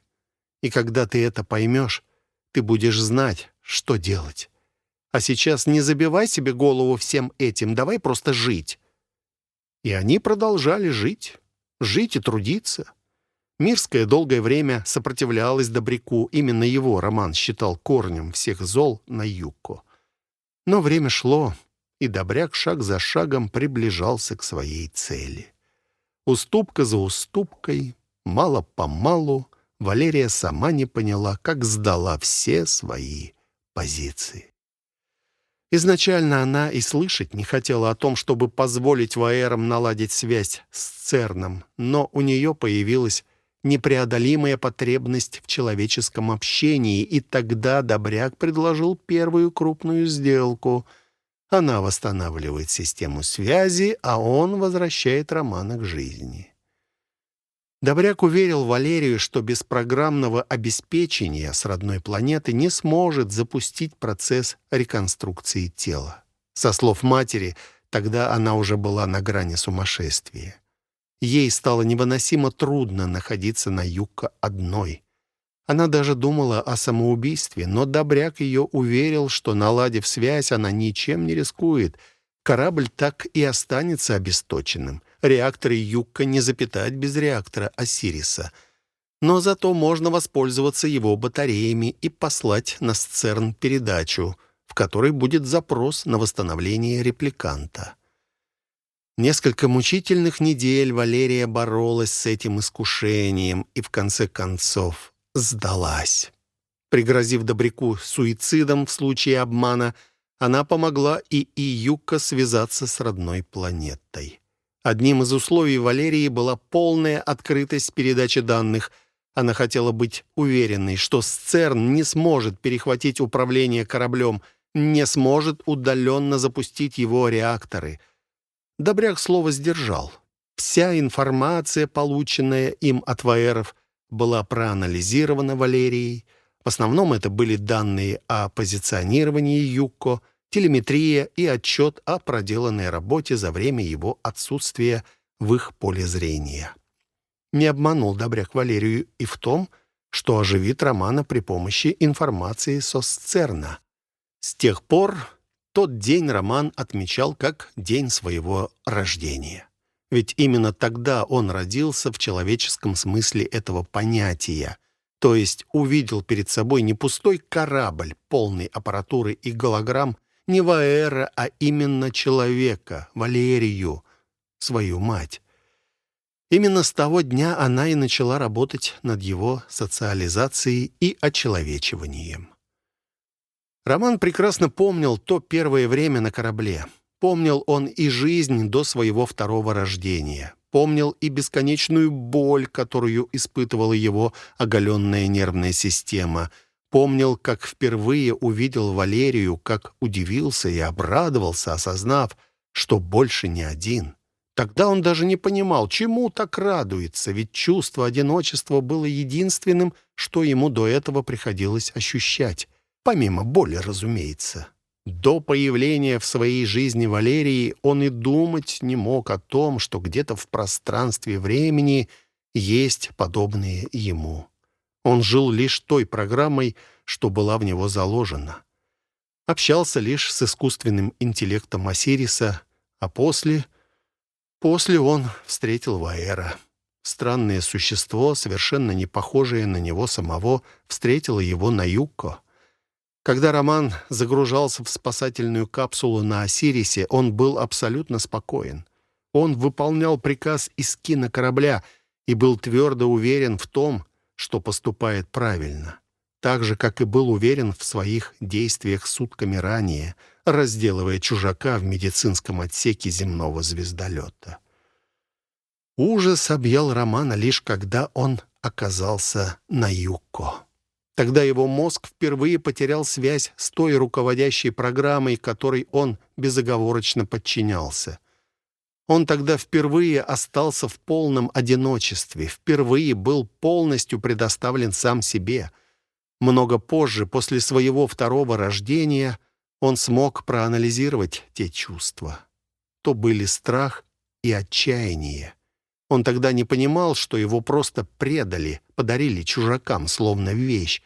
И когда ты это поймешь, ты будешь знать, что делать. А сейчас не забивай себе голову всем этим, давай просто жить». И они продолжали жить, жить и трудиться. Мирская долгое время сопротивлялась Добряку. Именно его Роман считал корнем всех зол на Юкко. Но время шло, и Добряк шаг за шагом приближался к своей цели. Уступка за уступкой, мало-помалу, Валерия сама не поняла, как сдала все свои позиции. Изначально она и слышать не хотела о том, чтобы позволить Ваэрам наладить связь с Церном, но у нее появилась непреодолимая потребность в человеческом общении, и тогда Добряк предложил первую крупную сделку. Она восстанавливает систему связи, а он возвращает Романа к жизни. Добряк уверил Валерию, что без программного обеспечения с родной планеты не сможет запустить процесс реконструкции тела. Со слов матери, тогда она уже была на грани сумасшествия. Ей стало невыносимо трудно находиться на Юкко одной. Она даже думала о самоубийстве, но Добряк ее уверил, что, наладив связь, она ничем не рискует. Корабль так и останется обесточенным. Реакторы Юкка не запитать без реактора Осириса. Но зато можно воспользоваться его батареями и послать на Сцерн передачу, в которой будет запрос на восстановление репликанта. Несколько мучительных недель Валерия боролась с этим искушением и в конце концов сдалась. Пригрозив Добряку суицидом в случае обмана, она помогла и Июка связаться с родной планетой. Одним из условий Валерии была полная открытость передачи данных. Она хотела быть уверенной, что СЦЕРН не сможет перехватить управление кораблем, не сможет удаленно запустить его реакторы — Добряк слово сдержал. Вся информация, полученная им от Ваеров, была проанализирована Валерией. В основном это были данные о позиционировании Юкко, телеметрия и отчет о проделанной работе за время его отсутствия в их поле зрения. Не обманул Добряк Валерию и в том, что оживит Романа при помощи информации со сцерна. С тех пор тот день Роман отмечал как день своего рождения. Ведь именно тогда он родился в человеческом смысле этого понятия, то есть увидел перед собой не пустой корабль, полный аппаратуры и голограмм, не Ваэра, а именно человека, Валерию, свою мать. Именно с того дня она и начала работать над его социализацией и очеловечиванием. Роман прекрасно помнил то первое время на корабле. Помнил он и жизнь до своего второго рождения. Помнил и бесконечную боль, которую испытывала его оголенная нервная система. Помнил, как впервые увидел Валерию, как удивился и обрадовался, осознав, что больше не один. Тогда он даже не понимал, чему так радуется, ведь чувство одиночества было единственным, что ему до этого приходилось ощущать. Помимо боли, разумеется. До появления в своей жизни Валерии он и думать не мог о том, что где-то в пространстве времени есть подобные ему. Он жил лишь той программой, что была в него заложена. Общался лишь с искусственным интеллектом Осириса, а после... После он встретил Ваэра. Странное существо, совершенно не похожее на него самого, встретило его на Юкко. Когда Роман загружался в спасательную капсулу на Осирисе, он был абсолютно спокоен. Он выполнял приказ из кинокорабля и был твердо уверен в том, что поступает правильно. Так же, как и был уверен в своих действиях сутками ранее, разделывая чужака в медицинском отсеке земного звездолета. Ужас объял Романа лишь когда он оказался на Юкко. Тогда его мозг впервые потерял связь с той руководящей программой, которой он безоговорочно подчинялся. Он тогда впервые остался в полном одиночестве, впервые был полностью предоставлен сам себе. Много позже, после своего второго рождения, он смог проанализировать те чувства. То были страх и отчаяние. Он тогда не понимал, что его просто предали, подарили чужакам, словно вещь.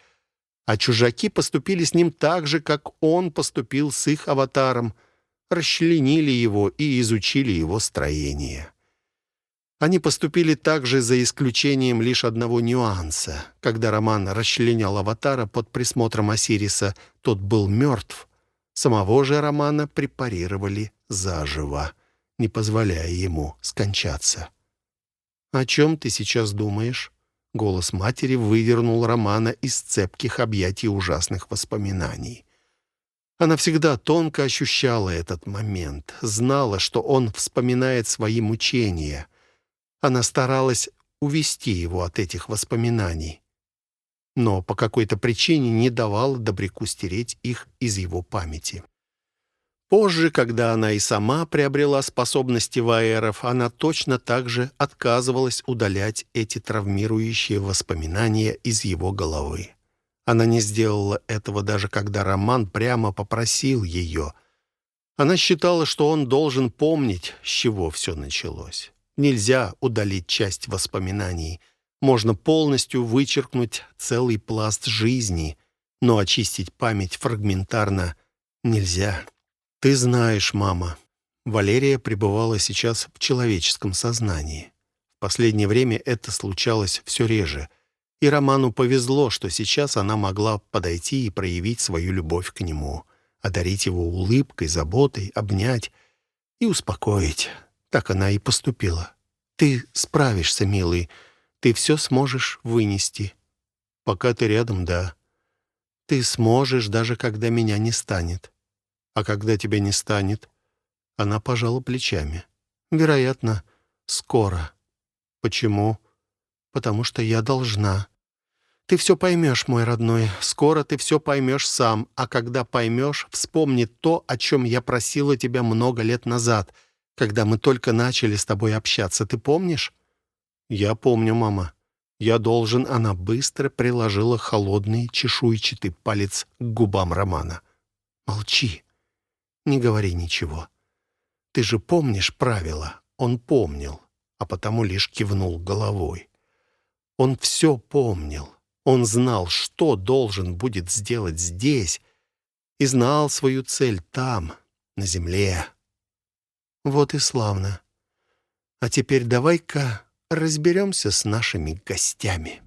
А чужаки поступили с ним так же, как он поступил с их аватаром, расчленили его и изучили его строение. Они поступили так же за исключением лишь одного нюанса. Когда Роман расчленял аватара под присмотром Осириса, тот был мертв. Самого же Романа препарировали заживо, не позволяя ему скончаться. «О чем ты сейчас думаешь?» Голос матери выдернул Романа из цепких объятий ужасных воспоминаний. Она всегда тонко ощущала этот момент, знала, что он вспоминает свои мучения. Она старалась увести его от этих воспоминаний, но по какой-то причине не давала Добряку стереть их из его памяти. Позже, когда она и сама приобрела способности ваеров, она точно так же отказывалась удалять эти травмирующие воспоминания из его головы. Она не сделала этого даже когда Роман прямо попросил ее. Она считала, что он должен помнить, с чего все началось. Нельзя удалить часть воспоминаний. Можно полностью вычеркнуть целый пласт жизни, но очистить память фрагментарно нельзя. «Ты знаешь, мама». Валерия пребывала сейчас в человеческом сознании. В последнее время это случалось все реже. И Роману повезло, что сейчас она могла подойти и проявить свою любовь к нему, одарить его улыбкой, заботой, обнять и успокоить. Так она и поступила. Ты справишься, милый. Ты все сможешь вынести. Пока ты рядом, да. Ты сможешь, даже когда меня не станет. А когда тебя не станет, она пожала плечами. Вероятно, скоро. Почему? Потому что я должна. Ты все поймешь, мой родной. Скоро ты все поймешь сам. А когда поймешь, вспомни то, о чем я просила тебя много лет назад, когда мы только начали с тобой общаться. Ты помнишь? Я помню, мама. Я должен, она быстро приложила холодный чешуйчатый палец к губам Романа. Молчи. Не говори ничего. Ты же помнишь правила. Он помнил, а потому лишь кивнул головой. Он все помнил. Он знал, что должен будет сделать здесь, и знал свою цель там, на земле. Вот и славно. А теперь давай-ка разберемся с нашими гостями».